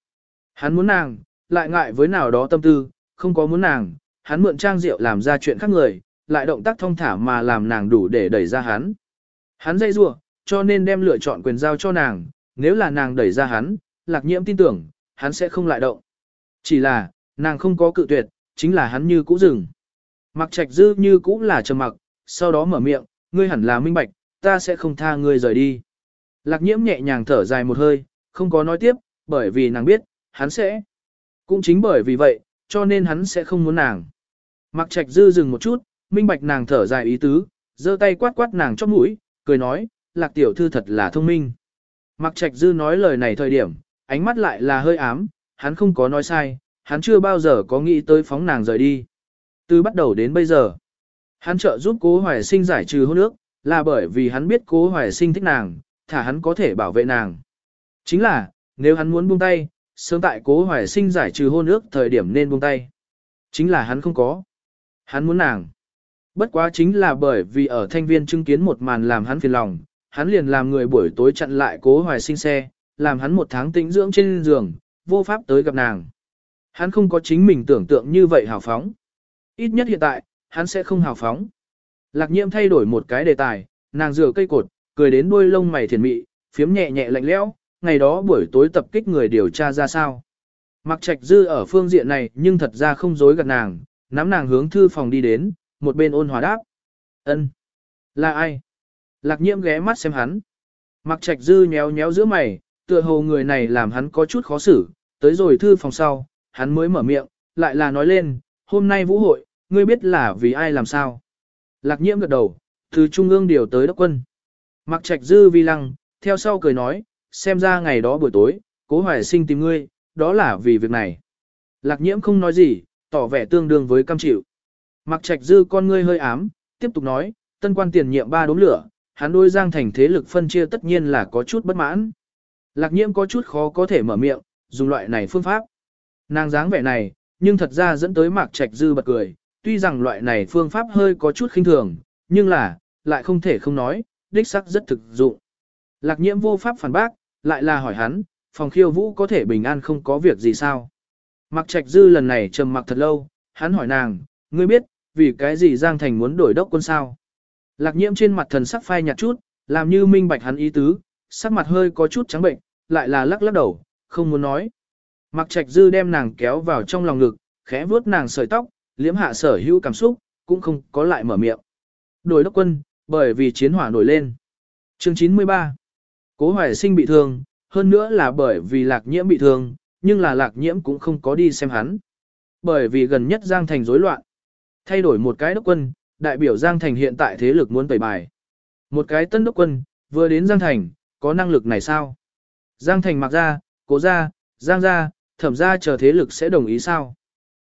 Hắn muốn nàng, lại ngại với nào đó tâm tư, không có muốn nàng, hắn mượn trang rượu làm ra chuyện khác người, lại động tác thông thả mà làm nàng đủ để đẩy ra hắn. Hắn dây rua, cho nên đem lựa chọn quyền giao cho nàng, nếu là nàng đẩy ra hắn, lạc nhiễm tin tưởng, hắn sẽ không lại động. Chỉ là, nàng không có cự tuyệt, chính là hắn như cũ dừng. Mặc trạch dư như cũ là trầm mặc, sau đó mở miệng, ngươi hẳn là minh bạch, ta sẽ không tha ngươi rời đi. Lạc nhiễm nhẹ nhàng thở dài một hơi, không có nói tiếp, bởi vì nàng biết, hắn sẽ. Cũng chính bởi vì vậy, cho nên hắn sẽ không muốn nàng. Mặc trạch dư dừng một chút, minh bạch nàng thở dài ý tứ, giơ tay quát quát nàng chóp mũi, cười nói, lạc tiểu thư thật là thông minh. Mặc trạch dư nói lời này thời điểm, ánh mắt lại là hơi ám, hắn không có nói sai, hắn chưa bao giờ có nghĩ tới phóng nàng rời đi. Từ bắt đầu đến bây giờ, hắn trợ giúp cố hoài sinh giải trừ hôn ước, là bởi vì hắn biết cố hoài sinh thích nàng, thả hắn có thể bảo vệ nàng. Chính là, nếu hắn muốn buông tay, sớm tại cố hoài sinh giải trừ hôn ước thời điểm nên buông tay. Chính là hắn không có. Hắn muốn nàng. Bất quá chính là bởi vì ở thanh viên chứng kiến một màn làm hắn phiền lòng, hắn liền làm người buổi tối chặn lại cố hoài sinh xe, làm hắn một tháng tĩnh dưỡng trên giường, vô pháp tới gặp nàng. Hắn không có chính mình tưởng tượng như vậy hào phóng. Ít nhất hiện tại, hắn sẽ không hào phóng. Lạc nhiễm thay đổi một cái đề tài, nàng rửa cây cột, cười đến đuôi lông mày thiền mị, phiếm nhẹ nhẹ lạnh lẽo, ngày đó buổi tối tập kích người điều tra ra sao. Mặc trạch dư ở phương diện này nhưng thật ra không dối gạt nàng, nắm nàng hướng thư phòng đi đến, một bên ôn hòa đáp. ân Là ai? Lạc nhiễm ghé mắt xem hắn. Mặc trạch dư nhéo nhéo giữa mày, tựa hồ người này làm hắn có chút khó xử, tới rồi thư phòng sau, hắn mới mở miệng, lại là nói lên, hôm nay vũ hội, ngươi biết là vì ai làm sao. Lạc nhiễm gật đầu, từ trung ương điều tới đốc quân. Mặc trạch dư vi lăng, theo sau cười nói, xem ra ngày đó buổi tối, cố hoài sinh tìm ngươi, đó là vì việc này. Lạc nhiễm không nói gì, tỏ vẻ tương đương với cam chịu. Mặc trạch dư con ngươi hơi ám, tiếp tục nói, tân quan tiền nhiệm ba đốm lửa, hắn đôi giang thành thế lực phân chia tất nhiên là có chút bất mãn. Lạc nhiễm có chút khó có thể mở miệng, dùng loại này phương pháp. Nàng dáng vẻ này, nhưng thật ra dẫn tới mạc trạch dư bật cười, tuy rằng loại này phương pháp hơi có chút khinh thường, nhưng là, lại không thể không nói, đích sắc rất thực dụng. Lạc nhiễm vô pháp phản bác, lại là hỏi hắn, phòng khiêu vũ có thể bình an không có việc gì sao. Mạc trạch dư lần này trầm mặc thật lâu, hắn hỏi nàng, ngươi biết, vì cái gì Giang Thành muốn đổi đốc quân sao? Lạc nhiễm trên mặt thần sắc phai nhạt chút, làm như minh bạch hắn ý tứ, sắc mặt hơi có chút trắng bệnh, lại là lắc lắc đầu, không muốn nói. Mặc trạch dư đem nàng kéo vào trong lòng ngực, khẽ vuốt nàng sợi tóc, liễm hạ sở hữu cảm xúc, cũng không có lại mở miệng. Đổi đốc quân, bởi vì chiến hỏa nổi lên. Chương 93 Cố hoài sinh bị thương, hơn nữa là bởi vì lạc nhiễm bị thương, nhưng là lạc nhiễm cũng không có đi xem hắn. Bởi vì gần nhất Giang Thành rối loạn. Thay đổi một cái đốc quân, đại biểu Giang Thành hiện tại thế lực muốn tẩy bài. Một cái tân đốc quân, vừa đến Giang Thành, có năng lực này sao? Giang Thành mặc ra, cố ra, Giang ra, thẩm ra chờ thế lực sẽ đồng ý sao?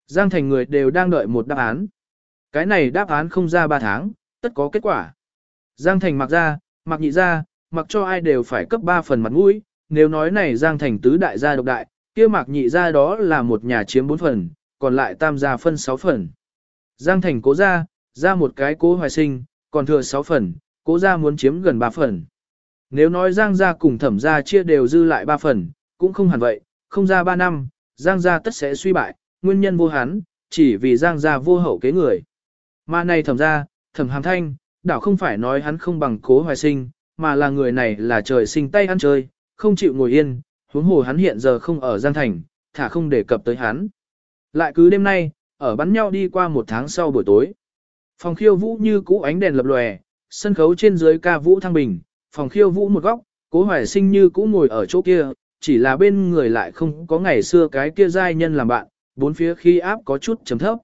Giang Thành người đều đang đợi một đáp án. Cái này đáp án không ra 3 tháng, tất có kết quả. Giang Thành mặc ra, mặc nhị ra, mặc cho ai đều phải cấp 3 phần mặt mũi, nếu nói này Giang Thành tứ đại gia độc đại, kia mặc nhị ra đó là một nhà chiếm 4 phần, còn lại tam gia phân 6 phần. Giang Thành cố ra, ra một cái cố hoài sinh, còn thừa 6 phần, cố ra muốn chiếm gần 3 phần. Nếu nói Giang gia cùng thẩm gia chia đều dư lại 3 phần, cũng không hẳn vậy, không ra 3 năm, Giang gia tất sẽ suy bại, nguyên nhân vô hán, chỉ vì Giang gia vô hậu kế người. Mà này thẩm gia, thẩm hàm thanh, đảo không phải nói hắn không bằng cố hoài sinh, mà là người này là trời sinh tay ăn chơi, không chịu ngồi yên, huống hồ hắn hiện giờ không ở Giang Thành, thả không đề cập tới hắn. Lại cứ đêm nay, ở bắn nhau đi qua một tháng sau buổi tối. Phòng khiêu vũ như cũ ánh đèn lập lòe, sân khấu trên dưới ca vũ thăng bình, phòng khiêu vũ một góc, cố hoài sinh như cũ ngồi ở chỗ kia, chỉ là bên người lại không có ngày xưa cái kia giai nhân làm bạn, bốn phía khi áp có chút chấm thấp.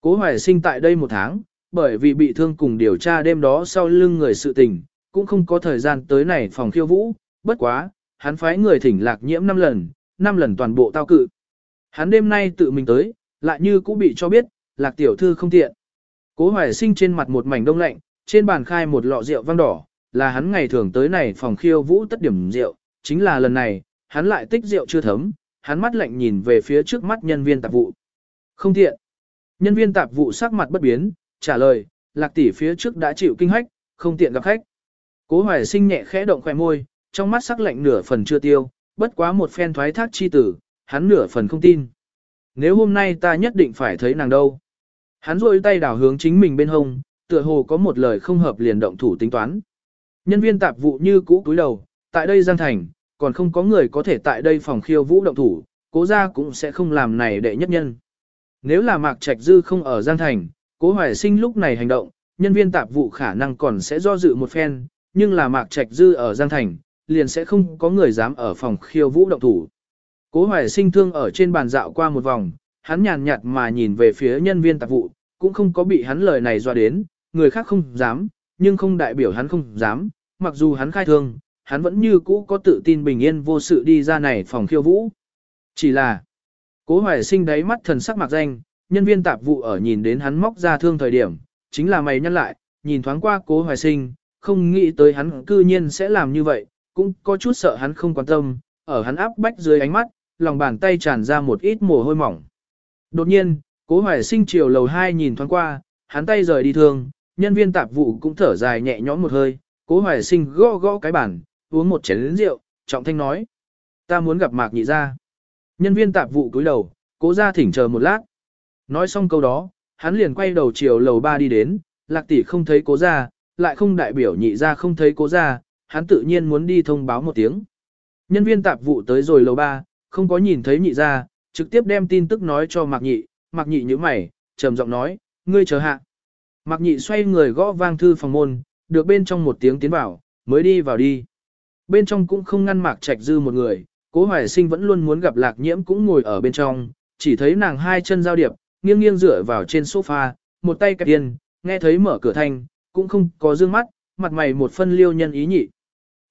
Cố hoài sinh tại đây một tháng, bởi vì bị thương cùng điều tra đêm đó sau lưng người sự tình, cũng không có thời gian tới này phòng khiêu vũ, bất quá, hắn phái người thỉnh lạc nhiễm 5 lần, 5 lần toàn bộ tao cự. Hắn đêm nay tự mình tới, lại như cũng bị cho biết, lạc tiểu thư không tiện. Cố hoài sinh trên mặt một mảnh đông lạnh, trên bàn khai một lọ rượu vang đỏ, là hắn ngày thường tới này phòng khiêu vũ tất điểm rượu, chính là lần này, hắn lại tích rượu chưa thấm, hắn mắt lạnh nhìn về phía trước mắt nhân viên tạp vụ. Không thiện. Nhân viên tạp vụ sắc mặt bất biến, trả lời, lạc tỷ phía trước đã chịu kinh hách, không tiện gặp khách. Cố hoài sinh nhẹ khẽ động khỏe môi, trong mắt sắc lạnh nửa phần chưa tiêu, bất quá một phen thoái thác chi tử, hắn nửa phần không tin. Nếu hôm nay ta nhất định phải thấy nàng đâu. Hắn rôi tay đảo hướng chính mình bên hông, tựa hồ có một lời không hợp liền động thủ tính toán. Nhân viên tạp vụ như cũ cúi đầu, tại đây Giang Thành, còn không có người có thể tại đây phòng khiêu vũ động thủ, cố ra cũng sẽ không làm này đệ nhất nhân. Nếu là Mạc Trạch Dư không ở Giang Thành, cố hoài sinh lúc này hành động, nhân viên tạp vụ khả năng còn sẽ do dự một phen, nhưng là Mạc Trạch Dư ở Giang Thành, liền sẽ không có người dám ở phòng khiêu vũ động thủ. Cố hoài sinh thương ở trên bàn dạo qua một vòng, hắn nhàn nhạt mà nhìn về phía nhân viên tạp vụ, cũng không có bị hắn lời này dọa đến, người khác không dám, nhưng không đại biểu hắn không dám, mặc dù hắn khai thương, hắn vẫn như cũ có tự tin bình yên vô sự đi ra này phòng khiêu vũ. Chỉ là, cố hoài sinh đáy mắt thần sắc mặc danh, nhân viên tạp vụ ở nhìn đến hắn móc ra thương thời điểm, chính là mày nhăn lại, nhìn thoáng qua cố hoài sinh, không nghĩ tới hắn cư nhiên sẽ làm như vậy, cũng có chút sợ hắn không quan tâm, ở hắn áp bách dưới ánh mắt, lòng bàn tay tràn ra một ít mồ hôi mỏng. Đột nhiên, cố hoài sinh chiều lầu 2 nhìn thoáng qua, hắn tay rời đi thương, nhân viên tạp vụ cũng thở dài nhẹ nhõm một hơi, cố hoài sinh gõ gõ cái bàn, uống một chén rượu, trọng thanh nói. Ta muốn gặp mạc nhị ra. Nhân viên tạp vụ cúi đầu, cố ra thỉnh chờ một lát. Nói xong câu đó, hắn liền quay đầu chiều lầu ba đi đến, lạc tỷ không thấy cố ra, lại không đại biểu nhị ra không thấy cố ra, hắn tự nhiên muốn đi thông báo một tiếng. Nhân viên tạp vụ tới rồi lầu ba, không có nhìn thấy nhị ra, trực tiếp đem tin tức nói cho mạc nhị, mạc nhị như mày, trầm giọng nói, ngươi chờ hạ. Mạc nhị xoay người gõ vang thư phòng môn, được bên trong một tiếng tiến vào, mới đi vào đi. Bên trong cũng không ngăn mạc trạch dư một người, cố hoài sinh vẫn luôn muốn gặp lạc nhiễm cũng ngồi ở bên trong, chỉ thấy nàng hai chân giao điệp, nghiêng nghiêng dựa vào trên sofa, một tay kẹp tiền, nghe thấy mở cửa thanh, cũng không có dương mắt, mặt mày một phân liêu nhân ý nhị.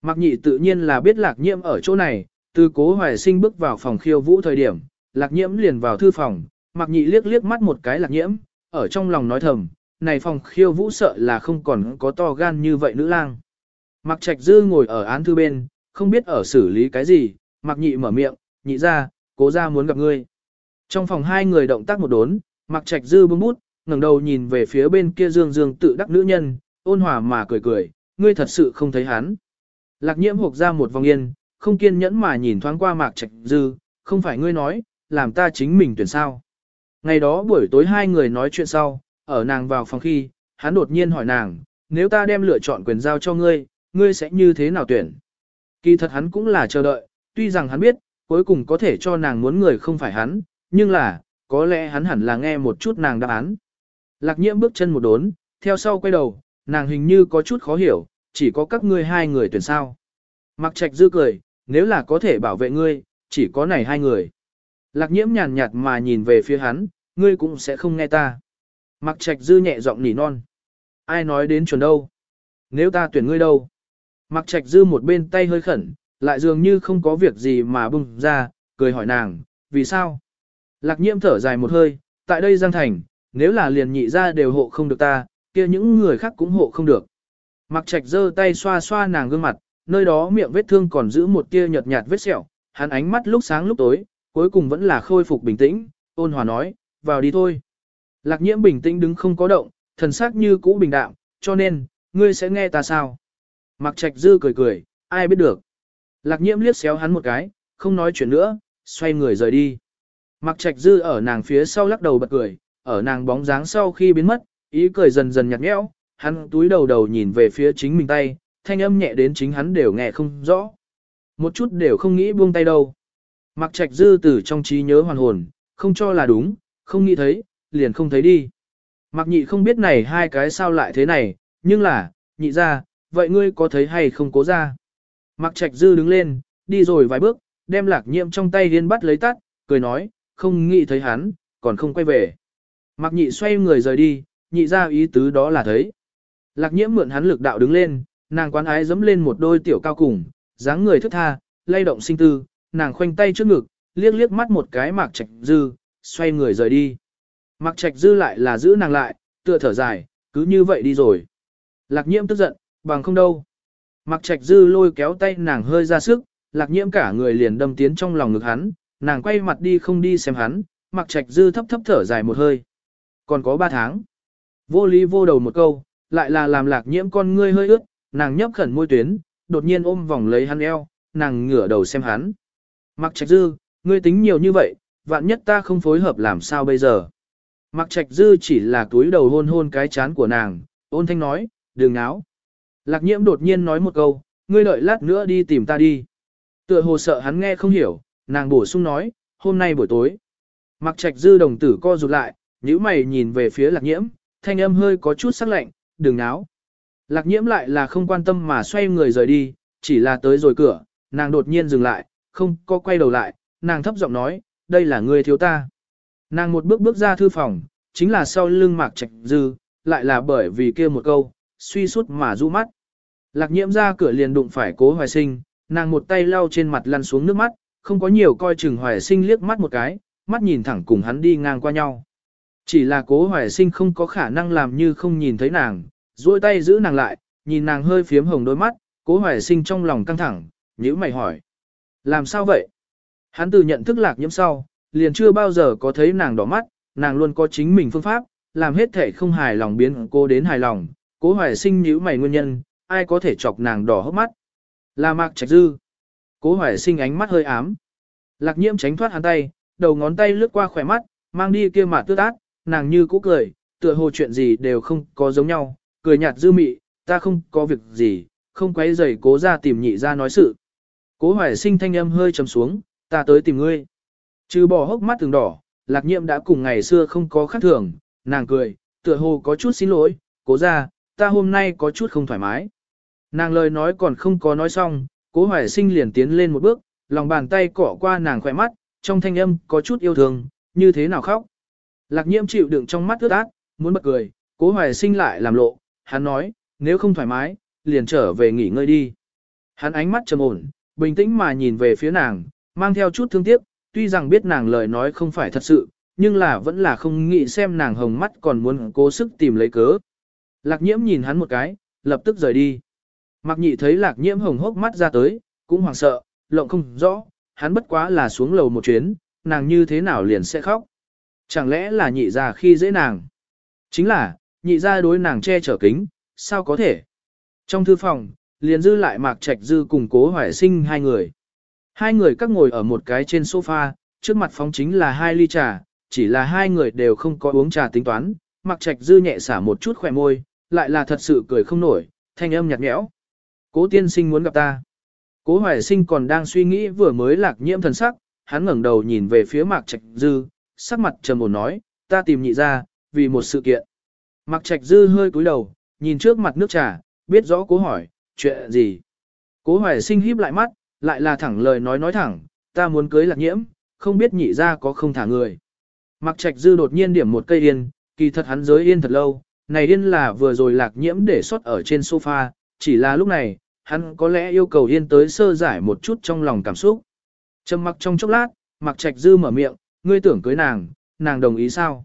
Mạc nhị tự nhiên là biết lạc nhiễm ở chỗ này, từ cố hoài sinh bước vào phòng khiêu vũ thời điểm, lạc nhiễm liền vào thư phòng, Mạc nhị liếc liếc mắt một cái lạc nhiễm, ở trong lòng nói thầm, này phòng khiêu vũ sợ là không còn có to gan như vậy nữ lang. Mạc Trạch Dư ngồi ở án thư bên, không biết ở xử lý cái gì, Mạc Nhị mở miệng, nhị ra, cố ra muốn gặp ngươi. Trong phòng hai người động tác một đốn, Mạc Trạch Dư bưng bút, ngẩng đầu nhìn về phía bên kia dương dương tự đắc nữ nhân, ôn hòa mà cười cười, ngươi thật sự không thấy hắn. Lạc nhiễm hộp ra một vòng yên, không kiên nhẫn mà nhìn thoáng qua Mạc Trạch Dư, không phải ngươi nói, làm ta chính mình tuyển sao. Ngày đó buổi tối hai người nói chuyện sau, ở nàng vào phòng khi, hắn đột nhiên hỏi nàng, nếu ta đem lựa chọn quyền giao cho ngươi, ngươi sẽ như thế nào tuyển? Kỳ thật hắn cũng là chờ đợi, tuy rằng hắn biết, cuối cùng có thể cho nàng muốn người không phải hắn, nhưng là, có lẽ hắn hẳn là nghe một chút nàng đáp án. Lạc nhiễm bước chân một đốn, theo sau quay đầu, nàng hình như có chút khó hiểu, chỉ có các ngươi hai người tuyển sao. Mặc trạch dư cười, nếu là có thể bảo vệ ngươi, chỉ có này hai người. Lạc nhiễm nhàn nhạt mà nhìn về phía hắn, ngươi cũng sẽ không nghe ta. Mặc trạch dư nhẹ giọng nỉ non. Ai nói đến chuẩn đâu? Nếu ta tuyển ngươi đâu? Mặc trạch dư một bên tay hơi khẩn, lại dường như không có việc gì mà bung ra, cười hỏi nàng, vì sao? Lạc nhiễm thở dài một hơi, tại đây Giang Thành, nếu là liền nhị ra đều hộ không được ta, kia những người khác cũng hộ không được. Mặc trạch giơ tay xoa xoa nàng gương mặt, nơi đó miệng vết thương còn giữ một tia nhợt nhạt vết sẹo, hắn ánh mắt lúc sáng lúc tối, cuối cùng vẫn là khôi phục bình tĩnh, ôn hòa nói, vào đi thôi. Lạc nhiễm bình tĩnh đứng không có động, thần sắc như cũ bình đạm, cho nên, ngươi sẽ nghe ta sao? Mặc trạch dư cười cười, ai biết được. Lạc nhiễm liếc xéo hắn một cái, không nói chuyện nữa, xoay người rời đi. Mặc trạch dư ở nàng phía sau lắc đầu bật cười, ở nàng bóng dáng sau khi biến mất, ý cười dần dần nhạt nhẽo, hắn túi đầu đầu nhìn về phía chính mình tay, thanh âm nhẹ đến chính hắn đều nghe không rõ. Một chút đều không nghĩ buông tay đâu. Mặc trạch dư từ trong trí nhớ hoàn hồn, không cho là đúng, không nghĩ thấy, liền không thấy đi. Mặc nhị không biết này hai cái sao lại thế này, nhưng là, nhị ra, vậy ngươi có thấy hay không cố ra? Mặc trạch dư đứng lên, đi rồi vài bước, đem lạc nhiễm trong tay điên bắt lấy tắt, cười nói, không nghĩ thấy hắn, còn không quay về. Mạc nhị xoay người rời đi, nhị ra ý tứ đó là thấy. Lạc nhiễm mượn hắn lực đạo đứng lên, nàng quán ái dẫm lên một đôi tiểu cao cùng, dáng người thức tha, lay động sinh tư, nàng khoanh tay trước ngực, liếc liếc mắt một cái mạc trạch dư, xoay người rời đi. Mạc trạch dư lại là giữ nàng lại, tựa thở dài, cứ như vậy đi rồi. Lạc nhiễm tức giận, bằng không đâu. Mạc trạch dư lôi kéo tay nàng hơi ra sức, lạc nhiễm cả người liền đâm tiến trong lòng ngực hắn, nàng quay mặt đi không đi xem hắn, Mạc trạch dư thấp thấp thở dài một hơi. Còn có ba tháng. Vô lý vô đầu một câu, lại là làm lạc nhiễm con ngươi hơi ướt, nàng nhấp khẩn môi tuyến, đột nhiên ôm vòng lấy hắn eo, nàng ngửa đầu xem hắn. Mặc trạch dư, ngươi tính nhiều như vậy, vạn nhất ta không phối hợp làm sao bây giờ. Mặc trạch dư chỉ là túi đầu hôn hôn cái chán của nàng, ôn thanh nói, đừng náo. Lạc nhiễm đột nhiên nói một câu, ngươi đợi lát nữa đi tìm ta đi. Tựa hồ sợ hắn nghe không hiểu, nàng bổ sung nói, hôm nay buổi tối. Mặc trạch dư đồng tử co rụt lại, nhíu mày nhìn về phía lạc nhiễm, thanh âm hơi có chút sắc lạnh, đừng náo. Lạc nhiễm lại là không quan tâm mà xoay người rời đi, chỉ là tới rồi cửa, nàng đột nhiên dừng lại, không có quay đầu lại, nàng thấp giọng nói, đây là ngươi thiếu ta. Nàng một bước bước ra thư phòng, chính là sau lưng mạc trạch dư, lại là bởi vì kia một câu, suy sút mà rũ mắt. Lạc nhiễm ra cửa liền đụng phải cố hoài sinh, nàng một tay lau trên mặt lăn xuống nước mắt, không có nhiều coi chừng hoài sinh liếc mắt một cái, mắt nhìn thẳng cùng hắn đi ngang qua nhau. Chỉ là cố hoài sinh không có khả năng làm như không nhìn thấy nàng, duỗi tay giữ nàng lại, nhìn nàng hơi phiếm hồng đôi mắt, cố hoài sinh trong lòng căng thẳng, nhữ mày hỏi. Làm sao vậy? Hắn từ nhận thức lạc nhiễm sau, liền chưa bao giờ có thấy nàng đỏ mắt, nàng luôn có chính mình phương pháp, làm hết thể không hài lòng biến cô đến hài lòng, cố hoài sinh nhữ mày nguyên nhân, ai có thể chọc nàng đỏ hốc mắt. Là mạc trạch dư. Cố hoài sinh ánh mắt hơi ám. Lạc nhiễm tránh thoát hắn tay, đầu ngón tay lướt qua khỏe mắt, mang đi kia mà tước ác, nàng như cũ cười, tựa hồ chuyện gì đều không có giống nhau, cười nhạt dư mị, ta không có việc gì, không quấy rầy cố ra tìm nhị ra nói sự. Cố hoài sinh thanh âm hơi trầm xuống, ta tới tìm ngươi. Trừ bỏ hốc mắt từng đỏ, lạc nhiệm đã cùng ngày xưa không có khác thường, nàng cười, tựa hồ có chút xin lỗi, cố ra, ta hôm nay có chút không thoải mái. Nàng lời nói còn không có nói xong, cố hoài sinh liền tiến lên một bước, lòng bàn tay cỏ qua nàng khỏe mắt, trong thanh âm có chút yêu thương, như thế nào khóc. Lạc nhiễm chịu đựng trong mắt ướt át, muốn bật cười, cố hoài sinh lại làm lộ, hắn nói, nếu không thoải mái, liền trở về nghỉ ngơi đi. Hắn ánh mắt trầm ổn, bình tĩnh mà nhìn về phía nàng, mang theo chút thương tiếc, tuy rằng biết nàng lời nói không phải thật sự, nhưng là vẫn là không nghĩ xem nàng hồng mắt còn muốn cố sức tìm lấy cớ. Lạc nhiễm nhìn hắn một cái, lập tức rời đi. Mặc nhị thấy lạc nhiễm hồng hốc mắt ra tới, cũng hoảng sợ, lộng không rõ, hắn bất quá là xuống lầu một chuyến, nàng như thế nào liền sẽ khóc. Chẳng lẽ là nhị ra khi dễ nàng? Chính là, nhị ra đối nàng che chở kính, sao có thể? Trong thư phòng, liền dư lại mạc trạch dư cùng cố hoài sinh hai người. Hai người các ngồi ở một cái trên sofa, trước mặt phóng chính là hai ly trà, chỉ là hai người đều không có uống trà tính toán, mặc trạch dư nhẹ xả một chút khỏe môi, lại là thật sự cười không nổi, thanh âm nhạt nhẽo. Cố tiên sinh muốn gặp ta. Cố hoài sinh còn đang suy nghĩ vừa mới lạc nhiễm thần sắc, hắn ngẩng đầu nhìn về phía mạc trạch dư, sắc mặt trầm ổn nói, ta tìm nhị ra, vì một sự kiện. Mạc trạch dư hơi cúi đầu, nhìn trước mặt nước trà, biết rõ cố hỏi, chuyện gì. Cố hoài sinh híp lại mắt, lại là thẳng lời nói nói thẳng, ta muốn cưới lạc nhiễm, không biết nhị ra có không thả người. mặc trạch dư đột nhiên điểm một cây yên, kỳ thật hắn giới yên thật lâu, này yên là vừa rồi lạc nhiễm để xuất ở trên sofa, chỉ là lúc này, hắn có lẽ yêu cầu yên tới sơ giải một chút trong lòng cảm xúc. Trầm mặc trong chốc lát, mặc Trạch Dư mở miệng, ngươi tưởng cưới nàng, nàng đồng ý sao?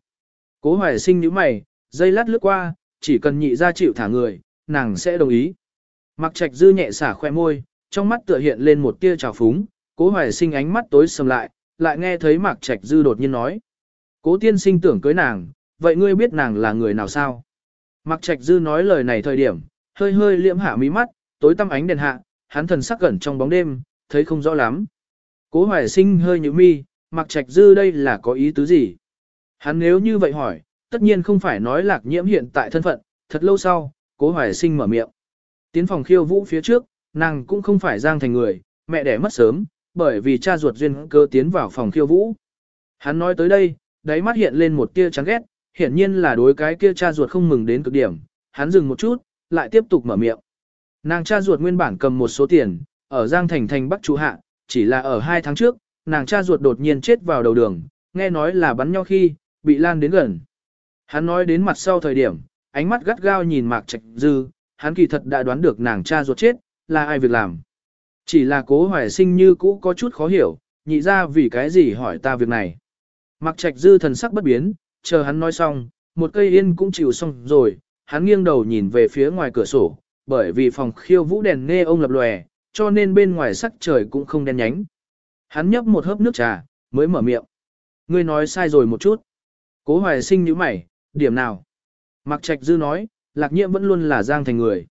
Cố Hoài Sinh nhíu mày, dây lát lướt qua, chỉ cần nhị ra chịu thả người, nàng sẽ đồng ý. mặc Trạch Dư nhẹ xả khoe môi, trong mắt tựa hiện lên một tia trào phúng, Cố Hoài Sinh ánh mắt tối sầm lại, lại nghe thấy Mạc Trạch Dư đột nhiên nói: "Cố tiên sinh tưởng cưới nàng, vậy ngươi biết nàng là người nào sao?" Mạc Trạch Dư nói lời này thời điểm, hơi hơi liễm hạ mí mắt, tối tăm ánh đèn hạ, hắn thần sắc gần trong bóng đêm, thấy không rõ lắm. Cố Hoài Sinh hơi nhíu mi, Mạc Trạch Dư đây là có ý tứ gì? Hắn nếu như vậy hỏi, tất nhiên không phải nói lạc nhiễm hiện tại thân phận, thật lâu sau, Cố Hoài Sinh mở miệng. Tiến phòng khiêu vũ phía trước, nàng cũng không phải giang thành người, mẹ đẻ mất sớm, bởi vì cha ruột duyên cơ tiến vào phòng khiêu vũ. Hắn nói tới đây, đáy mắt hiện lên một tia chán ghét, hiển nhiên là đối cái kia cha ruột không mừng đến cực điểm. Hắn dừng một chút, lại tiếp tục mở miệng. Nàng cha ruột nguyên bản cầm một số tiền, ở Giang Thành thành Bắc trụ hạ, chỉ là ở hai tháng trước, nàng cha ruột đột nhiên chết vào đầu đường, nghe nói là bắn nhau khi, bị lan đến gần. Hắn nói đến mặt sau thời điểm, ánh mắt gắt gao nhìn Mạc Trạch Dư, hắn kỳ thật đã đoán được nàng cha ruột chết, là ai việc làm. Chỉ là cố hoài sinh như cũ có chút khó hiểu, nhị ra vì cái gì hỏi ta việc này. mặc Trạch Dư thần sắc bất biến, chờ hắn nói xong, một cây yên cũng chịu xong rồi, hắn nghiêng đầu nhìn về phía ngoài cửa sổ, bởi vì phòng khiêu vũ đèn nghe ông lập lòe, cho nên bên ngoài sắc trời cũng không đen nhánh. Hắn nhấp một hớp nước trà, mới mở miệng. Ngươi nói sai rồi một chút. Cố hoài sinh như mày, điểm nào? mặc Trạch Dư nói, lạc nhiễm vẫn luôn là giang thành người.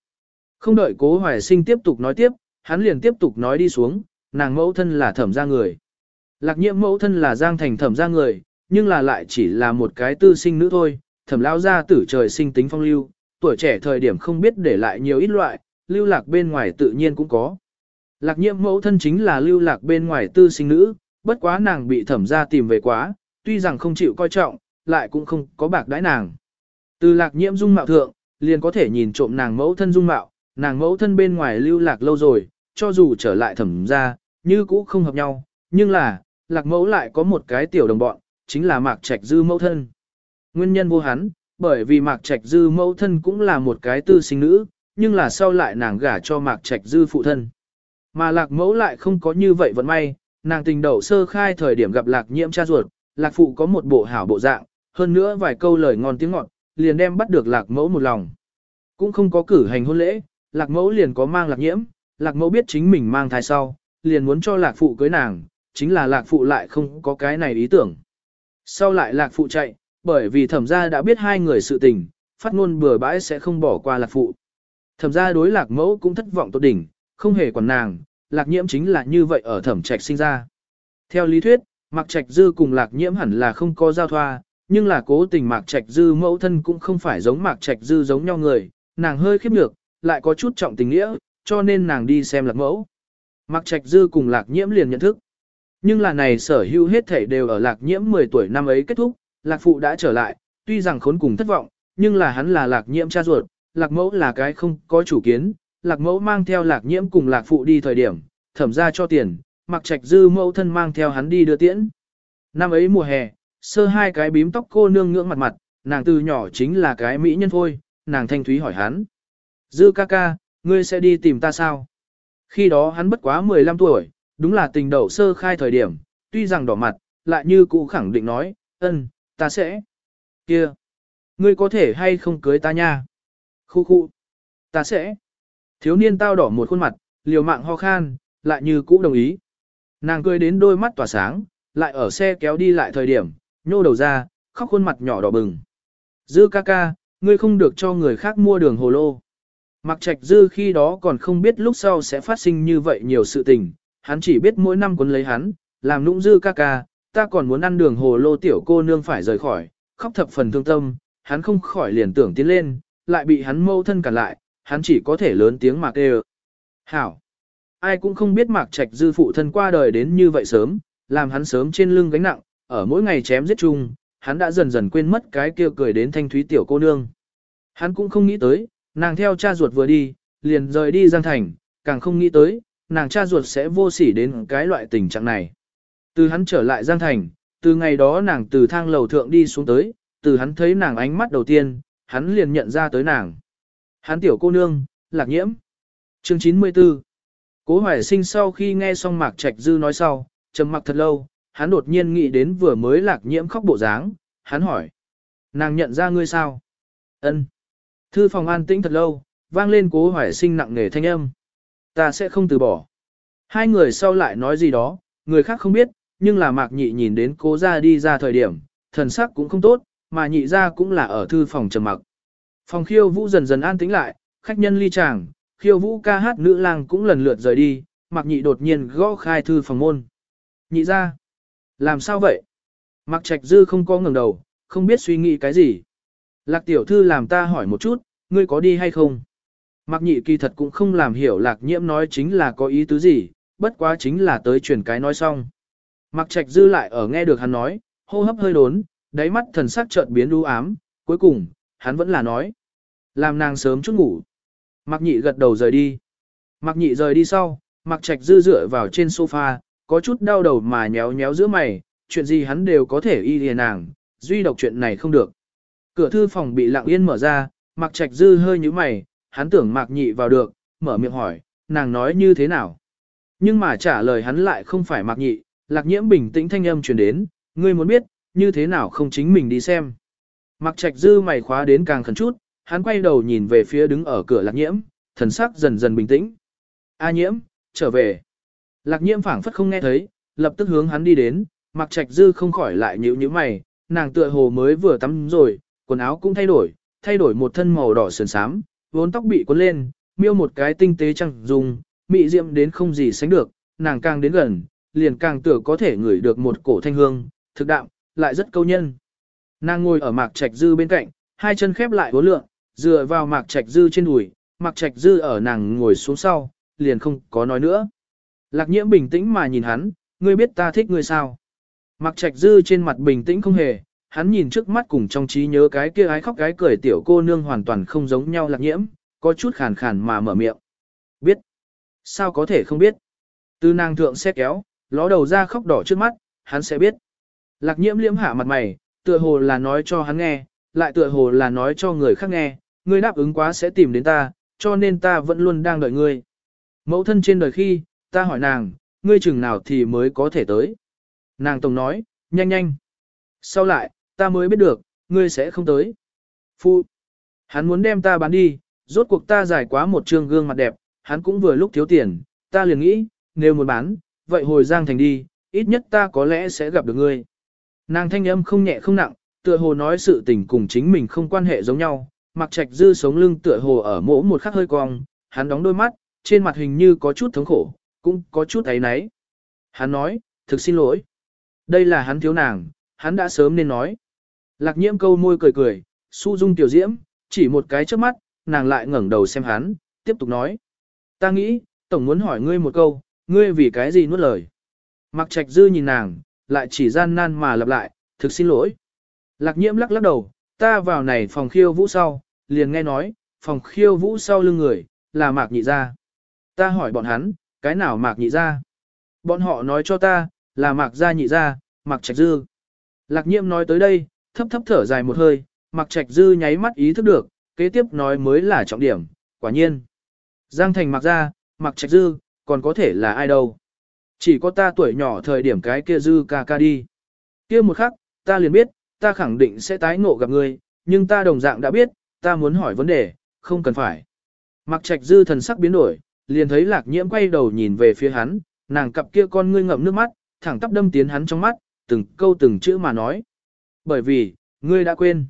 Không đợi cố hoài sinh tiếp tục nói tiếp, hắn liền tiếp tục nói đi xuống, nàng mẫu thân là thẩm gia người. Lạc nhiễm mẫu thân là giang thành thẩm gia người, nhưng là lại chỉ là một cái tư sinh nữ thôi, thẩm lao gia tử trời sinh tính phong lưu, tuổi trẻ thời điểm không biết để lại nhiều ít loại, lưu lạc bên ngoài tự nhiên cũng có. Lạc nhiễm mẫu thân chính là lưu lạc bên ngoài tư sinh nữ, bất quá nàng bị thẩm gia tìm về quá, tuy rằng không chịu coi trọng, lại cũng không có bạc đãi nàng. Từ lạc nhiễm dung mạo thượng, liền có thể nhìn trộm nàng mẫu thân dung mạo, nàng mẫu thân bên ngoài lưu lạc lâu rồi, cho dù trở lại thẩm gia, như cũ không hợp nhau, nhưng là, lạc mẫu lại có một cái tiểu đồng bọn, chính là mạc trạch dư mẫu thân. Nguyên nhân vô hắn, bởi vì mạc trạch dư mẫu thân cũng là một cái tư sinh nữ, nhưng là sau lại nàng gả cho mạc trạch dư phụ thân. Mà lạc mẫu lại không có như vậy vẫn may, nàng tình đầu sơ khai thời điểm gặp lạc nhiễm cha ruột, lạc phụ có một bộ hảo bộ dạng, hơn nữa vài câu lời ngon tiếng ngọt, liền đem bắt được lạc mẫu một lòng. Cũng không có cử hành hôn lễ, lạc mẫu liền có mang lạc nhiễm, lạc mẫu biết chính mình mang thai sau, liền muốn cho lạc phụ cưới nàng, chính là lạc phụ lại không có cái này ý tưởng. Sau lại lạc phụ chạy, bởi vì thẩm gia đã biết hai người sự tình, phát ngôn bừa bãi sẽ không bỏ qua lạc phụ. Thẩm gia đối lạc mẫu cũng thất vọng tột đỉnh, không hề quản nàng, lạc nhiễm chính là như vậy ở thẩm trạch sinh ra. Theo lý thuyết, Mạc Trạch Dư cùng Lạc Nhiễm hẳn là không có giao thoa, nhưng là cố tình Mạc Trạch Dư mẫu thân cũng không phải giống Mạc Trạch Dư giống nhau người, nàng hơi khiếp nhược, lại có chút trọng tình nghĩa, cho nên nàng đi xem Lạc mẫu. Mạc Trạch Dư cùng Lạc Nhiễm liền nhận thức. Nhưng là này sở hữu hết thể đều ở Lạc Nhiễm 10 tuổi năm ấy kết thúc, Lạc phụ đã trở lại, tuy rằng khốn cùng thất vọng, nhưng là hắn là Lạc Nhiễm cha ruột, Lạc mẫu là cái không có chủ kiến, Lạc mẫu mang theo Lạc Nhiễm cùng Lạc phụ đi thời điểm, thẩm ra cho tiền, mặc Trạch Dư mẫu thân mang theo hắn đi đưa tiễn. Năm ấy mùa hè, sơ hai cái bím tóc cô nương ngưỡng mặt mặt, nàng từ nhỏ chính là cái mỹ nhân thôi, nàng thanh thúy hỏi hắn. Dư ca ca, ngươi sẽ đi tìm ta sao? Khi đó hắn bất quá 15 tuổi, đúng là tình đầu sơ khai thời điểm, tuy rằng đỏ mặt, lại như cũ khẳng định nói, ân, ta sẽ. Kia, ngươi có thể hay không cưới ta nha? Khu khu, ta sẽ. Thiếu niên tao đỏ một khuôn mặt, liều mạng ho khan, lại như cũ đồng ý. Nàng cười đến đôi mắt tỏa sáng, lại ở xe kéo đi lại thời điểm, nhô đầu ra, khóc khuôn mặt nhỏ đỏ bừng. Dư ca ca, ngươi không được cho người khác mua đường hồ lô. Mặc trạch dư khi đó còn không biết lúc sau sẽ phát sinh như vậy nhiều sự tình, hắn chỉ biết mỗi năm cuốn lấy hắn, làm nũng dư ca ca, ta còn muốn ăn đường hồ lô tiểu cô nương phải rời khỏi, khóc thập phần thương tâm, hắn không khỏi liền tưởng tiến lên, lại bị hắn mâu thân cản lại, hắn chỉ có thể lớn tiếng mạc đều. Hảo! Ai cũng không biết Mạc Trạch Dư phụ thân qua đời đến như vậy sớm, làm hắn sớm trên lưng gánh nặng, ở mỗi ngày chém giết chung, hắn đã dần dần quên mất cái kia cười đến thanh thúy tiểu cô nương. Hắn cũng không nghĩ tới, nàng theo cha ruột vừa đi, liền rời đi Giang Thành, càng không nghĩ tới, nàng cha ruột sẽ vô sỉ đến cái loại tình trạng này. Từ hắn trở lại Giang Thành, từ ngày đó nàng từ thang lầu thượng đi xuống tới, từ hắn thấy nàng ánh mắt đầu tiên, hắn liền nhận ra tới nàng. Hắn tiểu cô nương, lạc nhiễm. Chương 94 Cố Hoài Sinh sau khi nghe xong Mạc Trạch Dư nói sau, trầm mặc thật lâu, hắn đột nhiên nghĩ đến vừa mới lạc nhiễm khóc bộ dáng, hắn hỏi. Nàng nhận ra ngươi sao? Ân. Thư phòng an tĩnh thật lâu, vang lên cố Hoài Sinh nặng nề thanh âm. Ta sẽ không từ bỏ. Hai người sau lại nói gì đó, người khác không biết, nhưng là Mạc Nhị nhìn đến cố ra đi ra thời điểm, thần sắc cũng không tốt, mà nhị ra cũng là ở thư phòng trầm mặc. Phòng khiêu vũ dần dần an tĩnh lại, khách nhân ly tràng, khiêu vũ ca hát nữ lang cũng lần lượt rời đi, Mạc Nhị đột nhiên gõ khai thư phòng môn. Nhị ra, làm sao vậy? Mạc Trạch Dư không có ngẩng đầu, không biết suy nghĩ cái gì. Lạc tiểu thư làm ta hỏi một chút, ngươi có đi hay không? Mạc Nhị kỳ thật cũng không làm hiểu Lạc Nhiễm nói chính là có ý tứ gì, bất quá chính là tới truyền cái nói xong. Mạc Trạch Dư lại ở nghe được hắn nói, hô hấp hơi đốn, đáy mắt thần sắc chợt biến u ám, cuối cùng, hắn vẫn là nói. Làm nàng sớm chút ngủ. Mạc nhị gật đầu rời đi. Mạc nhị rời đi sau, Mạc trạch dư dựa vào trên sofa, có chút đau đầu mà nhéo nhéo giữa mày, chuyện gì hắn đều có thể y lìa nàng, duy độc chuyện này không được. Cửa thư phòng bị lặng yên mở ra, Mạc Trạch Dư hơi như mày, hắn tưởng Mạc Nhị vào được, mở miệng hỏi, nàng nói như thế nào. Nhưng mà trả lời hắn lại không phải Mạc Nhị, Lạc Nhiễm bình tĩnh thanh âm truyền đến, ngươi muốn biết, như thế nào không chính mình đi xem. Mạc Trạch Dư mày khóa đến càng khẩn chút, hắn quay đầu nhìn về phía đứng ở cửa Lạc Nhiễm, thần sắc dần dần bình tĩnh. A Nhiễm, trở về. Lạc Nhiễm phảng phất không nghe thấy, lập tức hướng hắn đi đến, Mạc Trạch Dư không khỏi lại nhíu nhíu mày, nàng tựa hồ mới vừa tắm rồi, quần áo cũng thay đổi, thay đổi một thân màu đỏ sườn xám, vốn tóc bị cuốn lên, miêu một cái tinh tế trăng dùng, mị diệm đến không gì sánh được, nàng càng đến gần, liền càng tựa có thể ngửi được một cổ thanh hương, thực đạm, lại rất câu nhân. Nàng ngồi ở Mạc Trạch Dư bên cạnh, hai chân khép lại vốn lượng, dựa vào Mạc Trạch Dư trên đùi, Mạc Trạch Dư ở nàng ngồi xuống sau, liền không có nói nữa. Lạc nhiễm bình tĩnh mà nhìn hắn, ngươi biết ta thích ngươi sao? Mạc Trạch Dư trên mặt bình tĩnh không hề, hắn nhìn trước mắt cùng trong trí nhớ cái kia ái khóc cái cười tiểu cô nương hoàn toàn không giống nhau lạc nhiễm, có chút khàn khàn mà mở miệng. Biết. Sao có thể không biết? Từ nàng thượng xe kéo, ló đầu ra khóc đỏ trước mắt, hắn sẽ biết. Lạc nhiễm liễm hạ mặt mày, tựa hồ là nói cho hắn nghe, lại tựa hồ là nói cho người khác nghe, ngươi đáp ứng quá sẽ tìm đến ta, cho nên ta vẫn luôn đang đợi ngươi. Mẫu thân trên đời khi, ta hỏi nàng, ngươi chừng nào thì mới có thể tới. Nàng tổng nói, nhanh nhanh. Sau lại, ta mới biết được, ngươi sẽ không tới. Phu, hắn muốn đem ta bán đi, rốt cuộc ta giải quá một trương gương mặt đẹp, hắn cũng vừa lúc thiếu tiền, ta liền nghĩ, nếu muốn bán, vậy hồi Giang Thành đi, ít nhất ta có lẽ sẽ gặp được ngươi. Nàng thanh âm không nhẹ không nặng, tựa hồ nói sự tình cùng chính mình không quan hệ giống nhau, mặc trạch dư sống lưng tựa hồ ở mỗ một khắc hơi cong, hắn đóng đôi mắt, trên mặt hình như có chút thống khổ, cũng có chút ấy náy. Hắn nói, thực xin lỗi. Đây là hắn thiếu nàng, hắn đã sớm nên nói. Lạc nhiễm câu môi cười cười, su dung tiểu diễm, chỉ một cái trước mắt, nàng lại ngẩng đầu xem hắn, tiếp tục nói. Ta nghĩ, tổng muốn hỏi ngươi một câu, ngươi vì cái gì nuốt lời. Mặc trạch dư nhìn nàng, lại chỉ gian nan mà lặp lại, thực xin lỗi. Lạc nhiễm lắc lắc đầu, ta vào này phòng khiêu vũ sau, liền nghe nói, phòng khiêu vũ sau lưng người, là mạc nhị gia. Ta hỏi bọn hắn, cái nào mạc nhị gia? Bọn họ nói cho ta, là mạc gia nhị gia, mạc trạch dư. Lạc nhiễm nói tới đây, thấp thấp thở dài một hơi, Mặc trạch dư nháy mắt ý thức được, kế tiếp nói mới là trọng điểm, quả nhiên. Giang thành mặc ra, Mặc trạch dư, còn có thể là ai đâu. Chỉ có ta tuổi nhỏ thời điểm cái kia dư ca ca đi. Kia một khắc, ta liền biết, ta khẳng định sẽ tái ngộ gặp ngươi, nhưng ta đồng dạng đã biết, ta muốn hỏi vấn đề, không cần phải. Mặc trạch dư thần sắc biến đổi, liền thấy lạc nhiễm quay đầu nhìn về phía hắn, nàng cặp kia con ngươi ngậm nước mắt, thẳng tắp đâm tiến hắn trong mắt, từng câu từng chữ mà nói. Bởi vì, ngươi đã quên.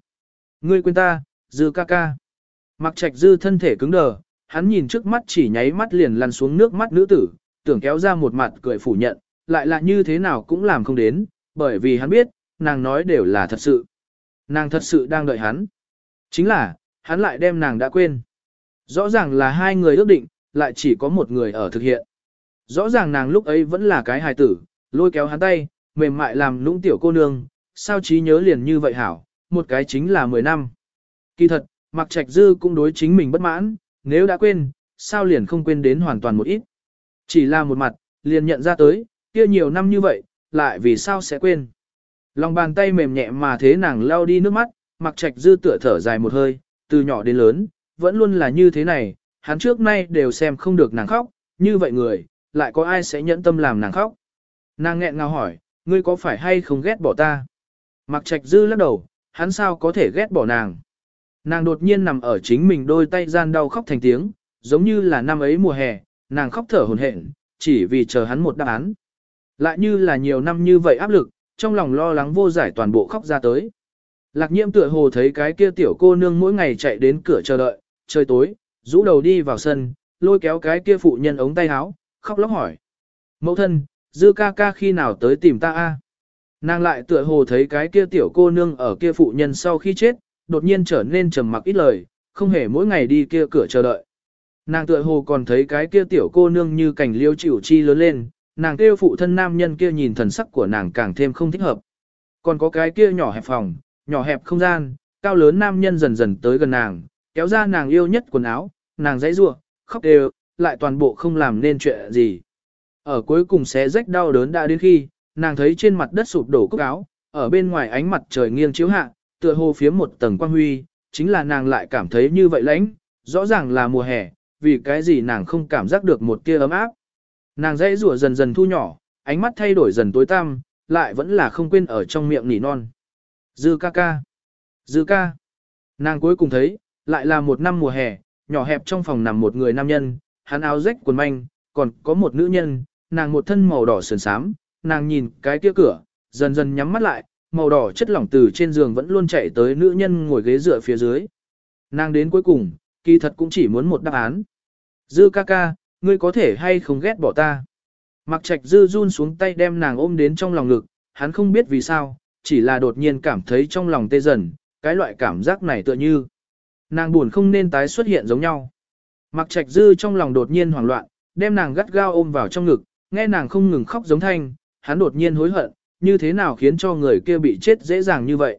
Ngươi quên ta, dư ca ca. Mặc trạch dư thân thể cứng đờ, hắn nhìn trước mắt chỉ nháy mắt liền lăn xuống nước mắt nữ tử, tưởng kéo ra một mặt cười phủ nhận, lại là như thế nào cũng làm không đến, bởi vì hắn biết, nàng nói đều là thật sự. Nàng thật sự đang đợi hắn. Chính là, hắn lại đem nàng đã quên. Rõ ràng là hai người ước định, lại chỉ có một người ở thực hiện. Rõ ràng nàng lúc ấy vẫn là cái hài tử, lôi kéo hắn tay, mềm mại làm lũng tiểu cô nương, sao trí nhớ liền như vậy hảo, một cái chính là 10 năm. Kỳ thật, Mạc Trạch Dư cũng đối chính mình bất mãn, nếu đã quên, sao liền không quên đến hoàn toàn một ít. Chỉ là một mặt, liền nhận ra tới, kia nhiều năm như vậy, lại vì sao sẽ quên. Lòng bàn tay mềm nhẹ mà thế nàng lao đi nước mắt, mặc trạch dư tựa thở dài một hơi, từ nhỏ đến lớn, vẫn luôn là như thế này, hắn trước nay đều xem không được nàng khóc, như vậy người, lại có ai sẽ nhẫn tâm làm nàng khóc. Nàng nghẹn ngào hỏi, ngươi có phải hay không ghét bỏ ta? Mặc trạch dư lắc đầu, hắn sao có thể ghét bỏ nàng? Nàng đột nhiên nằm ở chính mình đôi tay gian đau khóc thành tiếng, giống như là năm ấy mùa hè, nàng khóc thở hổn hển, chỉ vì chờ hắn một đáp án. Lại như là nhiều năm như vậy áp lực, trong lòng lo lắng vô giải toàn bộ khóc ra tới. Lạc nhiễm tựa hồ thấy cái kia tiểu cô nương mỗi ngày chạy đến cửa chờ đợi, trời tối, rũ đầu đi vào sân, lôi kéo cái kia phụ nhân ống tay áo, khóc lóc hỏi. Mẫu thân, dư ca ca khi nào tới tìm ta a? Nàng lại tựa hồ thấy cái kia tiểu cô nương ở kia phụ nhân sau khi chết, đột nhiên trở nên trầm mặc ít lời, không hề mỗi ngày đi kia cửa chờ đợi. Nàng tựa hồ còn thấy cái kia tiểu cô nương như cảnh liêu chịu chi lớn lên, nàng kêu phụ thân nam nhân kia nhìn thần sắc của nàng càng thêm không thích hợp. Còn có cái kia nhỏ hẹp phòng, nhỏ hẹp không gian, cao lớn nam nhân dần dần tới gần nàng, kéo ra nàng yêu nhất quần áo, nàng dãy rủa, khóc đều, lại toàn bộ không làm nên chuyện gì. Ở cuối cùng xé rách đau đớn đã đến khi, nàng thấy trên mặt đất sụp đổ cúc áo, ở bên ngoài ánh mặt trời nghiêng chiếu hạ, tựa hồ phía một tầng quang huy, chính là nàng lại cảm thấy như vậy lãnh, rõ ràng là mùa hè, vì cái gì nàng không cảm giác được một tia ấm áp. Nàng dãy rủa dần dần thu nhỏ, ánh mắt thay đổi dần tối tăm, lại vẫn là không quên ở trong miệng nỉ non. Dư ca ca. Dư ca. Nàng cuối cùng thấy, lại là một năm mùa hè, nhỏ hẹp trong phòng nằm một người nam nhân, hắn áo rách quần manh, còn có một nữ nhân, nàng một thân màu đỏ sườn sám, nàng nhìn cái kia cửa, dần dần nhắm mắt lại, màu đỏ chất lỏng từ trên giường vẫn luôn chạy tới nữ nhân ngồi ghế dựa phía dưới. Nàng đến cuối cùng, kỳ thật cũng chỉ muốn một đáp án. Dư ca ca, ngươi có thể hay không ghét bỏ ta. Mặc trạch dư run xuống tay đem nàng ôm đến trong lòng ngực, hắn không biết vì sao, chỉ là đột nhiên cảm thấy trong lòng tê dần, cái loại cảm giác này tựa như. Nàng buồn không nên tái xuất hiện giống nhau. Mặc trạch dư trong lòng đột nhiên hoảng loạn, đem nàng gắt gao ôm vào trong ngực, nghe nàng không ngừng khóc giống thanh, hắn đột nhiên hối hận, như thế nào khiến cho người kia bị chết dễ dàng như vậy.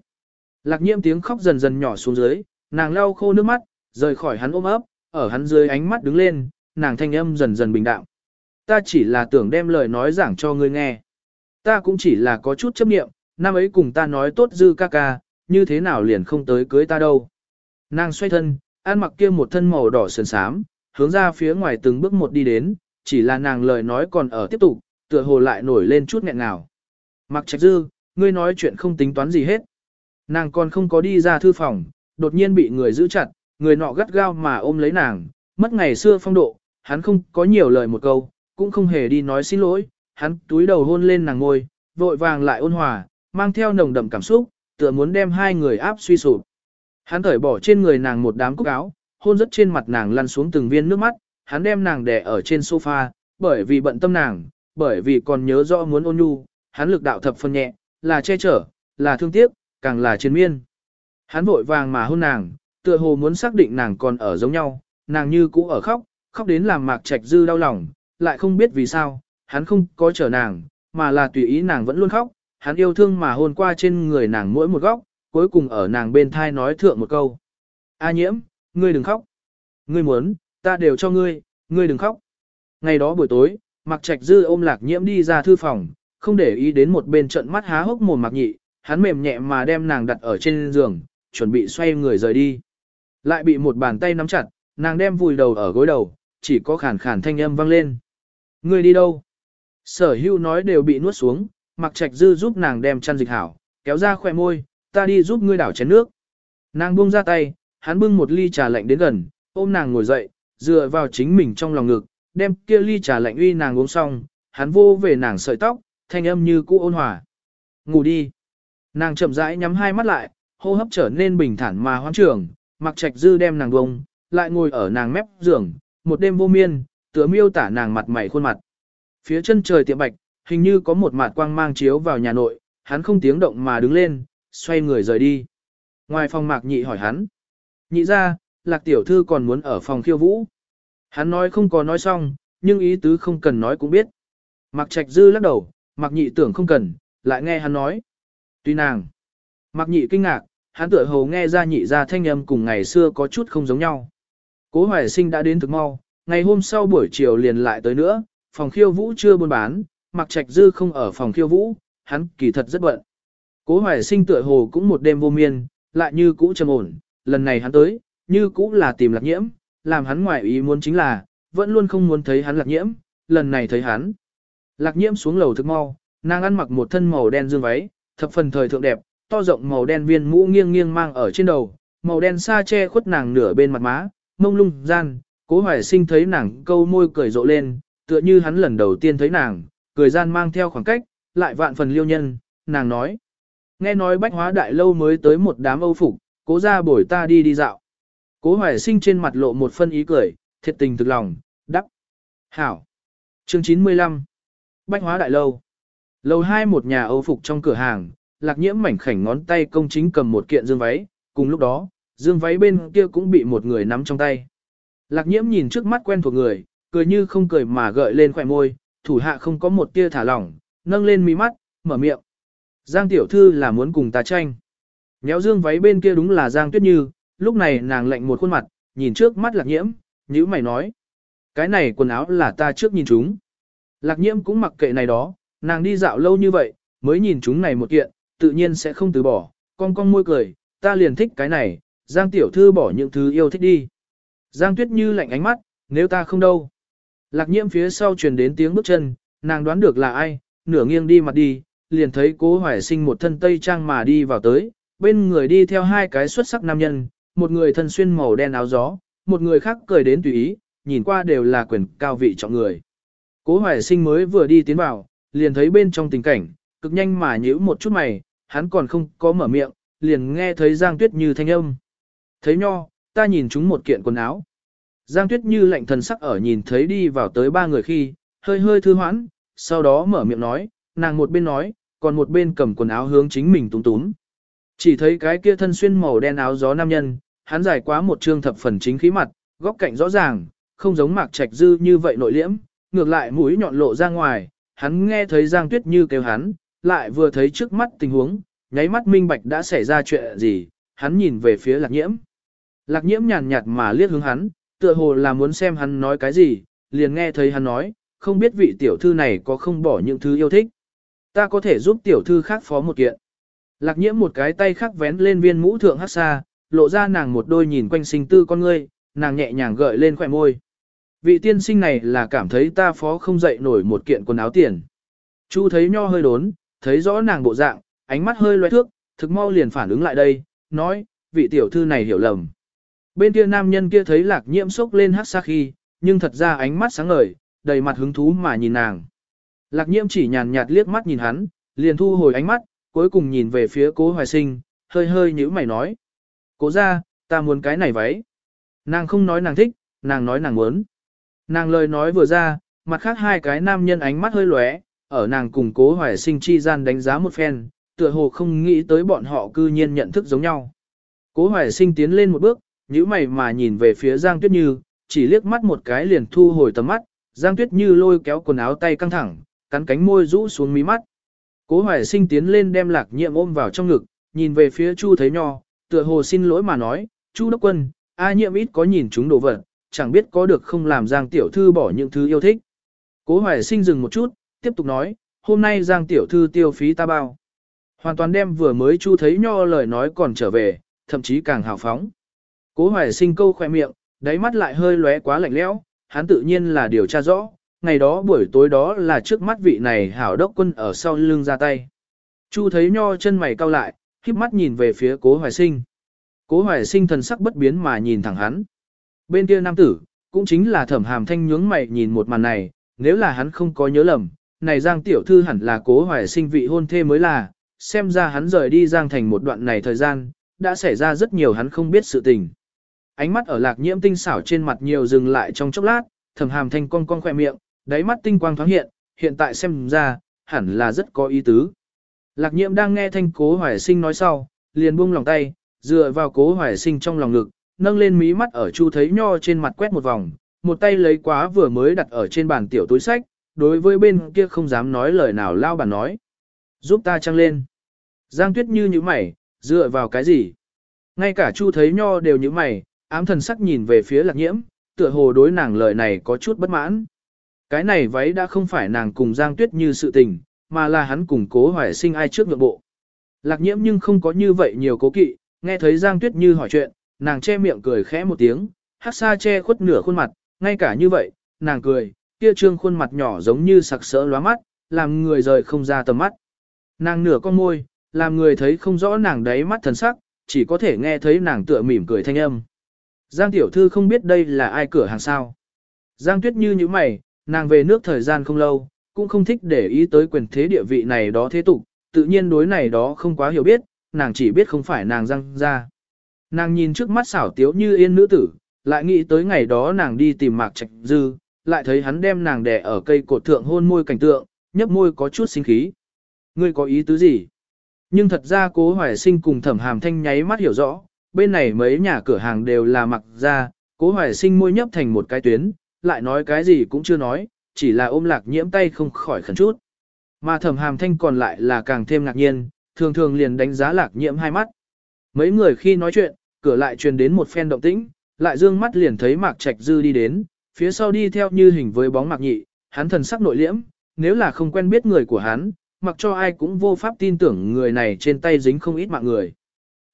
Lạc nhiễm tiếng khóc dần dần nhỏ xuống dưới, nàng lau khô nước mắt, rời khỏi hắn ôm ấp, ở hắn dưới ánh mắt đứng lên, nàng thanh âm dần dần bình đạm. Ta chỉ là tưởng đem lời nói giảng cho ngươi nghe. Ta cũng chỉ là có chút chấp niệm, năm ấy cùng ta nói tốt dư ca ca, như thế nào liền không tới cưới ta đâu. Nàng xoay thân, ăn mặc kia một thân màu đỏ sườn sám, hướng ra phía ngoài từng bước một đi đến, chỉ là nàng lời nói còn ở tiếp tục, tựa hồ lại nổi lên chút nghẹn ngào. Mặc trạch dư, ngươi nói chuyện không tính toán gì hết. Nàng còn không có đi ra thư phòng, đột nhiên bị người giữ chặt, người nọ gắt gao mà ôm lấy nàng, mất ngày xưa phong độ, hắn không có nhiều lời một câu, cũng không hề đi nói xin lỗi, hắn túi đầu hôn lên nàng ngôi, vội vàng lại ôn hòa, mang theo nồng đậm cảm xúc, tựa muốn đem hai người áp suy sụp. Hắn thởi bỏ trên người nàng một đám cúc áo, hôn rất trên mặt nàng lăn xuống từng viên nước mắt, hắn đem nàng đè ở trên sofa, bởi vì bận tâm nàng, bởi vì còn nhớ rõ muốn ôn nhu, hắn lực đạo thập phân nhẹ, là che chở, là thương tiếc, càng là chiến miên. Hắn vội vàng mà hôn nàng, tựa hồ muốn xác định nàng còn ở giống nhau, nàng như cũ ở khóc, khóc đến làm mạc trạch dư đau lòng, lại không biết vì sao, hắn không có chở nàng, mà là tùy ý nàng vẫn luôn khóc, hắn yêu thương mà hôn qua trên người nàng mỗi một góc, cuối cùng ở nàng bên thai nói thượng một câu. A nhiễm, ngươi đừng khóc. Ngươi muốn, ta đều cho ngươi, ngươi đừng khóc. Ngày đó buổi tối, Mạc Trạch Dư ôm Lạc Nhiễm đi ra thư phòng, không để ý đến một bên trận mắt há hốc mồm Mạc Nhị, hắn mềm nhẹ mà đem nàng đặt ở trên giường, chuẩn bị xoay người rời đi. Lại bị một bàn tay nắm chặt, nàng đem vùi đầu ở gối đầu, chỉ có khàn khàn thanh âm vang lên. Người đi đâu? Sở hưu nói đều bị nuốt xuống, Mạc Trạch Dư giúp nàng đem chăn dịch hảo, kéo ra khỏe môi, ta đi giúp ngươi đảo chén nước. Nàng buông ra tay, hắn bưng một ly trà lạnh đến gần, ôm nàng ngồi dậy, dựa vào chính mình trong lòng ngực, đem kia ly trà lạnh uy nàng uống xong, hắn vô về nàng sợi tóc, thanh âm như cũ ôn hòa. Ngủ đi. Nàng chậm rãi nhắm hai mắt lại, hô hấp trở nên bình thản mà hoang trưởng, mặc trạch dư đem nàng bông, lại ngồi ở nàng mép giường, một đêm vô miên, tựa miêu tả nàng mặt mày khuôn mặt. Phía chân trời tiệm bạch, hình như có một mặt quang mang chiếu vào nhà nội, hắn không tiếng động mà đứng lên, xoay người rời đi. Ngoài phòng mạc nhị hỏi hắn. Nhị ra, lạc tiểu thư còn muốn ở phòng khiêu vũ. Hắn nói không có nói xong, nhưng ý tứ không cần nói cũng biết. Mạc trạch dư lắc đầu, mạc nhị tưởng không cần, lại nghe hắn nói. Tuy nàng. Mạc nhị kinh ngạc, hắn tựa hồ nghe ra nhị ra thanh âm cùng ngày xưa có chút không giống nhau. Cố hoài sinh đã đến thực mau, ngày hôm sau buổi chiều liền lại tới nữa, phòng khiêu vũ chưa buôn bán, Mạc Trạch Dư không ở phòng khiêu vũ, hắn kỳ thật rất bận. Cố Hoài Sinh tựa hồ cũng một đêm vô miên, lại như cũ trầm ổn, lần này hắn tới, như cũ là tìm lạc nhiễm, làm hắn ngoại ý muốn chính là, vẫn luôn không muốn thấy hắn lạc nhiễm, lần này thấy hắn. Lạc nhiễm xuống lầu thực mau, nàng ăn mặc một thân màu đen dương váy, thập phần thời thượng đẹp, to rộng màu đen viên mũ nghiêng nghiêng mang ở trên đầu, màu đen xa che khuất nàng nửa bên mặt má, mông lung gian, cố hoài sinh thấy nàng câu môi cười rộ lên, tựa như hắn lần đầu tiên thấy nàng, cười gian mang theo khoảng cách, lại vạn phần liêu nhân, nàng nói. Nghe nói bách hóa đại lâu mới tới một đám âu phục, cố ra bổi ta đi đi dạo. Cố hoài sinh trên mặt lộ một phân ý cười, thiệt tình thực lòng, đắc. Hảo. Chương 95. Bách hóa đại lâu. Lầu hai một nhà âu phục trong cửa hàng, lạc nhiễm mảnh khảnh ngón tay công chính cầm một kiện dương váy, cùng lúc đó, dương váy bên kia cũng bị một người nắm trong tay. Lạc nhiễm nhìn trước mắt quen thuộc người, cười như không cười mà gợi lên khỏe môi, thủ hạ không có một tia thả lỏng, nâng lên mí mắt, mở miệng. Giang tiểu thư là muốn cùng ta tranh. Nhéo dương váy bên kia đúng là Giang Tuyết Như, lúc này nàng lạnh một khuôn mặt, nhìn trước mắt lạc nhiễm, nhữ mày nói. Cái này quần áo là ta trước nhìn chúng. Lạc nhiễm cũng mặc kệ này đó, nàng đi dạo lâu như vậy, mới nhìn chúng này một kiện, tự nhiên sẽ không từ bỏ, con con môi cười, ta liền thích cái này, Giang tiểu thư bỏ những thứ yêu thích đi. Giang tuyết như lạnh ánh mắt, nếu ta không đâu. Lạc nhiễm phía sau truyền đến tiếng bước chân, nàng đoán được là ai, nửa nghiêng đi mặt đi, liền thấy cố hoài sinh một thân tây trang mà đi vào tới, bên người đi theo hai cái xuất sắc nam nhân, một người thân xuyên màu đen áo gió, một người khác cười đến tùy ý, nhìn qua đều là quyền cao vị trọng người. Cố hoài sinh mới vừa đi tiến vào, liền thấy bên trong tình cảnh, cực nhanh mà nhíu một chút mày, hắn còn không có mở miệng, liền nghe thấy Giang Tuyết Như thanh âm. Thấy nho, ta nhìn chúng một kiện quần áo. Giang Tuyết Như lạnh thần sắc ở nhìn thấy đi vào tới ba người khi, hơi hơi thư hoãn, sau đó mở miệng nói, nàng một bên nói, còn một bên cầm quần áo hướng chính mình túng túm. Chỉ thấy cái kia thân xuyên màu đen áo gió nam nhân, hắn giải quá một trương thập phần chính khí mặt, góc cạnh rõ ràng, không giống mạc trạch dư như vậy nội liễm, ngược lại mũi nhọn lộ ra ngoài, hắn nghe thấy Giang Tuyết Như kêu hắn, lại vừa thấy trước mắt tình huống, nháy mắt minh bạch đã xảy ra chuyện gì, hắn nhìn về phía lạc nhiễm. Lạc nhiễm nhàn nhạt mà liếc hướng hắn, tựa hồ là muốn xem hắn nói cái gì, liền nghe thấy hắn nói, không biết vị tiểu thư này có không bỏ những thứ yêu thích. Ta có thể giúp tiểu thư khác phó một kiện. Lạc nhiễm một cái tay khác vén lên viên mũ thượng hát xa, lộ ra nàng một đôi nhìn quanh sinh tư con ngươi, nàng nhẹ nhàng gợi lên khỏe môi. Vị tiên sinh này là cảm thấy ta phó không dậy nổi một kiện quần áo tiền. Chu thấy nho hơi đốn, thấy rõ nàng bộ dạng, ánh mắt hơi loe thước, thực mau liền phản ứng lại đây, nói, vị tiểu thư này hiểu lầm. Bên kia nam nhân kia thấy lạc nhiễm sốc lên hát xa khi, nhưng thật ra ánh mắt sáng ngời, đầy mặt hứng thú mà nhìn nàng. Lạc nhiễm chỉ nhàn nhạt liếc mắt nhìn hắn, liền thu hồi ánh mắt, cuối cùng nhìn về phía cố hoài sinh, hơi hơi nhíu mày nói. Cố ra, ta muốn cái này váy. Nàng không nói nàng thích, nàng nói nàng muốn. Nàng lời nói vừa ra, mặt khác hai cái nam nhân ánh mắt hơi lóe, ở nàng cùng cố hoài sinh chi gian đánh giá một phen, tựa hồ không nghĩ tới bọn họ cư nhiên nhận thức giống nhau. Cố hoài sinh tiến lên một bước, nhíu mày mà nhìn về phía Giang Tuyết Như, chỉ liếc mắt một cái liền thu hồi tầm mắt, Giang Tuyết Như lôi kéo quần áo tay căng thẳng, cắn cánh môi rũ xuống mí mắt. Cố hoài sinh tiến lên đem lạc nhiệm ôm vào trong ngực, nhìn về phía Chu Thấy Nho, tựa hồ xin lỗi mà nói, Chu Đốc Quân, A nhiệm ít có nhìn chúng đồ vật, chẳng biết có được không làm Giang Tiểu Thư bỏ những thứ yêu thích. Cố hoài sinh dừng một chút, tiếp tục nói, hôm nay Giang Tiểu Thư tiêu phí ta bao. Hoàn toàn đem vừa mới Chu Thấy Nho lời nói còn trở về, thậm chí càng hào phóng. Cố hoài sinh câu khoe miệng, đáy mắt lại hơi lóe quá lạnh lẽo, hắn tự nhiên là điều tra rõ, ngày đó buổi tối đó là trước mắt vị này hảo đốc quân ở sau lưng ra tay. Chu thấy nho chân mày cau lại, khiếp mắt nhìn về phía cố hoài sinh. Cố hoài sinh thần sắc bất biến mà nhìn thẳng hắn. Bên kia nam tử, cũng chính là thẩm hàm thanh nhướng mày nhìn một màn này, nếu là hắn không có nhớ lầm, này giang tiểu thư hẳn là cố hoài sinh vị hôn thê mới là, xem ra hắn rời đi giang thành một đoạn này thời gian, đã xảy ra rất nhiều hắn không biết sự tình. Ánh mắt ở lạc nhiễm tinh xảo trên mặt nhiều dừng lại trong chốc lát, thẩm hàm thanh con con khỏe miệng, đáy mắt tinh quang thoáng hiện, hiện tại xem ra, hẳn là rất có ý tứ. Lạc nhiễm đang nghe thanh cố hoài sinh nói sau, liền buông lòng tay, dựa vào cố hoài sinh trong lòng ngực, nâng lên mí mắt ở chu thấy nho trên mặt quét một vòng, một tay lấy quá vừa mới đặt ở trên bàn tiểu túi sách, đối với bên kia không dám nói lời nào lao bàn nói. Giúp ta trăng lên. Giang tuyết như như mày, dựa vào cái gì? Ngay cả chu thấy nho đều như mày, ám thần sắc nhìn về phía lạc nhiễm, tựa hồ đối nàng lời này có chút bất mãn. Cái này váy đã không phải nàng cùng Giang Tuyết như sự tình, mà là hắn cùng cố hoài sinh ai trước nhượng bộ. Lạc nhiễm nhưng không có như vậy nhiều cố kỵ, nghe thấy Giang Tuyết như hỏi chuyện, nàng che miệng cười khẽ một tiếng, hát xa che khuất nửa khuôn mặt, ngay cả như vậy, nàng cười, kia trương khuôn mặt nhỏ giống như sặc sỡ lóa mắt, làm người rời không ra tầm mắt. Nàng nửa con môi, làm người thấy không rõ nàng đáy mắt thần sắc, chỉ có thể nghe thấy nàng tựa mỉm cười thanh âm. Giang tiểu thư không biết đây là ai cửa hàng sao. Giang tuyết như như mày, nàng về nước thời gian không lâu, cũng không thích để ý tới quyền thế địa vị này đó thế tục, tự nhiên đối này đó không quá hiểu biết, nàng chỉ biết không phải nàng răng ra. Nàng nhìn trước mắt xảo tiếu như yên nữ tử, lại nghĩ tới ngày đó nàng đi tìm mạc trạch dư, lại thấy hắn đem nàng đè ở cây cột thượng hôn môi cảnh tượng, nhấp môi có chút sinh khí. Ngươi có ý tứ gì? Nhưng thật ra cố hoài sinh cùng thẩm hàm thanh nháy mắt hiểu rõ, bên này mấy nhà cửa hàng đều là mặc ra, cố hoài sinh môi nhấp thành một cái tuyến, lại nói cái gì cũng chưa nói, chỉ là ôm lạc nhiễm tay không khỏi khẩn chút. Mà thẩm hàm thanh còn lại là càng thêm ngạc nhiên, thường thường liền đánh giá lạc nhiễm hai mắt. Mấy người khi nói chuyện, cửa lại truyền đến một phen động tĩnh, lại dương mắt liền thấy mạc trạch dư đi đến, phía sau đi theo như hình với bóng mạc nhị, hắn thần sắc nội liễm, nếu là không quen biết người của hắn, mặc cho ai cũng vô pháp tin tưởng người này trên tay dính không ít mạng người.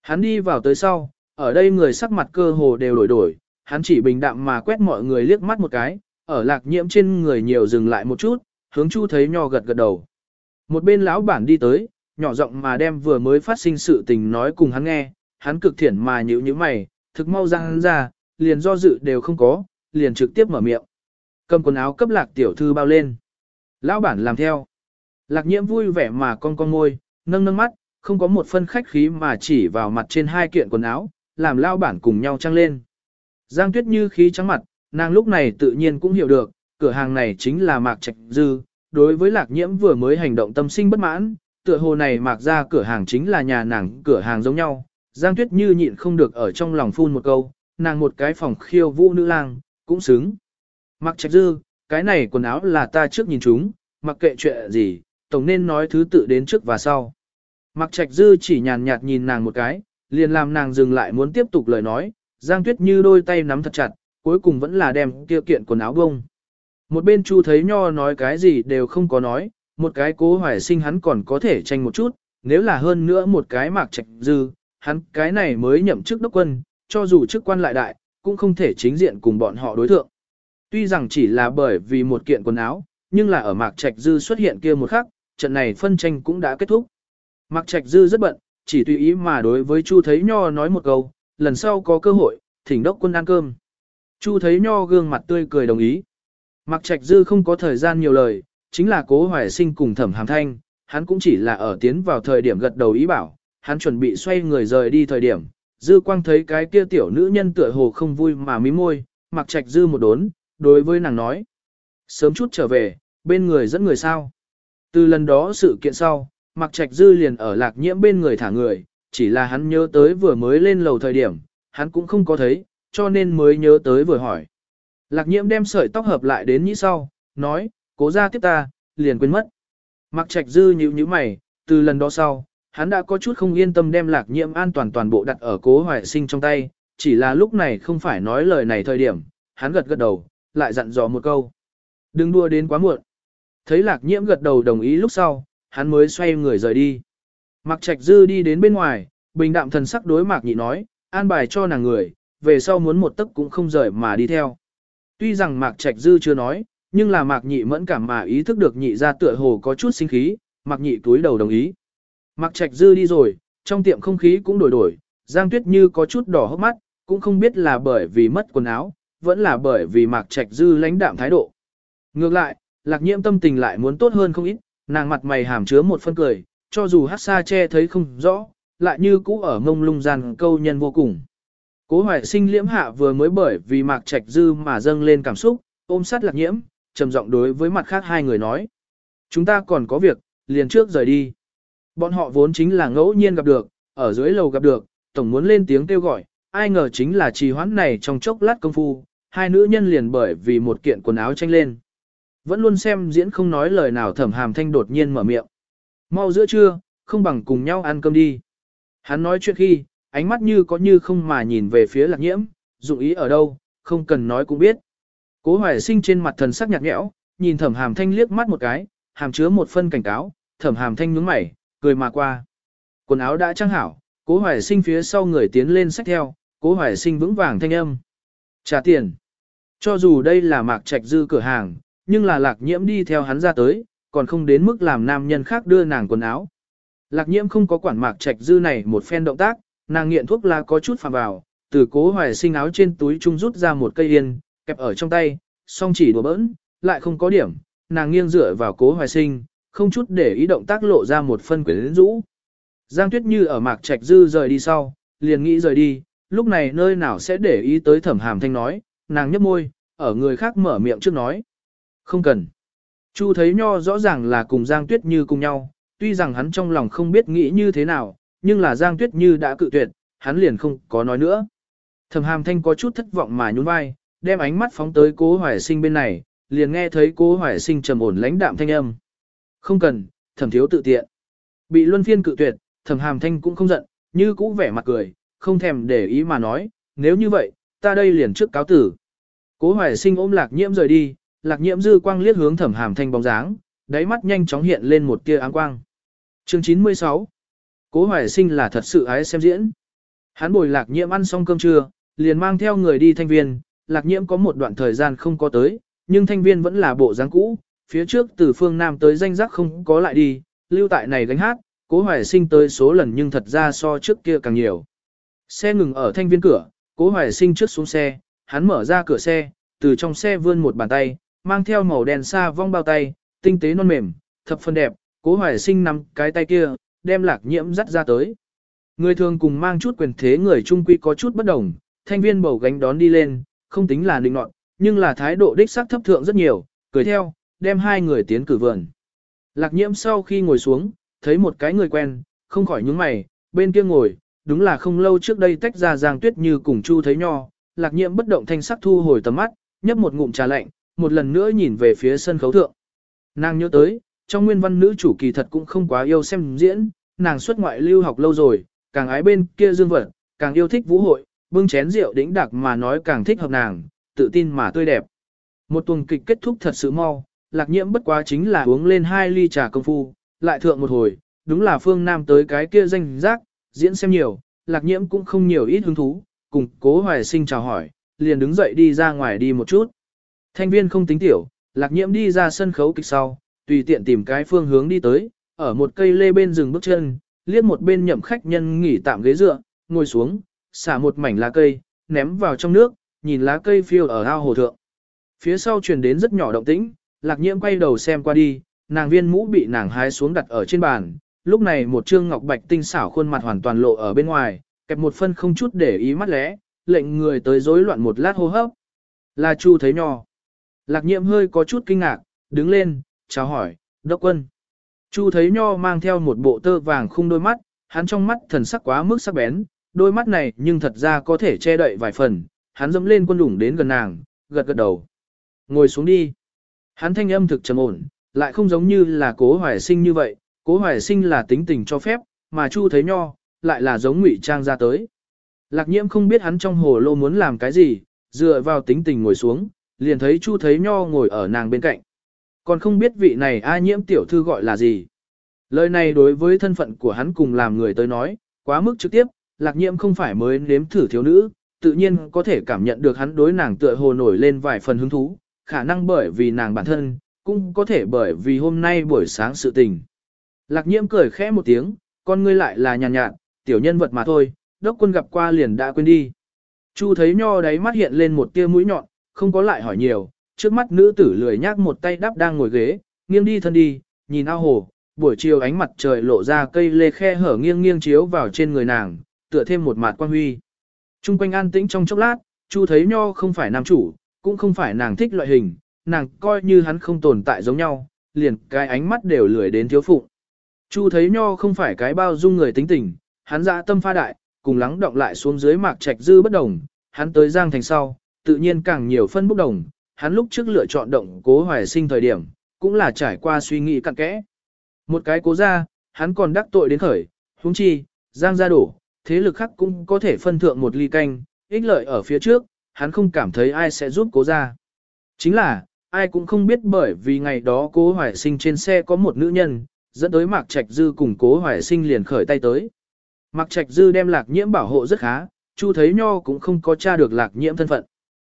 Hắn đi vào tới sau, ở đây người sắc mặt cơ hồ đều đổi đổi, hắn chỉ bình đạm mà quét mọi người liếc mắt một cái, ở lạc nhiễm trên người nhiều dừng lại một chút, hướng chu thấy nho gật gật đầu. Một bên lão bản đi tới, nhỏ giọng mà đem vừa mới phát sinh sự tình nói cùng hắn nghe, hắn cực thiển mà nhíu như mày, thực mau ra hắn ra, liền do dự đều không có, liền trực tiếp mở miệng. Cầm quần áo cấp lạc tiểu thư bao lên. Lão bản làm theo. Lạc nhiễm vui vẻ mà con con môi, nâng nâng mắt, không có một phân khách khí mà chỉ vào mặt trên hai kiện quần áo, làm lão bản cùng nhau trăng lên. Giang tuyết như khí trắng mặt, nàng lúc này tự nhiên cũng hiểu được, cửa hàng này chính là mạc trạch dư. Đối với lạc nhiễm vừa mới hành động tâm sinh bất mãn, tựa hồ này mạc ra cửa hàng chính là nhà nàng cửa hàng giống nhau. Giang tuyết như nhịn không được ở trong lòng phun một câu, nàng một cái phòng khiêu vũ nữ lang, cũng xứng. Mạc trạch dư, cái này quần áo là ta trước nhìn chúng, mặc kệ chuyện gì, tổng nên nói thứ tự đến trước và sau. Mặc trạch dư chỉ nhàn nhạt nhìn nàng một cái, liền làm nàng dừng lại muốn tiếp tục lời nói, Giang Tuyết như đôi tay nắm thật chặt, cuối cùng vẫn là đem kia kiện quần áo bông. Một bên Chu thấy nho nói cái gì đều không có nói, một cái cố hoài sinh hắn còn có thể tranh một chút, nếu là hơn nữa một cái mạc trạch dư, hắn cái này mới nhậm chức đốc quân, cho dù chức quan lại đại, cũng không thể chính diện cùng bọn họ đối thượng. Tuy rằng chỉ là bởi vì một kiện quần áo, nhưng là ở mạc trạch dư xuất hiện kia một khắc, trận này phân tranh cũng đã kết thúc. Mạc trạch dư rất bận, chỉ tùy ý mà đối với Chu thấy nho nói một câu, lần sau có cơ hội, thỉnh đốc quân ăn cơm. Chu thấy nho gương mặt tươi cười đồng ý. Mặc trạch dư không có thời gian nhiều lời, chính là cố hoài sinh cùng thẩm hàm thanh, hắn cũng chỉ là ở tiến vào thời điểm gật đầu ý bảo, hắn chuẩn bị xoay người rời đi thời điểm. Dư quang thấy cái kia tiểu nữ nhân tựa hồ không vui mà mí môi, mặc trạch dư một đốn, đối với nàng nói. Sớm chút trở về, bên người dẫn người sao. Từ lần đó sự kiện sau, mặc trạch dư liền ở lạc nhiễm bên người thả người, chỉ là hắn nhớ tới vừa mới lên lầu thời điểm, hắn cũng không có thấy, cho nên mới nhớ tới vừa hỏi. Lạc nhiễm đem sợi tóc hợp lại đến nhĩ sau, nói, cố ra tiếp ta, liền quên mất. Mặc trạch dư nhíu nhíu mày, từ lần đó sau, hắn đã có chút không yên tâm đem lạc nhiễm an toàn toàn bộ đặt ở cố hoài sinh trong tay, chỉ là lúc này không phải nói lời này thời điểm, hắn gật gật đầu, lại dặn dò một câu. Đừng đua đến quá muộn. Thấy lạc nhiễm gật đầu đồng ý lúc sau, hắn mới xoay người rời đi. Mặc trạch dư đi đến bên ngoài, bình đạm thần sắc đối mạc nhị nói, an bài cho nàng người, về sau muốn một tấc cũng không rời mà đi theo. Tuy rằng mạc trạch dư chưa nói, nhưng là mạc nhị mẫn cảm mà ý thức được nhị ra tựa hồ có chút sinh khí, mạc nhị túi đầu đồng ý. Mạc trạch dư đi rồi, trong tiệm không khí cũng đổi đổi, Giang Tuyết Như có chút đỏ hốc mắt, cũng không biết là bởi vì mất quần áo, vẫn là bởi vì Mạc Trạch Dư lãnh đạm thái độ. Ngược lại, Lạc Nhiễm tâm tình lại muốn tốt hơn không ít, nàng mặt mày hàm chứa một phân cười, cho dù hát xa che thấy không rõ, lại như cũ ở mông lung gian câu nhân vô cùng. Cố hoài sinh liễm hạ vừa mới bởi vì mạc trạch dư mà dâng lên cảm xúc, ôm sát lạc nhiễm, trầm giọng đối với mặt khác hai người nói. Chúng ta còn có việc, liền trước rời đi. Bọn họ vốn chính là ngẫu nhiên gặp được, ở dưới lầu gặp được, tổng muốn lên tiếng kêu gọi, ai ngờ chính là trì hoãn này trong chốc lát công phu, hai nữ nhân liền bởi vì một kiện quần áo tranh lên. Vẫn luôn xem diễn không nói lời nào thẩm hàm thanh đột nhiên mở miệng. Mau giữa trưa, không bằng cùng nhau ăn cơm đi. Hắn nói chuyện khi, ánh mắt như có như không mà nhìn về phía lạc nhiễm, dụng ý ở đâu, không cần nói cũng biết. Cố hoài sinh trên mặt thần sắc nhạt nhẽo, nhìn thẩm hàm thanh liếc mắt một cái, hàm chứa một phân cảnh cáo, thẩm hàm thanh nhướng mày, cười mà qua. Quần áo đã trang hảo, cố hoài sinh phía sau người tiến lên sách theo, cố hoài sinh vững vàng thanh âm. Trả tiền. Cho dù đây là mạc trạch dư cửa hàng, nhưng là lạc nhiễm đi theo hắn ra tới, còn không đến mức làm nam nhân khác đưa nàng quần áo. Lạc nhiễm không có quản mạc trạch dư này một phen động tác, nàng nghiện thuốc lá có chút phạm vào, từ cố hoài sinh áo trên túi trung rút ra một cây yên, kẹp ở trong tay, song chỉ đùa bỡn, lại không có điểm, nàng nghiêng dựa vào cố hoài sinh, không chút để ý động tác lộ ra một phân quyển rũ. Giang Tuyết Như ở mạc trạch dư rời đi sau, liền nghĩ rời đi, lúc này nơi nào sẽ để ý tới thẩm hàm thanh nói, nàng nhấp môi, ở người khác mở miệng trước nói. Không cần. Chu thấy nho rõ ràng là cùng Giang Tuyết Như cùng nhau, tuy rằng hắn trong lòng không biết nghĩ như thế nào, nhưng là Giang Tuyết Như đã cự tuyệt, hắn liền không có nói nữa. Thẩm Hàm Thanh có chút thất vọng mà nhún vai, đem ánh mắt phóng tới Cố Hoài Sinh bên này, liền nghe thấy Cố Hoài Sinh trầm ổn lãnh đạm thanh âm. Không cần, Thẩm thiếu tự tiện. Bị Luân Phiên cự tuyệt, Thẩm Hàm Thanh cũng không giận, như cũ vẻ mặt cười, không thèm để ý mà nói, nếu như vậy, ta đây liền trước cáo tử. Cố Hoài Sinh ôm Lạc Nhiễm rời đi, Lạc Nhiễm dư quang liếc hướng Thẩm Hàm Thanh bóng dáng, đáy mắt nhanh chóng hiện lên một tia áng quang. Chương 96 Cố Hoài Sinh là thật sự ái xem diễn. Hắn bồi lạc nhiễm ăn xong cơm trưa, liền mang theo người đi thanh viên, lạc nhiễm có một đoạn thời gian không có tới, nhưng thanh viên vẫn là bộ dáng cũ, phía trước từ phương Nam tới danh giác không có lại đi, lưu tại này gánh hát, cố hoài sinh tới số lần nhưng thật ra so trước kia càng nhiều. Xe ngừng ở thanh viên cửa, cố hoài sinh trước xuống xe, hắn mở ra cửa xe, từ trong xe vươn một bàn tay, mang theo màu đen xa vong bao tay, tinh tế non mềm, thập phần đẹp, cố hoài sinh nắm cái tay kia, đem lạc nhiễm dắt ra tới. Người thường cùng mang chút quyền thế người trung quy có chút bất đồng, thanh viên bầu gánh đón đi lên, không tính là định nọt, nhưng là thái độ đích xác thấp thượng rất nhiều, cười theo, đem hai người tiến cử vườn. Lạc nhiễm sau khi ngồi xuống, thấy một cái người quen, không khỏi nhướng mày, bên kia ngồi, đúng là không lâu trước đây tách ra Giang Tuyết Như cùng Chu thấy nho, lạc nhiễm bất động thanh sắc thu hồi tầm mắt, nhấp một ngụm trà lạnh, một lần nữa nhìn về phía sân khấu thượng. Nàng nhớ tới, trong nguyên văn nữ chủ kỳ thật cũng không quá yêu xem diễn, nàng xuất ngoại lưu học lâu rồi, càng ái bên kia dương vật, càng yêu thích vũ hội, bưng chén rượu đĩnh đặc mà nói càng thích hợp nàng, tự tin mà tươi đẹp. Một tuần kịch kết thúc thật sự mau, lạc nhiễm bất quá chính là uống lên hai ly trà công phu, lại thượng một hồi, đúng là phương Nam tới cái kia danh giác, diễn xem nhiều, lạc nhiễm cũng không nhiều ít hứng thú, cùng cố hoài sinh chào hỏi, liền đứng dậy đi ra ngoài đi một chút. Thanh viên không tính tiểu, lạc nhiễm đi ra sân khấu kịch sau, tùy tiện tìm cái phương hướng đi tới, ở một cây lê bên rừng bước chân, liếc một bên nhậm khách nhân nghỉ tạm ghế dựa, ngồi xuống, xả một mảnh lá cây, ném vào trong nước, nhìn lá cây phiêu ở ao hồ thượng. Phía sau truyền đến rất nhỏ động tĩnh, lạc nhiễm quay đầu xem qua đi, nàng viên mũ bị nàng hái xuống đặt ở trên bàn, lúc này một trương ngọc bạch tinh xảo khuôn mặt hoàn toàn lộ ở bên ngoài, kẹp một phân không chút để ý mắt lẽ, lệnh người tới rối loạn một lát hô hấp. Là Chu thấy nho. Lạc nhiễm hơi có chút kinh ngạc, đứng lên, chào hỏi, đốc quân. Chu thấy nho mang theo một bộ tơ vàng khung đôi mắt, hắn trong mắt thần sắc quá mức sắc bén, đôi mắt này nhưng thật ra có thể che đậy vài phần, hắn dẫm lên quân đủng đến gần nàng, gật gật đầu. Ngồi xuống đi. Hắn thanh âm thực trầm ổn, lại không giống như là cố hoài sinh như vậy, cố hoài sinh là tính tình cho phép, mà Chu thấy nho, lại là giống ngụy trang ra tới. Lạc nhiễm không biết hắn trong hồ lô muốn làm cái gì, dựa vào tính tình ngồi xuống, liền thấy Chu thấy nho ngồi ở nàng bên cạnh. Còn không biết vị này a nhiễm tiểu thư gọi là gì. Lời này đối với thân phận của hắn cùng làm người tới nói, quá mức trực tiếp, lạc nhiễm không phải mới nếm thử thiếu nữ, tự nhiên có thể cảm nhận được hắn đối nàng tựa hồ nổi lên vài phần hứng thú, khả năng bởi vì nàng bản thân, cũng có thể bởi vì hôm nay buổi sáng sự tình. Lạc nhiễm cười khẽ một tiếng, con ngươi lại là nhàn nhạt, nhạt, tiểu nhân vật mà thôi, đốc quân gặp qua liền đã quên đi. Chu thấy nho đáy mắt hiện lên một tia mũi nhọn, không có lại hỏi nhiều, trước mắt nữ tử lười nhác một tay đắp đang ngồi ghế, nghiêng đi thân đi, nhìn ao hồ, buổi chiều ánh mặt trời lộ ra cây lê khe hở nghiêng nghiêng chiếu vào trên người nàng, tựa thêm một mạt quan huy. Trung quanh an tĩnh trong chốc lát, Chu thấy nho không phải nam chủ, cũng không phải nàng thích loại hình, nàng coi như hắn không tồn tại giống nhau, liền cái ánh mắt đều lười đến thiếu phụ. Chu thấy nho không phải cái bao dung người tính tình, hắn dạ tâm pha đại, cùng lắng động lại xuống dưới mạc trạch dư bất đồng, hắn tới giang thành sau, tự nhiên càng nhiều phân bốc đồng, hắn lúc trước lựa chọn động cố hoài sinh thời điểm, cũng là trải qua suy nghĩ cặn kẽ. Một cái cố ra, hắn còn đắc tội đến khởi, huống chi, giang ra đổ, thế lực khác cũng có thể phân thượng một ly canh, ích lợi ở phía trước, hắn không cảm thấy ai sẽ giúp cố ra. Chính là, ai cũng không biết bởi vì ngày đó cố hoài sinh trên xe có một nữ nhân, dẫn tới Mạc Trạch Dư cùng cố hoài sinh liền khởi tay tới. Mạc Trạch Dư đem lạc nhiễm bảo hộ rất khá, Chu thấy nho cũng không có tra được lạc nhiễm thân phận.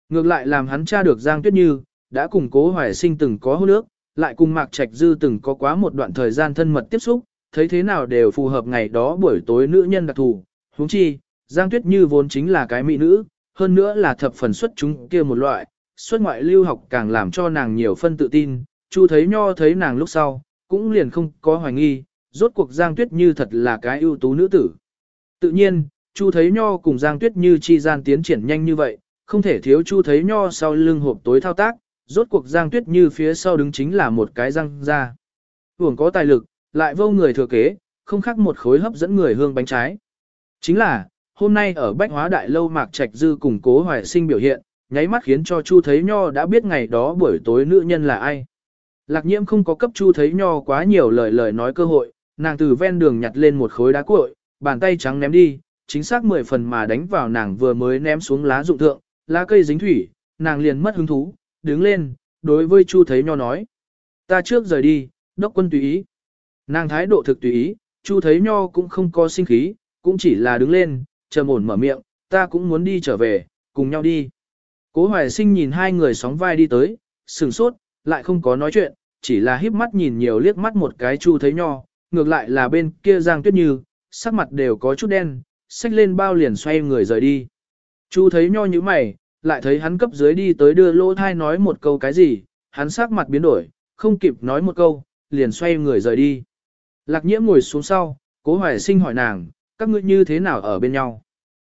Ngược lại làm hắn tra được Giang Tuyết Như, đã cùng cố hoài sinh từng có hôn ước, lại cùng Mạc Trạch Dư từng có quá một đoạn thời gian thân mật tiếp xúc, thấy thế nào đều phù hợp ngày đó buổi tối nữ nhân đặc thù. huống chi, Giang Tuyết Như vốn chính là cái mỹ nữ, hơn nữa là thập phần xuất chúng kia một loại, xuất ngoại lưu học càng làm cho nàng nhiều phân tự tin, Chu thấy nho thấy nàng lúc sau, cũng liền không có hoài nghi, rốt cuộc Giang Tuyết Như thật là cái ưu tú nữ tử. Tự nhiên, Chu thấy nho cùng Giang Tuyết Như chi gian tiến triển nhanh như vậy, không thể thiếu Chu thấy nho sau lưng hộp tối thao tác, rốt cuộc Giang Tuyết Như phía sau đứng chính là một cái răng ra. Hưởng có tài lực, lại vô người thừa kế, không khác một khối hấp dẫn người hương bánh trái. Chính là, hôm nay ở Bách Hóa Đại Lâu Mạc Trạch Dư cùng cố hoài sinh biểu hiện, nháy mắt khiến cho Chu Thấy Nho đã biết ngày đó buổi tối nữ nhân là ai. Lạc nhiễm không có cấp Chu Thấy Nho quá nhiều lời lời nói cơ hội, nàng từ ven đường nhặt lên một khối đá cuội, bàn tay trắng ném đi, chính xác 10 phần mà đánh vào nàng vừa mới ném xuống lá dụng thượng, lá cây dính thủy, nàng liền mất hứng thú, đứng lên, đối với Chu Thấy Nho nói. Ta trước rời đi, đốc quân tùy ý. Nàng thái độ thực tùy ý, Chu thấy nho cũng không có sinh khí, cũng chỉ là đứng lên, chờ ổn mở miệng, ta cũng muốn đi trở về, cùng nhau đi. Cố hoài sinh nhìn hai người sóng vai đi tới, sừng sốt, lại không có nói chuyện, chỉ là híp mắt nhìn nhiều liếc mắt một cái Chu thấy nho, ngược lại là bên kia Giang Tuyết Như, sắc mặt đều có chút đen, xách lên bao liền xoay người rời đi. Chu thấy nho như mày, lại thấy hắn cấp dưới đi tới đưa lỗ thai nói một câu cái gì, hắn sắc mặt biến đổi, không kịp nói một câu, liền xoay người rời đi. Lạc nhiễm ngồi xuống sau, cố hoài sinh hỏi nàng, các ngươi như thế nào ở bên nhau?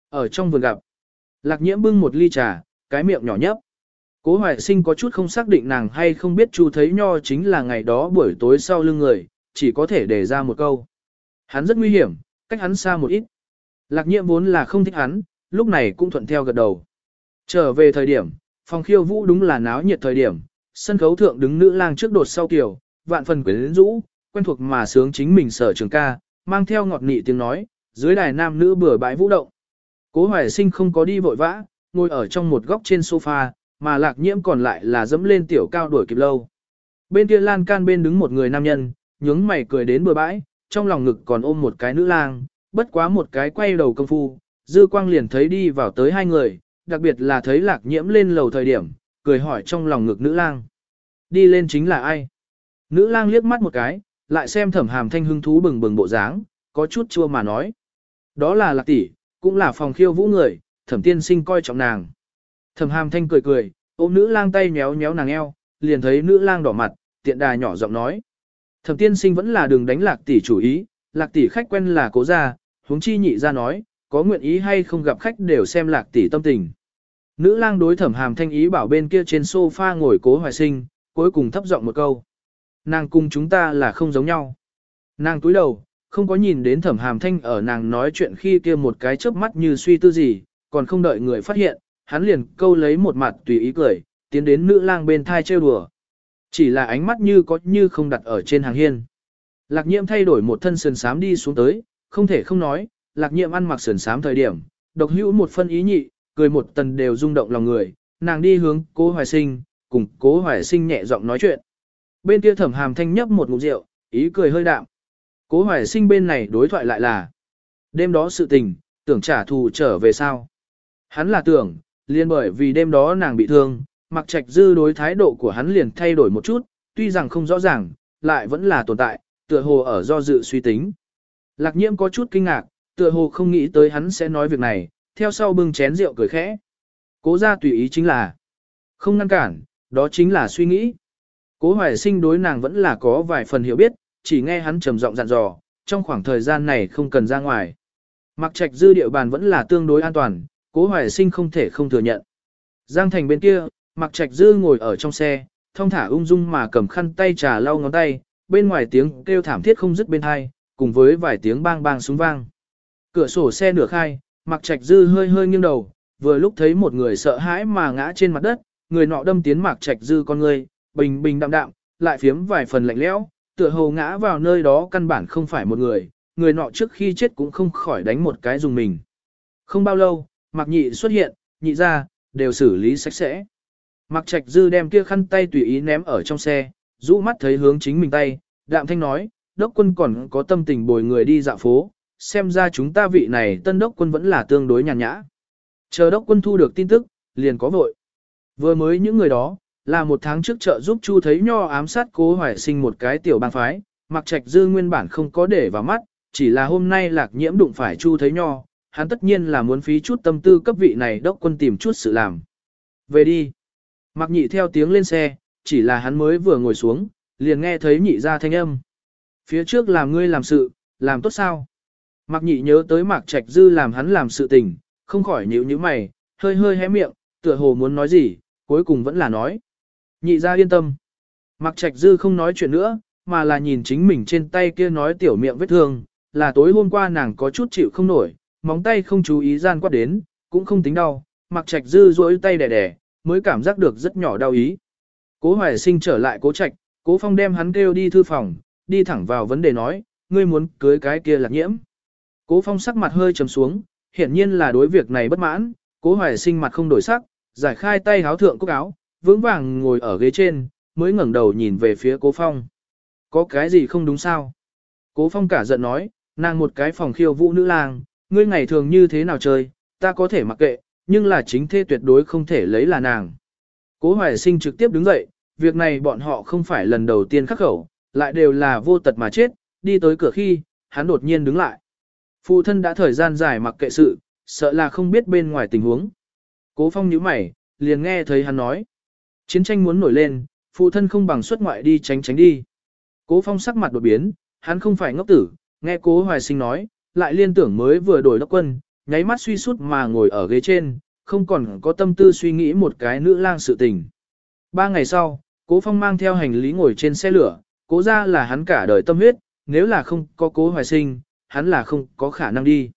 Ở trong vườn gặp, lạc nhiễm bưng một ly trà, cái miệng nhỏ nhấp. Cố hoài sinh có chút không xác định nàng hay không biết chu thấy nho chính là ngày đó buổi tối sau lưng người, chỉ có thể để ra một câu. Hắn rất nguy hiểm, cách hắn xa một ít. Lạc nhiễm vốn là không thích hắn, lúc này cũng thuận theo gật đầu. Trở về thời điểm, phòng khiêu vũ đúng là náo nhiệt thời điểm, sân khấu thượng đứng nữ lang trước đột sau kiểu, vạn phần quyến rũ, quen thuộc mà sướng chính mình sở trường ca, mang theo ngọt nị tiếng nói, dưới đài nam nữ bừa bãi vũ động. Cố hoài sinh không có đi vội vã, ngồi ở trong một góc trên sofa, mà lạc nhiễm còn lại là dẫm lên tiểu cao đuổi kịp lâu. Bên kia lan can bên đứng một người nam nhân, nhướng mày cười đến bừa bãi, trong lòng ngực còn ôm một cái nữ lang, bất quá một cái quay đầu công phu, dư quang liền thấy đi vào tới hai người, đặc biệt là thấy lạc nhiễm lên lầu thời điểm, cười hỏi trong lòng ngực nữ lang. Đi lên chính là ai? Nữ lang liếc mắt một cái, lại xem thẩm hàm thanh hứng thú bừng bừng bộ dáng, có chút chua mà nói. Đó là lạc tỷ, cũng là phòng khiêu vũ người, thẩm tiên sinh coi trọng nàng. Thẩm hàm thanh cười cười, ôm nữ lang tay nhéo nhéo nàng eo, liền thấy nữ lang đỏ mặt, tiện đà nhỏ giọng nói. Thẩm tiên sinh vẫn là đường đánh lạc tỷ chủ ý, lạc tỷ khách quen là cố gia, huống chi nhị ra nói, có nguyện ý hay không gặp khách đều xem lạc tỷ tâm tình. Nữ lang đối thẩm hàm thanh ý bảo bên kia trên sofa ngồi cố hoài sinh, cuối cùng thấp giọng một câu. Nàng cùng chúng ta là không giống nhau. Nàng túi đầu, không có nhìn đến thẩm hàm thanh ở nàng nói chuyện khi kia một cái chớp mắt như suy tư gì, còn không đợi người phát hiện, hắn liền câu lấy một mặt tùy ý cười, tiến đến nữ lang bên thai trêu đùa. Chỉ là ánh mắt như có như không đặt ở trên hàng hiên. Lạc nhiễm thay đổi một thân sườn sám đi xuống tới, không thể không nói, lạc Nhiệm ăn mặc sườn sám thời điểm, độc hữu một phân ý nhị, cười một tần đều rung động lòng người, nàng đi hướng cố hoài sinh, cùng cố hoài sinh nhẹ giọng nói chuyện. Bên kia thẩm hàm thanh nhấp một ngụm rượu, ý cười hơi đạm. Cố hoài sinh bên này đối thoại lại là. Đêm đó sự tình, tưởng trả thù trở về sao. Hắn là tưởng, liên bởi vì đêm đó nàng bị thương, mặc trạch dư đối thái độ của hắn liền thay đổi một chút, tuy rằng không rõ ràng, lại vẫn là tồn tại, tựa hồ ở do dự suy tính. Lạc nhiễm có chút kinh ngạc, tựa hồ không nghĩ tới hắn sẽ nói việc này, theo sau bưng chén rượu cười khẽ. Cố ra tùy ý chính là không ngăn cản, đó chính là suy nghĩ. Cố hoài sinh đối nàng vẫn là có vài phần hiểu biết, chỉ nghe hắn trầm giọng dặn dò, trong khoảng thời gian này không cần ra ngoài. Mặc trạch dư địa bàn vẫn là tương đối an toàn, cố hoài sinh không thể không thừa nhận. Giang thành bên kia, mặc trạch dư ngồi ở trong xe, thông thả ung dung mà cầm khăn tay trà lau ngón tay, bên ngoài tiếng kêu thảm thiết không dứt bên hai, cùng với vài tiếng bang bang súng vang. Cửa sổ xe nửa khai, mặc trạch dư hơi hơi nghiêng đầu, vừa lúc thấy một người sợ hãi mà ngã trên mặt đất, người nọ đâm tiến mặc trạch dư con người, bình bình đạm đạm, lại phiếm vài phần lạnh lẽo, tựa hồ ngã vào nơi đó căn bản không phải một người, người nọ trước khi chết cũng không khỏi đánh một cái dùng mình. Không bao lâu, mặc nhị xuất hiện, nhị ra, đều xử lý sạch sẽ. Mặc trạch dư đem kia khăn tay tùy ý ném ở trong xe, rũ mắt thấy hướng chính mình tay, đạm thanh nói, đốc quân còn có tâm tình bồi người đi dạo phố, xem ra chúng ta vị này tân đốc quân vẫn là tương đối nhàn nhã. Chờ đốc quân thu được tin tức, liền có vội. Vừa mới những người đó, là một tháng trước trợ giúp Chu thấy nho ám sát cố hoài sinh một cái tiểu bang phái, mặc trạch dư nguyên bản không có để vào mắt, chỉ là hôm nay lạc nhiễm đụng phải Chu thấy nho, hắn tất nhiên là muốn phí chút tâm tư cấp vị này đốc quân tìm chút sự làm. Về đi. Mặc nhị theo tiếng lên xe, chỉ là hắn mới vừa ngồi xuống, liền nghe thấy nhị ra thanh âm. Phía trước làm ngươi làm sự, làm tốt sao? Mạc nhị nhớ tới Mạc Trạch Dư làm hắn làm sự tình, không khỏi nhíu nhíu mày, hơi hơi hé miệng, tựa hồ muốn nói gì, cuối cùng vẫn là nói. Nhị ra yên tâm. Mạc Trạch Dư không nói chuyện nữa, mà là nhìn chính mình trên tay kia nói tiểu miệng vết thương, là tối hôm qua nàng có chút chịu không nổi, móng tay không chú ý gian quát đến, cũng không tính đau, Mạc Trạch Dư duỗi tay đẻ đẻ, mới cảm giác được rất nhỏ đau ý. Cố Hoài Sinh trở lại Cố Trạch, Cố Phong đem hắn kêu đi thư phòng, đi thẳng vào vấn đề nói, ngươi muốn cưới cái kia lạc nhiễm. Cố Phong sắc mặt hơi trầm xuống, hiển nhiên là đối việc này bất mãn, Cố Hoài Sinh mặt không đổi sắc, giải khai tay háo thượng cúc áo, vững vàng ngồi ở ghế trên, mới ngẩng đầu nhìn về phía Cố Phong. Có cái gì không đúng sao? Cố phong cả giận nói, nàng một cái phòng khiêu vũ nữ lang, ngươi ngày thường như thế nào chơi, ta có thể mặc kệ, nhưng là chính thê tuyệt đối không thể lấy là nàng. Cố hoài sinh trực tiếp đứng dậy, việc này bọn họ không phải lần đầu tiên khắc khẩu, lại đều là vô tật mà chết, đi tới cửa khi, hắn đột nhiên đứng lại. Phụ thân đã thời gian dài mặc kệ sự, sợ là không biết bên ngoài tình huống. Cố phong nhíu mày, liền nghe thấy hắn nói. Chiến tranh muốn nổi lên, phụ thân không bằng xuất ngoại đi tránh tránh đi. Cố phong sắc mặt đột biến, hắn không phải ngốc tử, nghe cố hoài sinh nói, lại liên tưởng mới vừa đổi đốc quân, nháy mắt suy sút mà ngồi ở ghế trên, không còn có tâm tư suy nghĩ một cái nữ lang sự tình. Ba ngày sau, cố phong mang theo hành lý ngồi trên xe lửa, cố ra là hắn cả đời tâm huyết, nếu là không có cố hoài sinh, hắn là không có khả năng đi.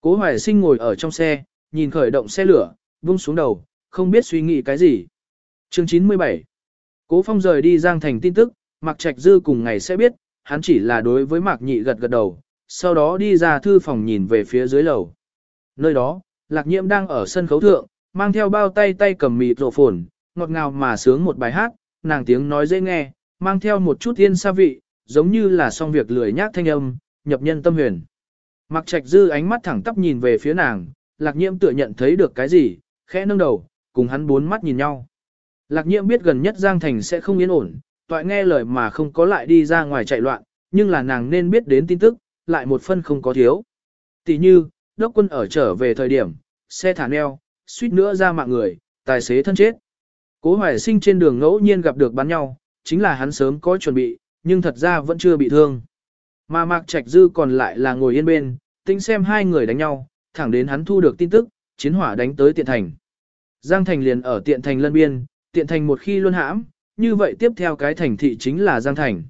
Cố hoài sinh ngồi ở trong xe, nhìn khởi động xe lửa, vung xuống đầu, không biết suy nghĩ cái gì. Chương 97 Cố phong rời đi Giang Thành tin tức, Mạc Trạch Dư cùng ngày sẽ biết, hắn chỉ là đối với Mạc Nhị gật gật đầu, sau đó đi ra thư phòng nhìn về phía dưới lầu. Nơi đó, Lạc Nhiễm đang ở sân khấu thượng, mang theo bao tay tay cầm mịt rộ phồn, ngọt ngào mà sướng một bài hát, nàng tiếng nói dễ nghe, mang theo một chút yên xa vị, giống như là xong việc lười nhác thanh âm, nhập nhân tâm huyền. Mạc Trạch Dư ánh mắt thẳng tắp nhìn về phía nàng, Lạc Nhiễm tựa nhận thấy được cái gì, khẽ nâng đầu, cùng hắn bốn mắt nhìn nhau. Lạc Nhiễm biết gần nhất Giang Thành sẽ không yên ổn, toại nghe lời mà không có lại đi ra ngoài chạy loạn, nhưng là nàng nên biết đến tin tức, lại một phân không có thiếu. Tỷ như, đốc quân ở trở về thời điểm, xe thả neo, suýt nữa ra mạng người, tài xế thân chết. Cố hoài sinh trên đường ngẫu nhiên gặp được bắn nhau, chính là hắn sớm có chuẩn bị, nhưng thật ra vẫn chưa bị thương. Mà Mạc Trạch Dư còn lại là ngồi yên bên, tính xem hai người đánh nhau, thẳng đến hắn thu được tin tức, chiến hỏa đánh tới tiện thành. Giang thành liền ở tiện thành lân biên, tiện thành một khi luân hãm, như vậy tiếp theo cái thành thị chính là Giang thành.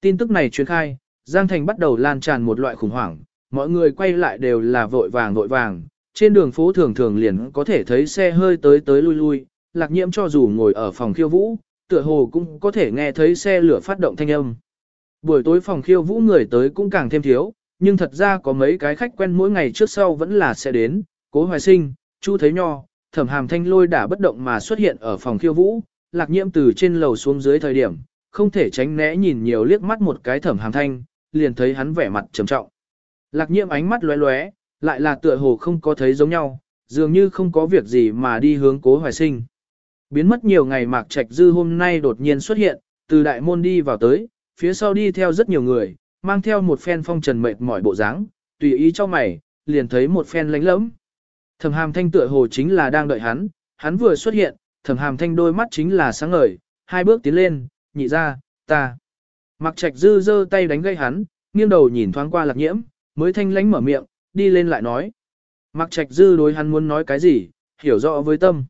Tin tức này truyền khai, Giang thành bắt đầu lan tràn một loại khủng hoảng, mọi người quay lại đều là vội vàng vội vàng, trên đường phố thường thường liền có thể thấy xe hơi tới tới lui lui, lạc nhiễm cho dù ngồi ở phòng khiêu vũ, tựa hồ cũng có thể nghe thấy xe lửa phát động thanh âm. Buổi tối phòng khiêu vũ người tới cũng càng thêm thiếu, nhưng thật ra có mấy cái khách quen mỗi ngày trước sau vẫn là sẽ đến, cố hoài sinh, chu thấy nho, thẩm hàm thanh lôi đã bất động mà xuất hiện ở phòng khiêu vũ, lạc nhiễm từ trên lầu xuống dưới thời điểm, không thể tránh né nhìn nhiều liếc mắt một cái thẩm hàm thanh, liền thấy hắn vẻ mặt trầm trọng. Lạc nhiễm ánh mắt lóe lóe, lại là tựa hồ không có thấy giống nhau, dường như không có việc gì mà đi hướng cố hoài sinh. Biến mất nhiều ngày mạc trạch dư hôm nay đột nhiên xuất hiện, từ đại môn đi vào tới, phía sau đi theo rất nhiều người, mang theo một phen phong trần mệt mỏi bộ dáng, tùy ý cho mày, liền thấy một phen lánh lẫm. Thẩm hàm thanh tựa hồ chính là đang đợi hắn, hắn vừa xuất hiện, thẩm hàm thanh đôi mắt chính là sáng ngời, hai bước tiến lên, nhị ra, ta. Mặc trạch dư giơ tay đánh gây hắn, nghiêng đầu nhìn thoáng qua lạc nhiễm, mới thanh lánh mở miệng, đi lên lại nói. Mặc trạch dư đối hắn muốn nói cái gì, hiểu rõ với tâm.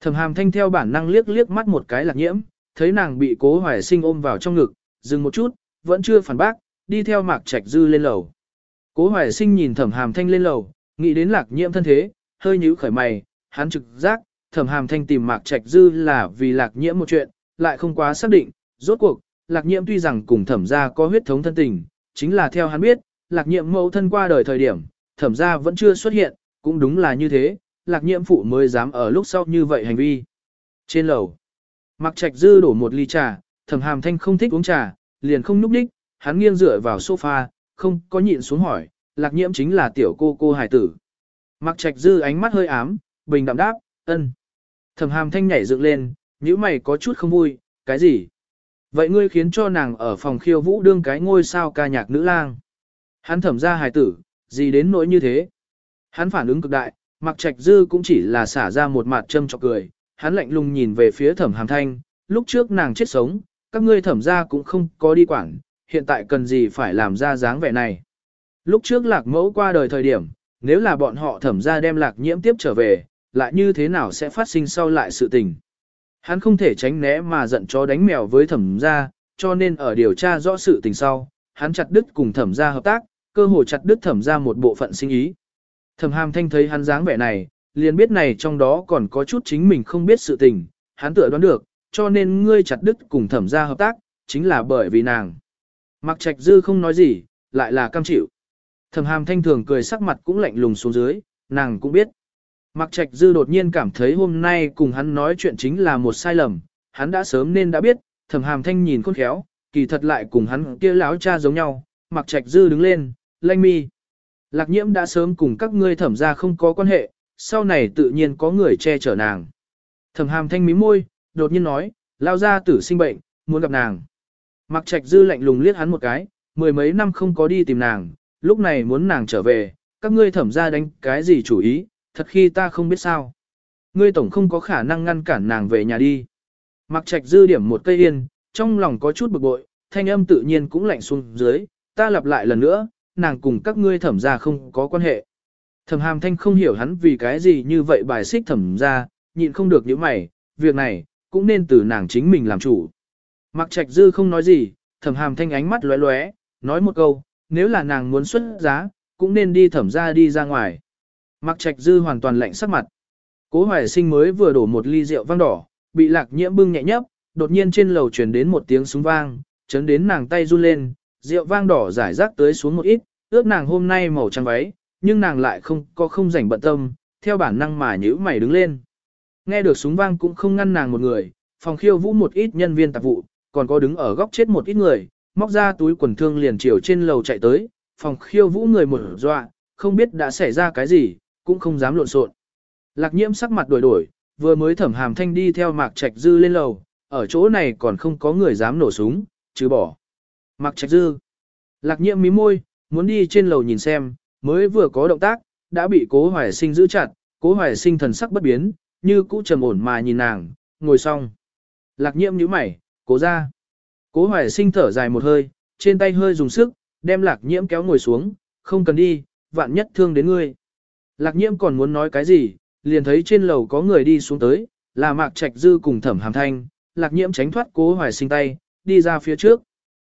Thẩm hàm thanh theo bản năng liếc liếc mắt một cái lạc nhiễm, thấy nàng bị cố hoài sinh ôm vào trong ngực, dừng một chút, vẫn chưa phản bác, đi theo mạc trạch dư lên lầu. Cố hoài sinh nhìn thẩm hàm thanh lên lầu, nghĩ đến lạc nhiễm thân thế, hơi nhíu khởi mày, hắn trực giác, thẩm hàm thanh tìm mạc trạch dư là vì lạc nhiễm một chuyện, lại không quá xác định, rốt cuộc, lạc nhiễm tuy rằng cùng thẩm gia có huyết thống thân tình, chính là theo hắn biết, lạc nhiễm mẫu thân qua đời thời điểm, thẩm gia vẫn chưa xuất hiện, cũng đúng là như thế, lạc nhiễm phụ mới dám ở lúc sau như vậy hành vi. Trên lầu, mạc trạch dư đổ một ly trà, thẩm hàm thanh không thích uống trà, liền không núp đích, hắn nghiêng dựa vào sofa, không có nhịn xuống hỏi, lạc nhiễm chính là tiểu cô cô hải tử. Mặc trạch dư ánh mắt hơi ám, bình đạm đáp, ân. Thẩm hàm thanh nhảy dựng lên, nhíu mày có chút không vui, cái gì? Vậy ngươi khiến cho nàng ở phòng khiêu vũ đương cái ngôi sao ca nhạc nữ lang. Hắn thẩm ra hài tử, gì đến nỗi như thế? Hắn phản ứng cực đại, mặc trạch dư cũng chỉ là xả ra một mặt châm chọc cười, hắn lạnh lùng nhìn về phía thẩm hàm thanh, lúc trước nàng chết sống, các ngươi thẩm ra cũng không có đi quản, hiện tại cần gì phải làm ra dáng vẻ này. Lúc trước lạc mẫu qua đời thời điểm, nếu là bọn họ thẩm ra đem lạc nhiễm tiếp trở về, lại như thế nào sẽ phát sinh sau lại sự tình. Hắn không thể tránh né mà giận chó đánh mèo với thẩm ra, cho nên ở điều tra rõ sự tình sau, hắn chặt đứt cùng thẩm ra hợp tác, cơ hội chặt đứt thẩm ra một bộ phận sinh ý. Thẩm hàm thanh thấy hắn dáng vẻ này, liền biết này trong đó còn có chút chính mình không biết sự tình, hắn tựa đoán được, cho nên ngươi chặt đứt cùng thẩm gia hợp tác, chính là bởi vì nàng. Mặc trạch dư không nói gì, lại là cam chịu. Thẩm hàm thanh thường cười sắc mặt cũng lạnh lùng xuống dưới, nàng cũng biết. Mặc trạch dư đột nhiên cảm thấy hôm nay cùng hắn nói chuyện chính là một sai lầm, hắn đã sớm nên đã biết, thẩm hàm thanh nhìn khôn khéo, kỳ thật lại cùng hắn kia láo cha giống nhau, mặc trạch dư đứng lên, lanh mi. Lạc nhiễm đã sớm cùng các ngươi thẩm ra không có quan hệ, sau này tự nhiên có người che chở nàng. Thẩm hàm thanh mí môi, đột nhiên nói, lao ra tử sinh bệnh, muốn gặp nàng. Mặc trạch dư lạnh lùng liếc hắn một cái, mười mấy năm không có đi tìm nàng, lúc này muốn nàng trở về, các ngươi thẩm ra đánh cái gì chủ ý, thật khi ta không biết sao. Ngươi tổng không có khả năng ngăn cản nàng về nhà đi. Mặc trạch dư điểm một cây yên, trong lòng có chút bực bội, thanh âm tự nhiên cũng lạnh xuống dưới, ta lặp lại lần nữa, nàng cùng các ngươi thẩm ra không có quan hệ. Thẩm hàm thanh không hiểu hắn vì cái gì như vậy bài xích thẩm ra, nhịn không được những mày, việc này, cũng nên từ nàng chính mình làm chủ. Mặc trạch dư không nói gì, thẩm hàm thanh ánh mắt lóe lóe, nói một câu, nếu là nàng muốn xuất giá, cũng nên đi thẩm ra đi ra ngoài. Mặc trạch dư hoàn toàn lạnh sắc mặt. Cố hoài sinh mới vừa đổ một ly rượu vang đỏ, bị lạc nhiễm bưng nhẹ nhấp, đột nhiên trên lầu truyền đến một tiếng súng vang, chấn đến nàng tay run lên, rượu vang đỏ giải rác tới xuống một ít, ước nàng hôm nay màu trắng váy, nhưng nàng lại không có không rảnh bận tâm, theo bản năng mà nhíu mày đứng lên. Nghe được súng vang cũng không ngăn nàng một người, phòng khiêu vũ một ít nhân viên tạp vụ, còn có đứng ở góc chết một ít người, móc ra túi quần thương liền chiều trên lầu chạy tới, phòng khiêu vũ người một dọa, không biết đã xảy ra cái gì, cũng không dám lộn xộn. Lạc nhiễm sắc mặt đổi đổi, vừa mới thẩm hàm thanh đi theo mạc trạch dư lên lầu, ở chỗ này còn không có người dám nổ súng, chứ bỏ. Mạc trạch dư. Lạc nhiễm mí môi, muốn đi trên lầu nhìn xem, mới vừa có động tác, đã bị cố hoài sinh giữ chặt, cố hoài sinh thần sắc bất biến, như cũ trầm ổn mà nhìn nàng, ngồi xong. Lạc nhiễm nhíu mày, cố ra. Cố hoài sinh thở dài một hơi, trên tay hơi dùng sức, đem lạc nhiễm kéo ngồi xuống, không cần đi, vạn nhất thương đến ngươi. Lạc nhiễm còn muốn nói cái gì, liền thấy trên lầu có người đi xuống tới, là mạc trạch dư cùng thẩm hàm thanh, lạc nhiễm tránh thoát cố hoài sinh tay, đi ra phía trước.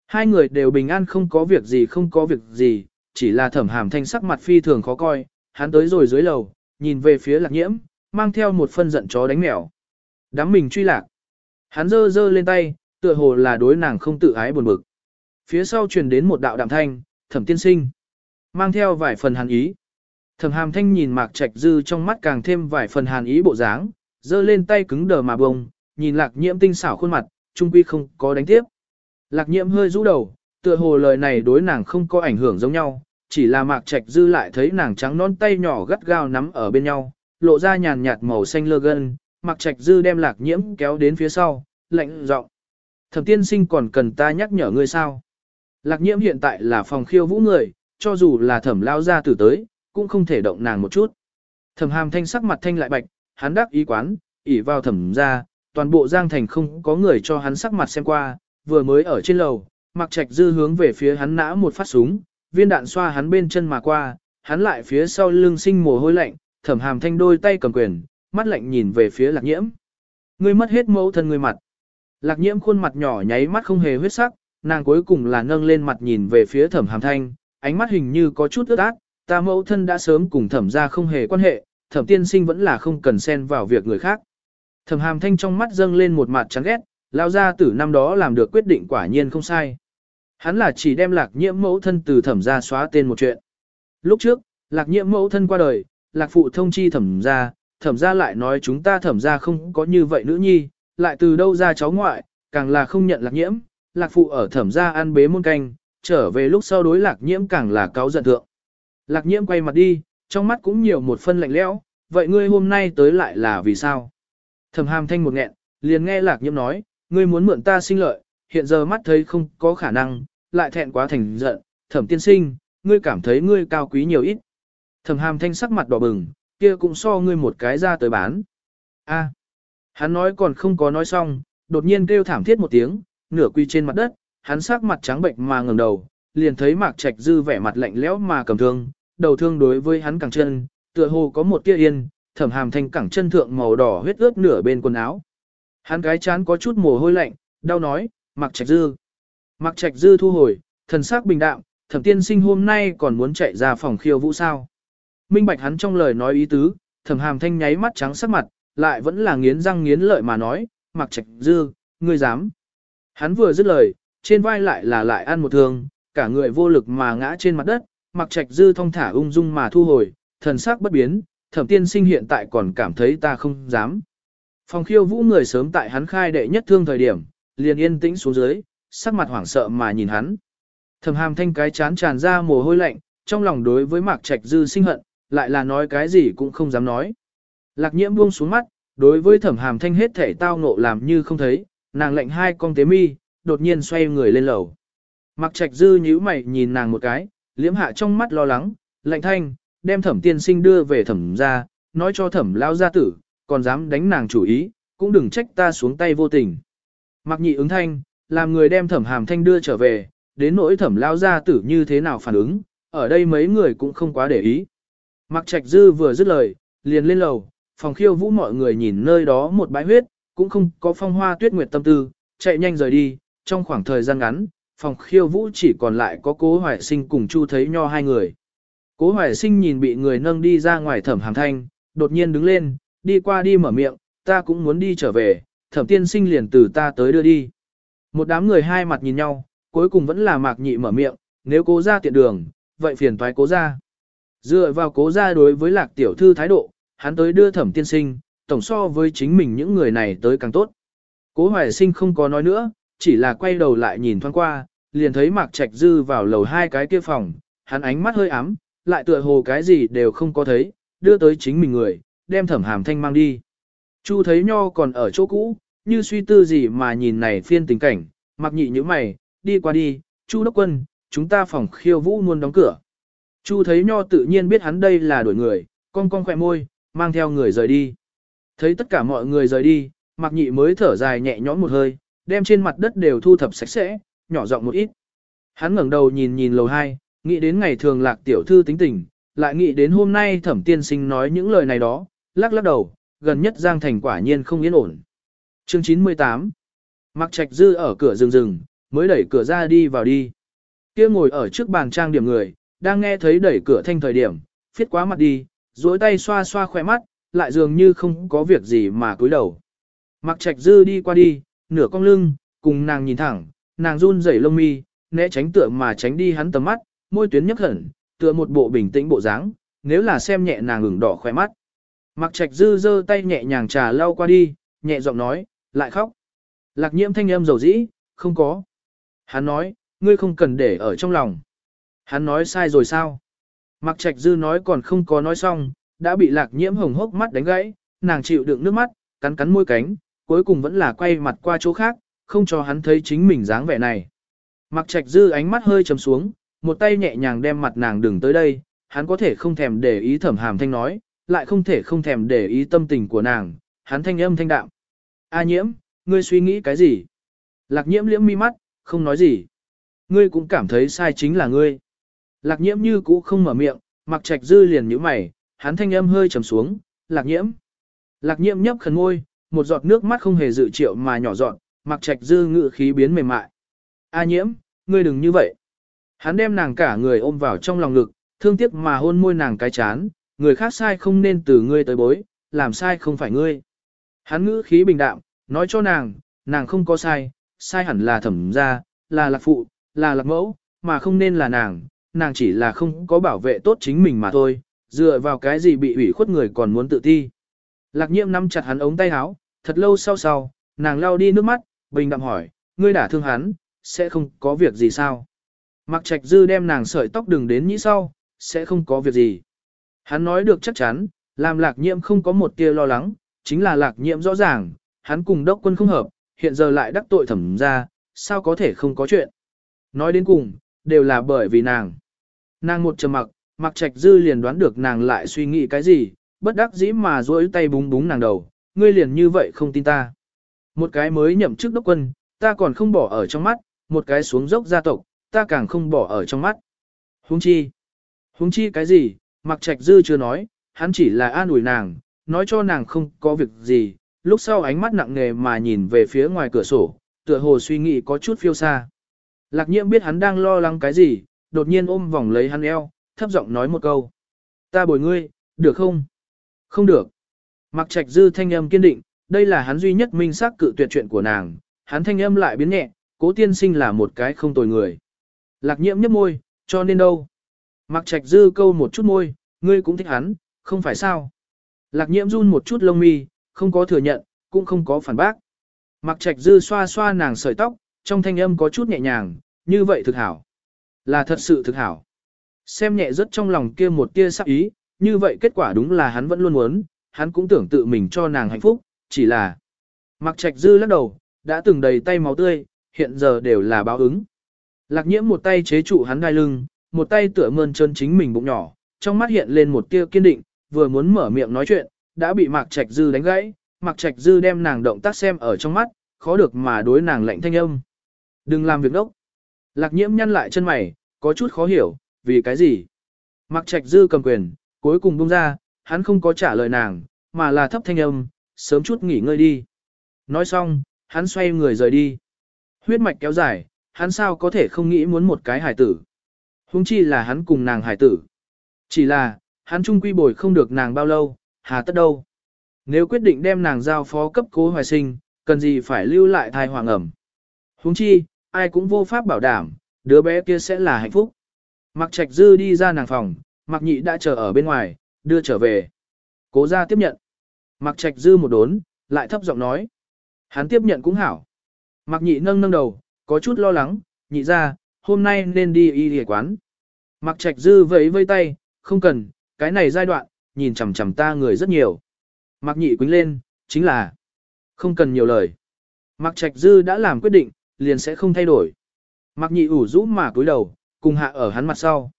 Hai người đều bình an không có việc gì không có việc gì, chỉ là thẩm hàm thanh sắc mặt phi thường khó coi, hắn tới rồi dưới lầu, nhìn về phía lạc nhiễm, mang theo một phân giận chó đánh mèo. Đám mình truy lạc. Hắn giơ giơ lên tay, tựa hồ là đối nàng không tự ái buồn bực. Phía sau truyền đến một đạo đạm thanh, thẩm tiên sinh. Mang theo vài phần hàn ý. Thẩm hàm thanh nhìn mạc trạch dư trong mắt càng thêm vài phần hàn ý bộ dáng, giơ lên tay cứng đờ mà bông, nhìn lạc nhiễm tinh xảo khuôn mặt, trung quy không có đánh tiếp. Lạc nhiễm hơi rũ đầu, tựa hồ lời này đối nàng không có ảnh hưởng giống nhau, chỉ là mạc trạch dư lại thấy nàng trắng non tay nhỏ gắt gao nắm ở bên nhau, lộ ra nhàn nhạt màu xanh lơ gân, mặc trạch dư đem lạc nhiễm kéo đến phía sau, lạnh giọng. Thẩm tiên sinh còn cần ta nhắc nhở ngươi sao? Lạc nhiễm hiện tại là phòng khiêu vũ người, cho dù là thẩm lao ra tử tới, cũng không thể động nàng một chút. Thẩm hàm thanh sắc mặt thanh lại bạch, hắn đắc ý quán, ỉ vào thẩm ra, toàn bộ giang thành không có người cho hắn sắc mặt xem qua, vừa mới ở trên lầu, mặc trạch dư hướng về phía hắn nã một phát súng, viên đạn xoa hắn bên chân mà qua, hắn lại phía sau lưng sinh mồ hôi lạnh, thẩm hàm thanh đôi tay cầm quyền, mắt lạnh nhìn về phía lạc nhiễm. Ngươi mất hết mẫu thân ngươi mặt. Lạc nhiễm khuôn mặt nhỏ nháy mắt không hề huyết sắc, nàng cuối cùng là nâng lên mặt nhìn về phía thẩm hàm thanh, ánh mắt hình như có chút ướt át, ta mẫu thân đã sớm cùng thẩm ra không hề quan hệ, thẩm tiên sinh vẫn là không cần xen vào việc người khác. Thẩm hàm thanh trong mắt dâng lên một mặt chán ghét, lao ra tử năm đó làm được quyết định quả nhiên không sai. Hắn là chỉ đem lạc nhiễm mẫu thân từ thẩm ra xóa tên một chuyện. Lúc trước, lạc nhiễm mẫu thân qua đời, lạc phụ thông chi thẩm ra, thẩm ra lại nói chúng ta thẩm ra không có như vậy nữ nhi, lại từ đâu ra cháu ngoại, càng là không nhận lạc nhiễm, lạc phụ ở thẩm ra ăn bế môn canh, trở về lúc sau đối lạc nhiễm càng là cáo giận thượng. Lạc nhiễm quay mặt đi, trong mắt cũng nhiều một phân lạnh lẽo, vậy ngươi hôm nay tới lại là vì sao? Thẩm hàm thanh một nghẹn, liền nghe lạc nhiễm nói, ngươi muốn mượn ta sinh lợi, hiện giờ mắt thấy không có khả năng, lại thẹn quá thành giận, thẩm tiên sinh, ngươi cảm thấy ngươi cao quý nhiều ít. Thẩm hàm thanh sắc mặt đỏ bừng, kia cũng so ngươi một cái ra tới bán. A, hắn nói còn không có nói xong, đột nhiên kêu thảm thiết một tiếng, nửa quy trên mặt đất, hắn sắc mặt trắng bệnh mà ngẩng đầu, liền thấy mạc trạch dư vẻ mặt lạnh lẽo mà cầm thương, đầu thương đối với hắn cẳng chân, tựa hồ có một tia yên, thẩm hàm thanh cẳng chân thượng màu đỏ huyết ướt nửa bên quần áo. Hắn cái chán có chút mồ hôi lạnh, đau nói, mạc trạch dư. mạc trạch dư thu hồi, thần sắc bình đạm, thẩm tiên sinh hôm nay còn muốn chạy ra phòng khiêu vũ sao. Minh bạch hắn trong lời nói ý tứ, thẩm hàm thanh nháy mắt trắng sắc mặt, lại vẫn là nghiến răng nghiến lợi mà nói, mặc trạch dư, ngươi dám. Hắn vừa dứt lời, trên vai lại là lại ăn một thương, cả người vô lực mà ngã trên mặt đất, mặc trạch dư thong thả ung dung mà thu hồi, thần sắc bất biến, thẩm tiên sinh hiện tại còn cảm thấy ta không dám. Phòng khiêu vũ người sớm tại hắn khai đệ nhất thương thời điểm, liền yên tĩnh xuống dưới, sắc mặt hoảng sợ mà nhìn hắn. Thẩm hàm thanh cái chán tràn ra mồ hôi lạnh, trong lòng đối với mạc trạch dư sinh hận, lại là nói cái gì cũng không dám nói. Lạc nhiễm buông xuống mắt, đối với thẩm hàm thanh hết thể tao ngộ làm như không thấy, nàng lệnh hai con tế mi, đột nhiên xoay người lên lầu. mặc trạch dư nhíu mày nhìn nàng một cái, liễm hạ trong mắt lo lắng, lệnh thanh, đem thẩm tiên sinh đưa về thẩm ra, nói cho thẩm lao gia tử, còn dám đánh nàng chủ ý, cũng đừng trách ta xuống tay vô tình. mặc nhị ứng thanh, làm người đem thẩm hàm thanh đưa trở về, đến nỗi thẩm lao gia tử như thế nào phản ứng, ở đây mấy người cũng không quá để ý. Mạc trạch dư vừa dứt lời, liền lên lầu, phòng khiêu vũ mọi người nhìn nơi đó một bãi huyết, cũng không có phong hoa tuyết nguyệt tâm tư, chạy nhanh rời đi, trong khoảng thời gian ngắn, phòng khiêu vũ chỉ còn lại có cố hoài sinh cùng chu thấy nho hai người. Cố hoài sinh nhìn bị người nâng đi ra ngoài thẩm hàng thanh, đột nhiên đứng lên, đi qua đi mở miệng, ta cũng muốn đi trở về, thẩm tiên sinh liền từ ta tới đưa đi. Một đám người hai mặt nhìn nhau, cuối cùng vẫn là mạc nhị mở miệng, nếu cố ra tiện đường, vậy phiền toái cố ra. Dựa vào cố gia đối với lạc tiểu thư thái độ, hắn tới đưa thẩm tiên sinh, tổng so với chính mình những người này tới càng tốt. Cố hoài sinh không có nói nữa, chỉ là quay đầu lại nhìn thoáng qua, liền thấy mạc trạch dư vào lầu hai cái kia phòng, hắn ánh mắt hơi ám, lại tựa hồ cái gì đều không có thấy, đưa tới chính mình người, đem thẩm hàm thanh mang đi. Chu thấy nho còn ở chỗ cũ, như suy tư gì mà nhìn này phiên tình cảnh, mặc nhị như mày, đi qua đi, Chu đốc quân, chúng ta phòng khiêu vũ luôn đóng cửa. Chu thấy nho tự nhiên biết hắn đây là đuổi người, cong cong khỏe môi, mang theo người rời đi. Thấy tất cả mọi người rời đi, mặc nhị mới thở dài nhẹ nhõm một hơi, đem trên mặt đất đều thu thập sạch sẽ, nhỏ giọng một ít. Hắn ngẩng đầu nhìn nhìn lầu hai, nghĩ đến ngày thường lạc tiểu thư tính tình, lại nghĩ đến hôm nay thẩm tiên sinh nói những lời này đó, lắc lắc đầu, gần nhất Giang Thành quả nhiên không yên ổn. Chương 98 Mặc trạch dư ở cửa rừng rừng, mới đẩy cửa ra đi vào đi. kia ngồi ở trước bàn trang điểm người, đang nghe thấy đẩy cửa thanh thời điểm, phiết quá mặt đi, duỗi tay xoa xoa khỏe mắt, lại dường như không có việc gì mà cúi đầu. Mặc trạch dư đi qua đi, nửa cong lưng, cùng nàng nhìn thẳng, nàng run rẩy lông mi, né tránh tựa mà tránh đi hắn tầm mắt, môi tuyến nhấp hẳn, tựa một bộ bình tĩnh bộ dáng, nếu là xem nhẹ nàng ửng đỏ khỏe mắt. Mặc trạch dư giơ tay nhẹ nhàng trà lau qua đi, nhẹ giọng nói, lại khóc. Lạc nhiễm thanh âm dầu dĩ, không có. Hắn nói, ngươi không cần để ở trong lòng. Hắn nói sai rồi sao? Mặc trạch dư nói còn không có nói xong, đã bị lạc nhiễm hồng hốc mắt đánh gãy, nàng chịu đựng nước mắt, cắn cắn môi cánh, cuối cùng vẫn là quay mặt qua chỗ khác, không cho hắn thấy chính mình dáng vẻ này. Mặc trạch dư ánh mắt hơi trầm xuống, một tay nhẹ nhàng đem mặt nàng đừng tới đây, hắn có thể không thèm để ý thẩm hàm thanh nói, lại không thể không thèm để ý tâm tình của nàng, hắn thanh âm thanh đạm. A nhiễm, ngươi suy nghĩ cái gì? Lạc nhiễm liễm mi mắt, không nói gì. Ngươi cũng cảm thấy sai chính là ngươi. Lạc nhiễm như cũ không mở miệng, mặc trạch dư liền nhíu mày, hắn thanh âm hơi trầm xuống, lạc nhiễm. Lạc nhiễm nhấp khẩn môi, một giọt nước mắt không hề dự triệu mà nhỏ giọt, mặc trạch dư ngự khí biến mềm mại. A nhiễm, ngươi đừng như vậy. Hắn đem nàng cả người ôm vào trong lòng ngực, thương tiếc mà hôn môi nàng cái chán, người khác sai không nên từ ngươi tới bối, làm sai không phải ngươi. Hắn ngữ khí bình đạm, nói cho nàng, nàng không có sai, sai hẳn là thẩm gia, là lạc phụ, là lạc mẫu, mà không nên là nàng, nàng chỉ là không có bảo vệ tốt chính mình mà thôi, dựa vào cái gì bị ủy khuất người còn muốn tự ti. Lạc nhiễm nắm chặt hắn ống tay áo, thật lâu sau sau, nàng lau đi nước mắt, bình đạm hỏi, ngươi đã thương hắn, sẽ không có việc gì sao? Mặc trạch dư đem nàng sợi tóc đừng đến nhĩ sau, sẽ không có việc gì. Hắn nói được chắc chắn, làm lạc nhiễm không có một tia lo lắng, chính là lạc nhiễm rõ ràng, hắn cùng đốc quân không hợp, hiện giờ lại đắc tội thẩm ra, sao có thể không có chuyện. Nói đến cùng, đều là bởi vì nàng. Nàng một trầm mặc, mặc trạch dư liền đoán được nàng lại suy nghĩ cái gì, bất đắc dĩ mà duỗi tay búng búng nàng đầu, ngươi liền như vậy không tin ta. Một cái mới nhậm chức đốc quân, ta còn không bỏ ở trong mắt, một cái xuống dốc gia tộc, ta càng không bỏ ở trong mắt. Huống chi? Huống chi cái gì? Mặc trạch dư chưa nói, hắn chỉ là an ủi nàng, nói cho nàng không có việc gì, lúc sau ánh mắt nặng nề mà nhìn về phía ngoài cửa sổ, tựa hồ suy nghĩ có chút phiêu xa. Lạc nhiễm biết hắn đang lo lắng cái gì, đột nhiên ôm vòng lấy hắn eo, thấp giọng nói một câu. Ta bồi ngươi, được không? Không được. Mặc trạch dư thanh âm kiên định, đây là hắn duy nhất minh xác cự tuyệt chuyện của nàng, hắn thanh âm lại biến nhẹ, cố tiên sinh là một cái không tồi người. Lạc nhiễm nhấp môi, cho nên đâu? Mặc trạch dư câu một chút môi, ngươi cũng thích hắn, không phải sao? Lạc nhiễm run một chút lông mi, không có thừa nhận, cũng không có phản bác. Mặc trạch dư xoa xoa nàng sợi tóc, Trong thanh âm có chút nhẹ nhàng, như vậy thực hảo. Là thật sự thực hảo. Xem nhẹ rất trong lòng kia một tia sắc ý, như vậy kết quả đúng là hắn vẫn luôn muốn, hắn cũng tưởng tự mình cho nàng hạnh phúc, chỉ là... Mặc trạch dư lắc đầu, đã từng đầy tay máu tươi, hiện giờ đều là báo ứng. Lạc nhiễm một tay chế trụ hắn đai lưng, một tay tựa mơn chân chính mình bụng nhỏ, trong mắt hiện lên một tia kiên định, vừa muốn mở miệng nói chuyện, đã bị Mạc Trạch Dư đánh gãy, Mạc Trạch Dư đem nàng động tác xem ở trong mắt, khó được mà đối nàng lạnh thanh âm. Đừng làm việc đốc. Lạc nhiễm nhăn lại chân mày, có chút khó hiểu, vì cái gì? Mặc Trạch Dư cầm quyền, cuối cùng buông ra, hắn không có trả lời nàng, mà là thấp thanh âm, sớm chút nghỉ ngơi đi. Nói xong, hắn xoay người rời đi. Huyết mạch kéo dài, hắn sao có thể không nghĩ muốn một cái hải tử. Hùng chi là hắn cùng nàng hải tử. Chỉ là, hắn trung quy bồi không được nàng bao lâu, hà tất đâu. Nếu quyết định đem nàng giao phó cấp cố hoài sinh, cần gì phải lưu lại thai hoàng ẩm. Hùng chi, ai cũng vô pháp bảo đảm, đứa bé kia sẽ là hạnh phúc. Mặc trạch dư đi ra nàng phòng, mặc nhị đã chờ ở bên ngoài, đưa trở về. Cố ra tiếp nhận. Mặc trạch dư một đốn, lại thấp giọng nói. Hắn tiếp nhận cũng hảo. Mặc nhị nâng nâng đầu, có chút lo lắng, nhị ra, hôm nay nên đi y hề quán. Mặc trạch dư vẫy vây tay, không cần, cái này giai đoạn, nhìn chằm chằm ta người rất nhiều. Mặc nhị quýnh lên, chính là, không cần nhiều lời. Mặc trạch dư đã làm quyết định, liền sẽ không thay đổi. Mặc nhị ủ rũ mà cúi đầu, cùng hạ ở hắn mặt sau.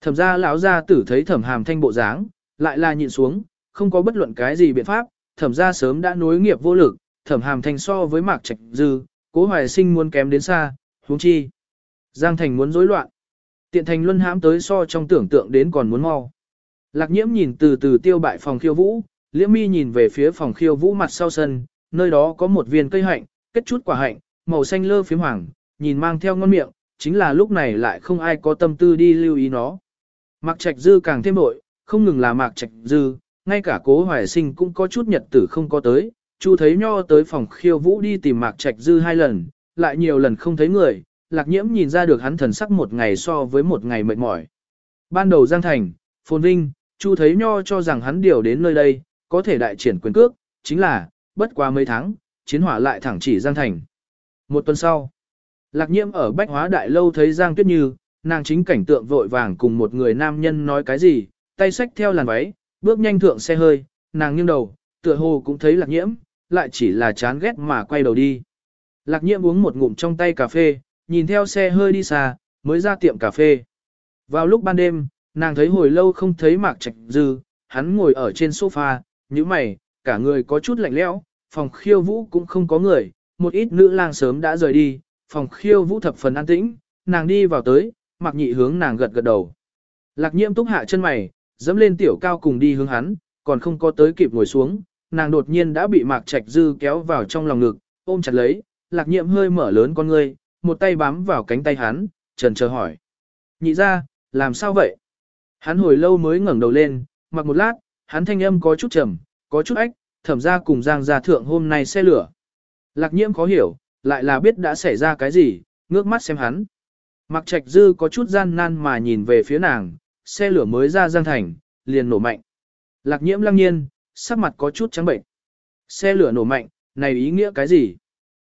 Thẩm gia lão gia tử thấy thẩm hàm thanh bộ dáng, lại là nhịn xuống, không có bất luận cái gì biện pháp, thẩm gia sớm đã nối nghiệp vô lực, thẩm hàm thanh so với mạc trạch dư, cố hoài sinh muốn kém đến xa, huống chi. Giang thành muốn rối loạn. Tiện thành luân hãm tới so trong tưởng tượng đến còn muốn mau. Lạc nhiễm nhìn từ từ tiêu bại phòng khiêu vũ, liễm mi nhìn về phía phòng khiêu vũ mặt sau sân, nơi đó có một viên cây hạnh, kết chút quả hạnh, màu xanh lơ phiếm hoàng, nhìn mang theo ngon miệng, chính là lúc này lại không ai có tâm tư đi lưu ý nó. Mạc Trạch Dư càng thêm bội, không ngừng là Mạc Trạch Dư, ngay cả cố hoài sinh cũng có chút nhật tử không có tới, Chu thấy nho tới phòng khiêu vũ đi tìm Mạc Trạch Dư hai lần, lại nhiều lần không thấy người, lạc nhiễm nhìn ra được hắn thần sắc một ngày so với một ngày mệt mỏi. Ban đầu Giang Thành, Phồn Vinh, Chu thấy nho cho rằng hắn điều đến nơi đây, có thể đại triển quyền cước, chính là, bất quá mấy tháng, chiến hỏa lại thẳng chỉ Giang Thành. Một tuần sau, lạc nhiễm ở Bách Hóa Đại Lâu thấy Giang Tuyết Như, nàng chính cảnh tượng vội vàng cùng một người nam nhân nói cái gì, tay xách theo làn váy, bước nhanh thượng xe hơi, nàng nghiêng đầu, tựa hồ cũng thấy lạc nhiễm, lại chỉ là chán ghét mà quay đầu đi. Lạc nhiễm uống một ngụm trong tay cà phê, nhìn theo xe hơi đi xa, mới ra tiệm cà phê. Vào lúc ban đêm, nàng thấy hồi lâu không thấy Mạc Trạch Dư, hắn ngồi ở trên sofa, như mày, cả người có chút lạnh lẽo, phòng khiêu vũ cũng không có người, một ít nữ lang sớm đã rời đi, phòng khiêu vũ thập phần an tĩnh, nàng đi vào tới, mặc Nhị hướng nàng gật gật đầu. Lạc nhiễm túc hạ chân mày, dẫm lên tiểu cao cùng đi hướng hắn, còn không có tới kịp ngồi xuống, nàng đột nhiên đã bị Mạc Trạch Dư kéo vào trong lòng ngực, ôm chặt lấy, lạc nhiễm hơi mở lớn con ngươi, một tay bám vào cánh tay hắn, trần chờ hỏi. Nhị ra, làm sao vậy? Hắn hồi lâu mới ngẩng đầu lên, mặc một lát, hắn thanh âm có chút trầm, có chút ách, thẩm ra cùng giang gia thượng hôm nay xe lửa. Lạc nhiễm khó hiểu, lại là biết đã xảy ra cái gì, ngước mắt xem hắn. Mặc trạch dư có chút gian nan mà nhìn về phía nàng, xe lửa mới ra giang thành, liền nổ mạnh. Lạc nhiễm lăng nhiên, sắc mặt có chút trắng bệnh. Xe lửa nổ mạnh, này ý nghĩa cái gì?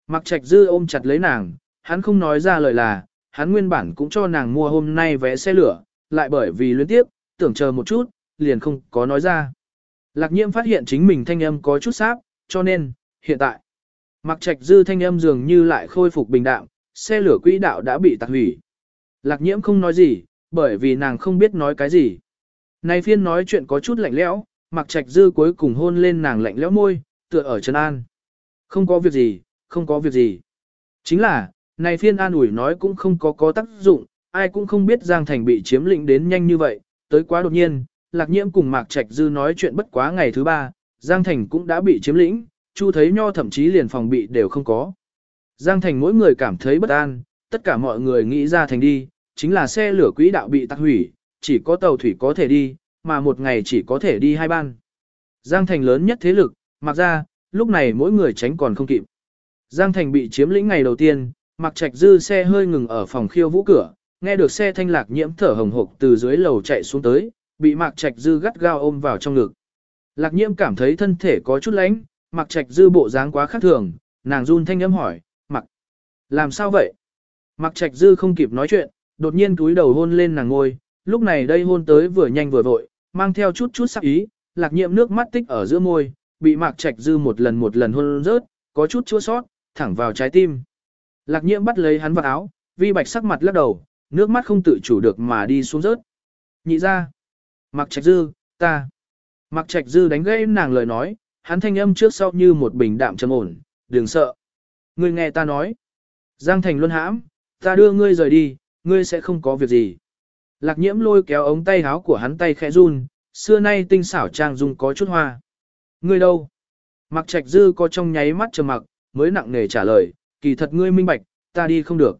Mặc trạch dư ôm chặt lấy nàng, hắn không nói ra lời là, hắn nguyên bản cũng cho nàng mua hôm nay vé xe lửa, lại bởi vì luyến tiếp, tưởng chờ một chút, liền không có nói ra. Lạc nhiễm phát hiện chính mình thanh âm có chút sáp, cho nên, hiện tại, mặc trạch dư thanh âm dường như lại khôi phục bình đạm, xe lửa quỹ đạo đã bị tạc hủy. Lạc nhiễm không nói gì, bởi vì nàng không biết nói cái gì. Này phiên nói chuyện có chút lạnh lẽo, mặc trạch dư cuối cùng hôn lên nàng lạnh lẽo môi, tựa ở chân an. Không có việc gì, không có việc gì. Chính là, này phiên an ủi nói cũng không có có tác dụng, ai cũng không biết Giang Thành bị chiếm lĩnh đến nhanh như vậy, tới quá đột nhiên, Lạc Nhiễm cùng Mạc Trạch Dư nói chuyện bất quá ngày thứ ba, Giang Thành cũng đã bị chiếm lĩnh, Chu thấy nho thậm chí liền phòng bị đều không có. Giang Thành mỗi người cảm thấy bất an, tất cả mọi người nghĩ ra thành đi, chính là xe lửa quỹ đạo bị tắc hủy, chỉ có tàu thủy có thể đi, mà một ngày chỉ có thể đi hai ban. Giang Thành lớn nhất thế lực, mặc ra, lúc này mỗi người tránh còn không kịp. Giang Thành bị chiếm lĩnh ngày đầu tiên, Mặc Trạch Dư xe hơi ngừng ở phòng khiêu vũ cửa, nghe được xe thanh lạc nhiễm thở hồng hộc từ dưới lầu chạy xuống tới, bị Mạc Trạch Dư gắt gao ôm vào trong ngực. Lạc nhiễm cảm thấy thân thể có chút lánh, Mạc Trạch Dư bộ dáng quá khác thường, nàng run thanh âm hỏi, mặc, Làm sao vậy? Mặc trạch dư không kịp nói chuyện, đột nhiên túi đầu hôn lên nàng ngôi, lúc này đây hôn tới vừa nhanh vừa vội, mang theo chút chút sắc ý, lạc nhiệm nước mắt tích ở giữa môi, bị mạc trạch dư một lần một lần hôn rớt, có chút chua sót, thẳng vào trái tim. Lạc nhiệm bắt lấy hắn vào áo, vi bạch sắc mặt lắc đầu, nước mắt không tự chủ được mà đi xuống rớt. Nhị ra. Mạc trạch dư, ta. Mạc trạch dư đánh gãy nàng lời nói, hắn thanh âm trước sau như một bình đạm trầm ổn, đừng sợ. Ngươi nghe ta nói. Giang thành luân hãm, ta đưa ngươi rời đi, ngươi sẽ không có việc gì. Lạc nhiễm lôi kéo ống tay áo của hắn tay khẽ run, xưa nay tinh xảo trang dung có chút hoa. Ngươi đâu? Mặc trạch dư có trong nháy mắt trầm mặc, mới nặng nề trả lời, kỳ thật ngươi minh bạch, ta đi không được.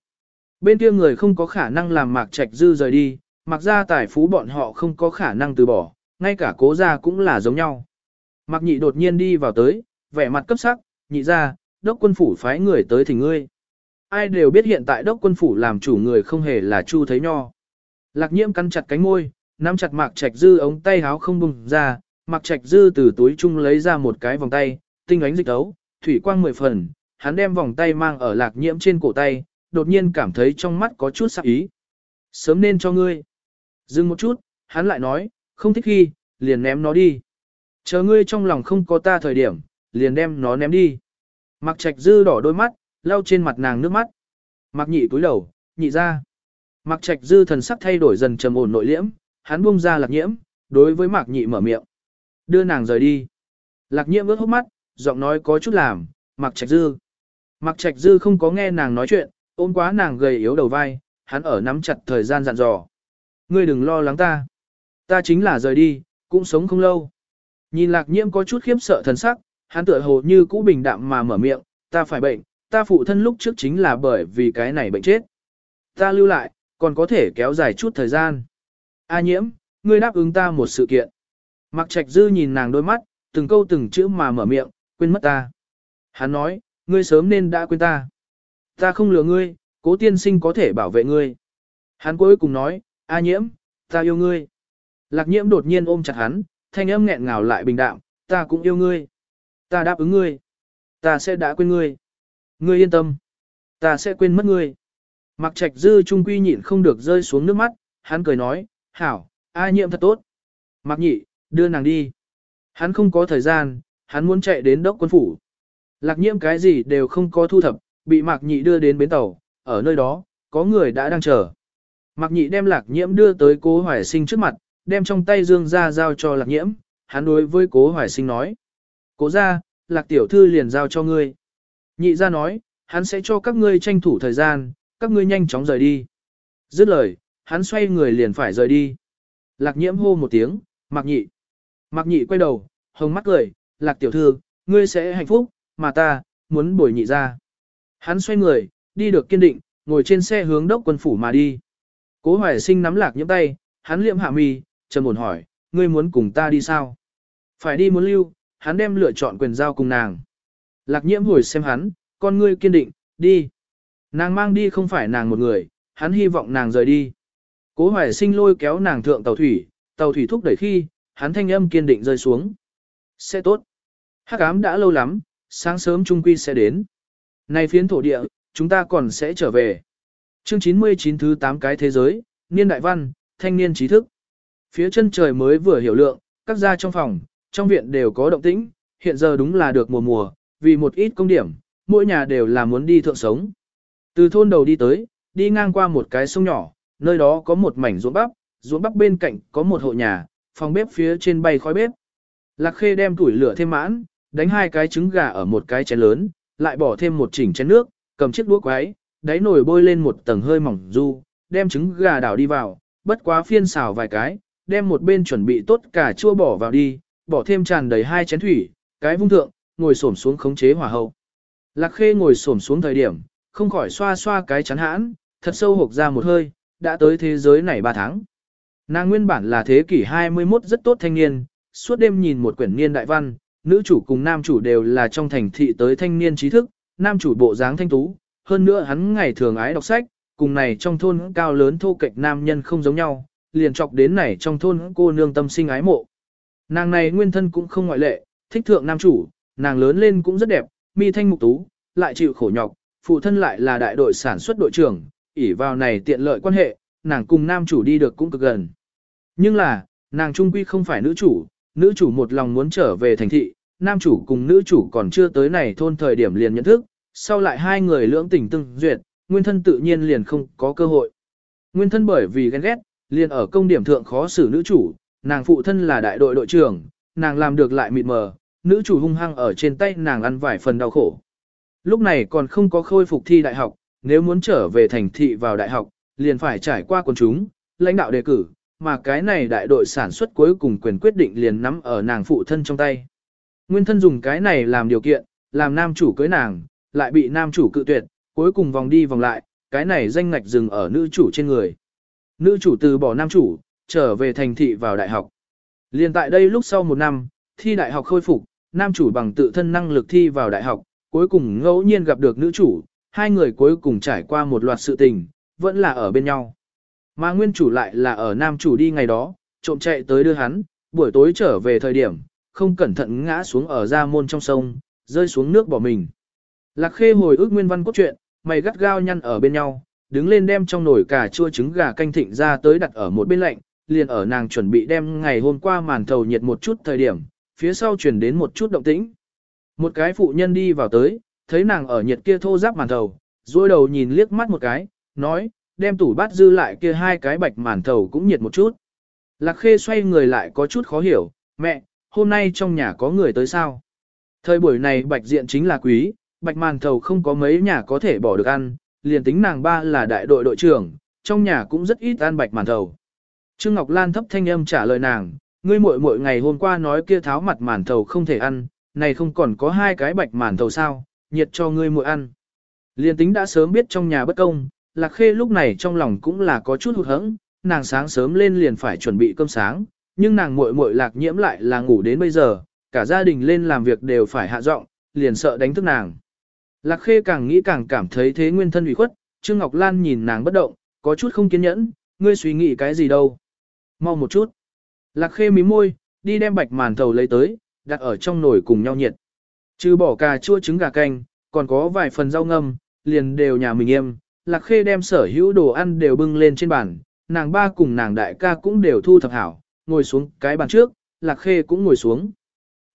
Bên kia người không có khả năng làm mạc trạch dư rời đi, mặc ra tài phú bọn họ không có khả năng từ bỏ, ngay cả cố gia cũng là giống nhau. Mạc nhị đột nhiên đi vào tới, vẻ mặt cấp sắc, nhị ra, đốc quân phủ phái người tới thỉnh ngươi. Ai đều biết hiện tại đốc quân phủ làm chủ người không hề là Chu Thấy Nho. Lạc nhiễm cắn chặt cánh môi, nắm chặt mạc trạch dư ống tay háo không bùng ra, mạc trạch dư từ túi chung lấy ra một cái vòng tay, tinh ánh dịch tấu, thủy quang mười phần, hắn đem vòng tay mang ở lạc nhiễm trên cổ tay, đột nhiên cảm thấy trong mắt có chút sắc ý. Sớm nên cho ngươi. Dừng một chút, hắn lại nói, không thích khi, liền ném nó đi. Chờ ngươi trong lòng không có ta thời điểm, liền đem nó ném đi. Mạc trạch dư đỏ đôi mắt, lau trên mặt nàng nước mắt. Mạc nhị túi đầu, nhị ra. Mạc trạch dư thần sắc thay đổi dần trầm ổn nội liễm, hắn buông ra lạc nhiễm, đối với mạc nhị mở miệng. Đưa nàng rời đi. Lạc nhiễm ướt hốc mắt, giọng nói có chút làm, mạc trạch dư. Mạc trạch dư không có nghe nàng nói chuyện, ôm quá nàng gầy yếu đầu vai, hắn ở nắm chặt thời gian dặn dò. Ngươi đừng lo lắng ta. Ta chính là rời đi, cũng sống không lâu. Nhìn lạc nhiễm có chút khiếp sợ thần sắc, hắn tựa hồ như cũ bình đạm mà mở miệng, ta phải bệnh, ta phụ thân lúc trước chính là bởi vì cái này bệnh chết. Ta lưu lại, còn có thể kéo dài chút thời gian. A nhiễm, ngươi đáp ứng ta một sự kiện. Mặc trạch dư nhìn nàng đôi mắt, từng câu từng chữ mà mở miệng, quên mất ta. Hắn nói, ngươi sớm nên đã quên ta. Ta không lừa ngươi, cố tiên sinh có thể bảo vệ ngươi. Hắn cuối cùng nói, A nhiễm, ta yêu ngươi. Lạc nhiễm đột nhiên ôm chặt hắn, thanh âm nghẹn ngào lại bình đạm, ta cũng yêu ngươi. Ta đáp ứng ngươi. Ta sẽ đã quên ngươi. Ngươi yên tâm. Ta sẽ quên mất ngươi. Mặc trạch dư trung quy nhịn không được rơi xuống nước mắt, hắn cười nói, hảo, A nhiễm thật tốt. Mặc nhị, đưa nàng đi. Hắn không có thời gian, hắn muốn chạy đến đốc quân phủ. Lạc nhiễm cái gì đều không có thu thập, bị mạc nhị đưa đến bến tàu, ở nơi đó, có người đã đang chờ. Mạc nhị đem lạc nhiễm đưa tới cố hoài sinh trước mặt, đem trong tay dương ra giao cho lạc nhiễm, hắn đối với cố hoài sinh nói. Cố ra, lạc tiểu thư liền giao cho ngươi. Nhị ra nói, hắn sẽ cho các ngươi tranh thủ thời gian, các ngươi nhanh chóng rời đi. Dứt lời, hắn xoay người liền phải rời đi. Lạc nhiễm hô một tiếng, mạc nhị. Mạc nhị quay đầu, hồng mắt cười, lạc tiểu thư, ngươi sẽ hạnh phúc, mà ta, muốn bồi nhị ra. Hắn xoay người, đi được kiên định, ngồi trên xe hướng đốc quân phủ mà đi. Cố hoài sinh nắm lạc nhiễm tay, hắn liệm hạ mì trầm ổn hỏi, ngươi muốn cùng ta đi sao? Phải đi muốn lưu, hắn đem lựa chọn quyền giao cùng nàng. Lạc nhiễm hồi xem hắn, con ngươi kiên định, đi. Nàng mang đi không phải nàng một người, hắn hy vọng nàng rời đi. Cố hoài sinh lôi kéo nàng thượng tàu thủy, tàu thủy thúc đẩy khi, hắn thanh âm kiên định rơi xuống. Sẽ tốt. Hắc ám đã lâu lắm, sáng sớm trung quy sẽ đến. Này phiến thổ địa, chúng ta còn sẽ trở về. Chương 99 thứ 8 cái thế giới, niên đại văn, thanh niên trí thức. Phía chân trời mới vừa hiểu lượng, các gia trong phòng, trong viện đều có động tĩnh, hiện giờ đúng là được mùa mùa, vì một ít công điểm, mỗi nhà đều là muốn đi thượng sống. Từ thôn đầu đi tới, đi ngang qua một cái sông nhỏ, nơi đó có một mảnh ruộng bắp, ruộng bắp bên cạnh có một hộ nhà, phòng bếp phía trên bay khói bếp. Lạc Khê đem củi lửa thêm mãn, đánh hai cái trứng gà ở một cái chén lớn, lại bỏ thêm một chỉnh chén nước, cầm chiếc đũa quái, đáy nồi bôi lên một tầng hơi mỏng du, đem trứng gà đảo đi vào, bất quá phiên xào vài cái, đem một bên chuẩn bị tốt cả chua bỏ vào đi, bỏ thêm tràn đầy hai chén thủy, cái vung thượng, ngồi xổm xuống khống chế hỏa hậu. Lạc Khê ngồi xổm xuống thời điểm, không khỏi xoa xoa cái chán hãn, thật sâu hộc ra một hơi, đã tới thế giới này 3 tháng. Nàng nguyên bản là thế kỷ 21 rất tốt thanh niên, suốt đêm nhìn một quyển niên đại văn, nữ chủ cùng nam chủ đều là trong thành thị tới thanh niên trí thức, nam chủ bộ dáng thanh tú, hơn nữa hắn ngày thường ái đọc sách, cùng này trong thôn cao lớn thô kệch nam nhân không giống nhau, liền chọc đến này trong thôn cô nương tâm sinh ái mộ. Nàng này nguyên thân cũng không ngoại lệ, thích thượng nam chủ, nàng lớn lên cũng rất đẹp, mi thanh mục tú, lại chịu khổ nhọc, phụ thân lại là đại đội sản xuất đội trưởng, ỷ vào này tiện lợi quan hệ, nàng cùng nam chủ đi được cũng cực gần. Nhưng là, nàng trung quy không phải nữ chủ, nữ chủ một lòng muốn trở về thành thị, nam chủ cùng nữ chủ còn chưa tới này thôn thời điểm liền nhận thức, sau lại hai người lưỡng tình tương duyệt, nguyên thân tự nhiên liền không có cơ hội. Nguyên thân bởi vì ghen ghét, liền ở công điểm thượng khó xử nữ chủ, nàng phụ thân là đại đội đội trưởng, nàng làm được lại mịt mờ, nữ chủ hung hăng ở trên tay nàng ăn vài phần đau khổ. Lúc này còn không có khôi phục thi đại học, nếu muốn trở về thành thị vào đại học, liền phải trải qua quần chúng, lãnh đạo đề cử, mà cái này đại đội sản xuất cuối cùng quyền quyết định liền nắm ở nàng phụ thân trong tay. Nguyên thân dùng cái này làm điều kiện, làm nam chủ cưới nàng, lại bị nam chủ cự tuyệt, cuối cùng vòng đi vòng lại, cái này danh ngạch dừng ở nữ chủ trên người. Nữ chủ từ bỏ nam chủ, trở về thành thị vào đại học. Liên tại đây lúc sau một năm, thi đại học khôi phục, nam chủ bằng tự thân năng lực thi vào đại học, cuối cùng ngẫu nhiên gặp được nữ chủ, hai người cuối cùng trải qua một loạt sự tình, vẫn là ở bên nhau. Mà nguyên chủ lại là ở nam chủ đi ngày đó, trộm chạy tới đưa hắn, buổi tối trở về thời điểm, không cẩn thận ngã xuống ở ra môn trong sông, rơi xuống nước bỏ mình. Lạc khê hồi ức nguyên văn cốt truyện, mày gắt gao nhăn ở bên nhau, đứng lên đem trong nồi cà chua trứng gà canh thịnh ra tới đặt ở một bên lạnh, liền ở nàng chuẩn bị đem ngày hôm qua màn thầu nhiệt một chút thời điểm, phía sau chuyển đến một chút động tĩnh. Một cái phụ nhân đi vào tới, thấy nàng ở nhiệt kia thô giáp màn thầu, duỗi đầu nhìn liếc mắt một cái, nói, đem tủ bát dư lại kia hai cái bạch màn thầu cũng nhiệt một chút. Lạc khê xoay người lại có chút khó hiểu, mẹ, hôm nay trong nhà có người tới sao? Thời buổi này bạch diện chính là quý, bạch màn thầu không có mấy nhà có thể bỏ được ăn, liền tính nàng ba là đại đội đội trưởng, trong nhà cũng rất ít ăn bạch màn thầu. Trương Ngọc Lan thấp thanh âm trả lời nàng, ngươi muội muội ngày hôm qua nói kia tháo mặt màn thầu không thể ăn, này không còn có hai cái bạch màn thầu sao, nhiệt cho ngươi muội ăn. Liên tính đã sớm biết trong nhà bất công, Lạc Khê lúc này trong lòng cũng là có chút hụt hẫng, nàng sáng sớm lên liền phải chuẩn bị cơm sáng, nhưng nàng muội muội Lạc Nhiễm lại là ngủ đến bây giờ, cả gia đình lên làm việc đều phải hạ giọng, liền sợ đánh thức nàng. Lạc Khê càng nghĩ càng cảm thấy thế nguyên thân ủy khuất, Trương Ngọc Lan nhìn nàng bất động, có chút không kiên nhẫn, ngươi suy nghĩ cái gì đâu. Mau một chút. Lạc Khê mím môi, đi đem bạch màn thầu lấy tới, đặt ở trong nồi cùng nhau nhiệt. Trừ bỏ cà chua trứng gà canh, còn có vài phần rau ngâm, liền đều nhà mình em. Lạc Khê đem sở hữu đồ ăn đều bưng lên trên bàn, nàng ba cùng nàng đại ca cũng đều thu thập hảo, ngồi xuống cái bàn trước, Lạc Khê cũng ngồi xuống.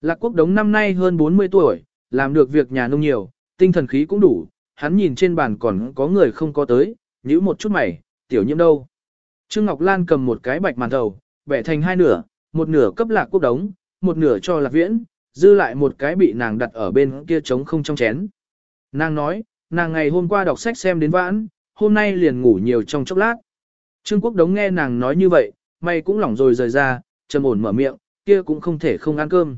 Lạc Quốc Đống năm nay hơn 40 tuổi, làm được việc nhà nông nhiều, tinh thần khí cũng đủ, hắn nhìn trên bàn còn có người không có tới, nhíu một chút mày, tiểu nhiễm đâu. Trương Ngọc Lan cầm một cái bạch màn thầu, bẻ thành hai nửa, một nửa cấp Lạc Quốc Đống, một nửa cho Lạc Viễn, dư lại một cái bị nàng đặt ở bên kia trống không trong chén. Nàng nói, nàng ngày hôm qua đọc sách xem đến vãn, hôm nay liền ngủ nhiều trong chốc lát. Trương Quốc Đống nghe nàng nói như vậy, mày cũng lỏng rồi rời ra, trầm ổn mở miệng, kia cũng không thể không ăn cơm.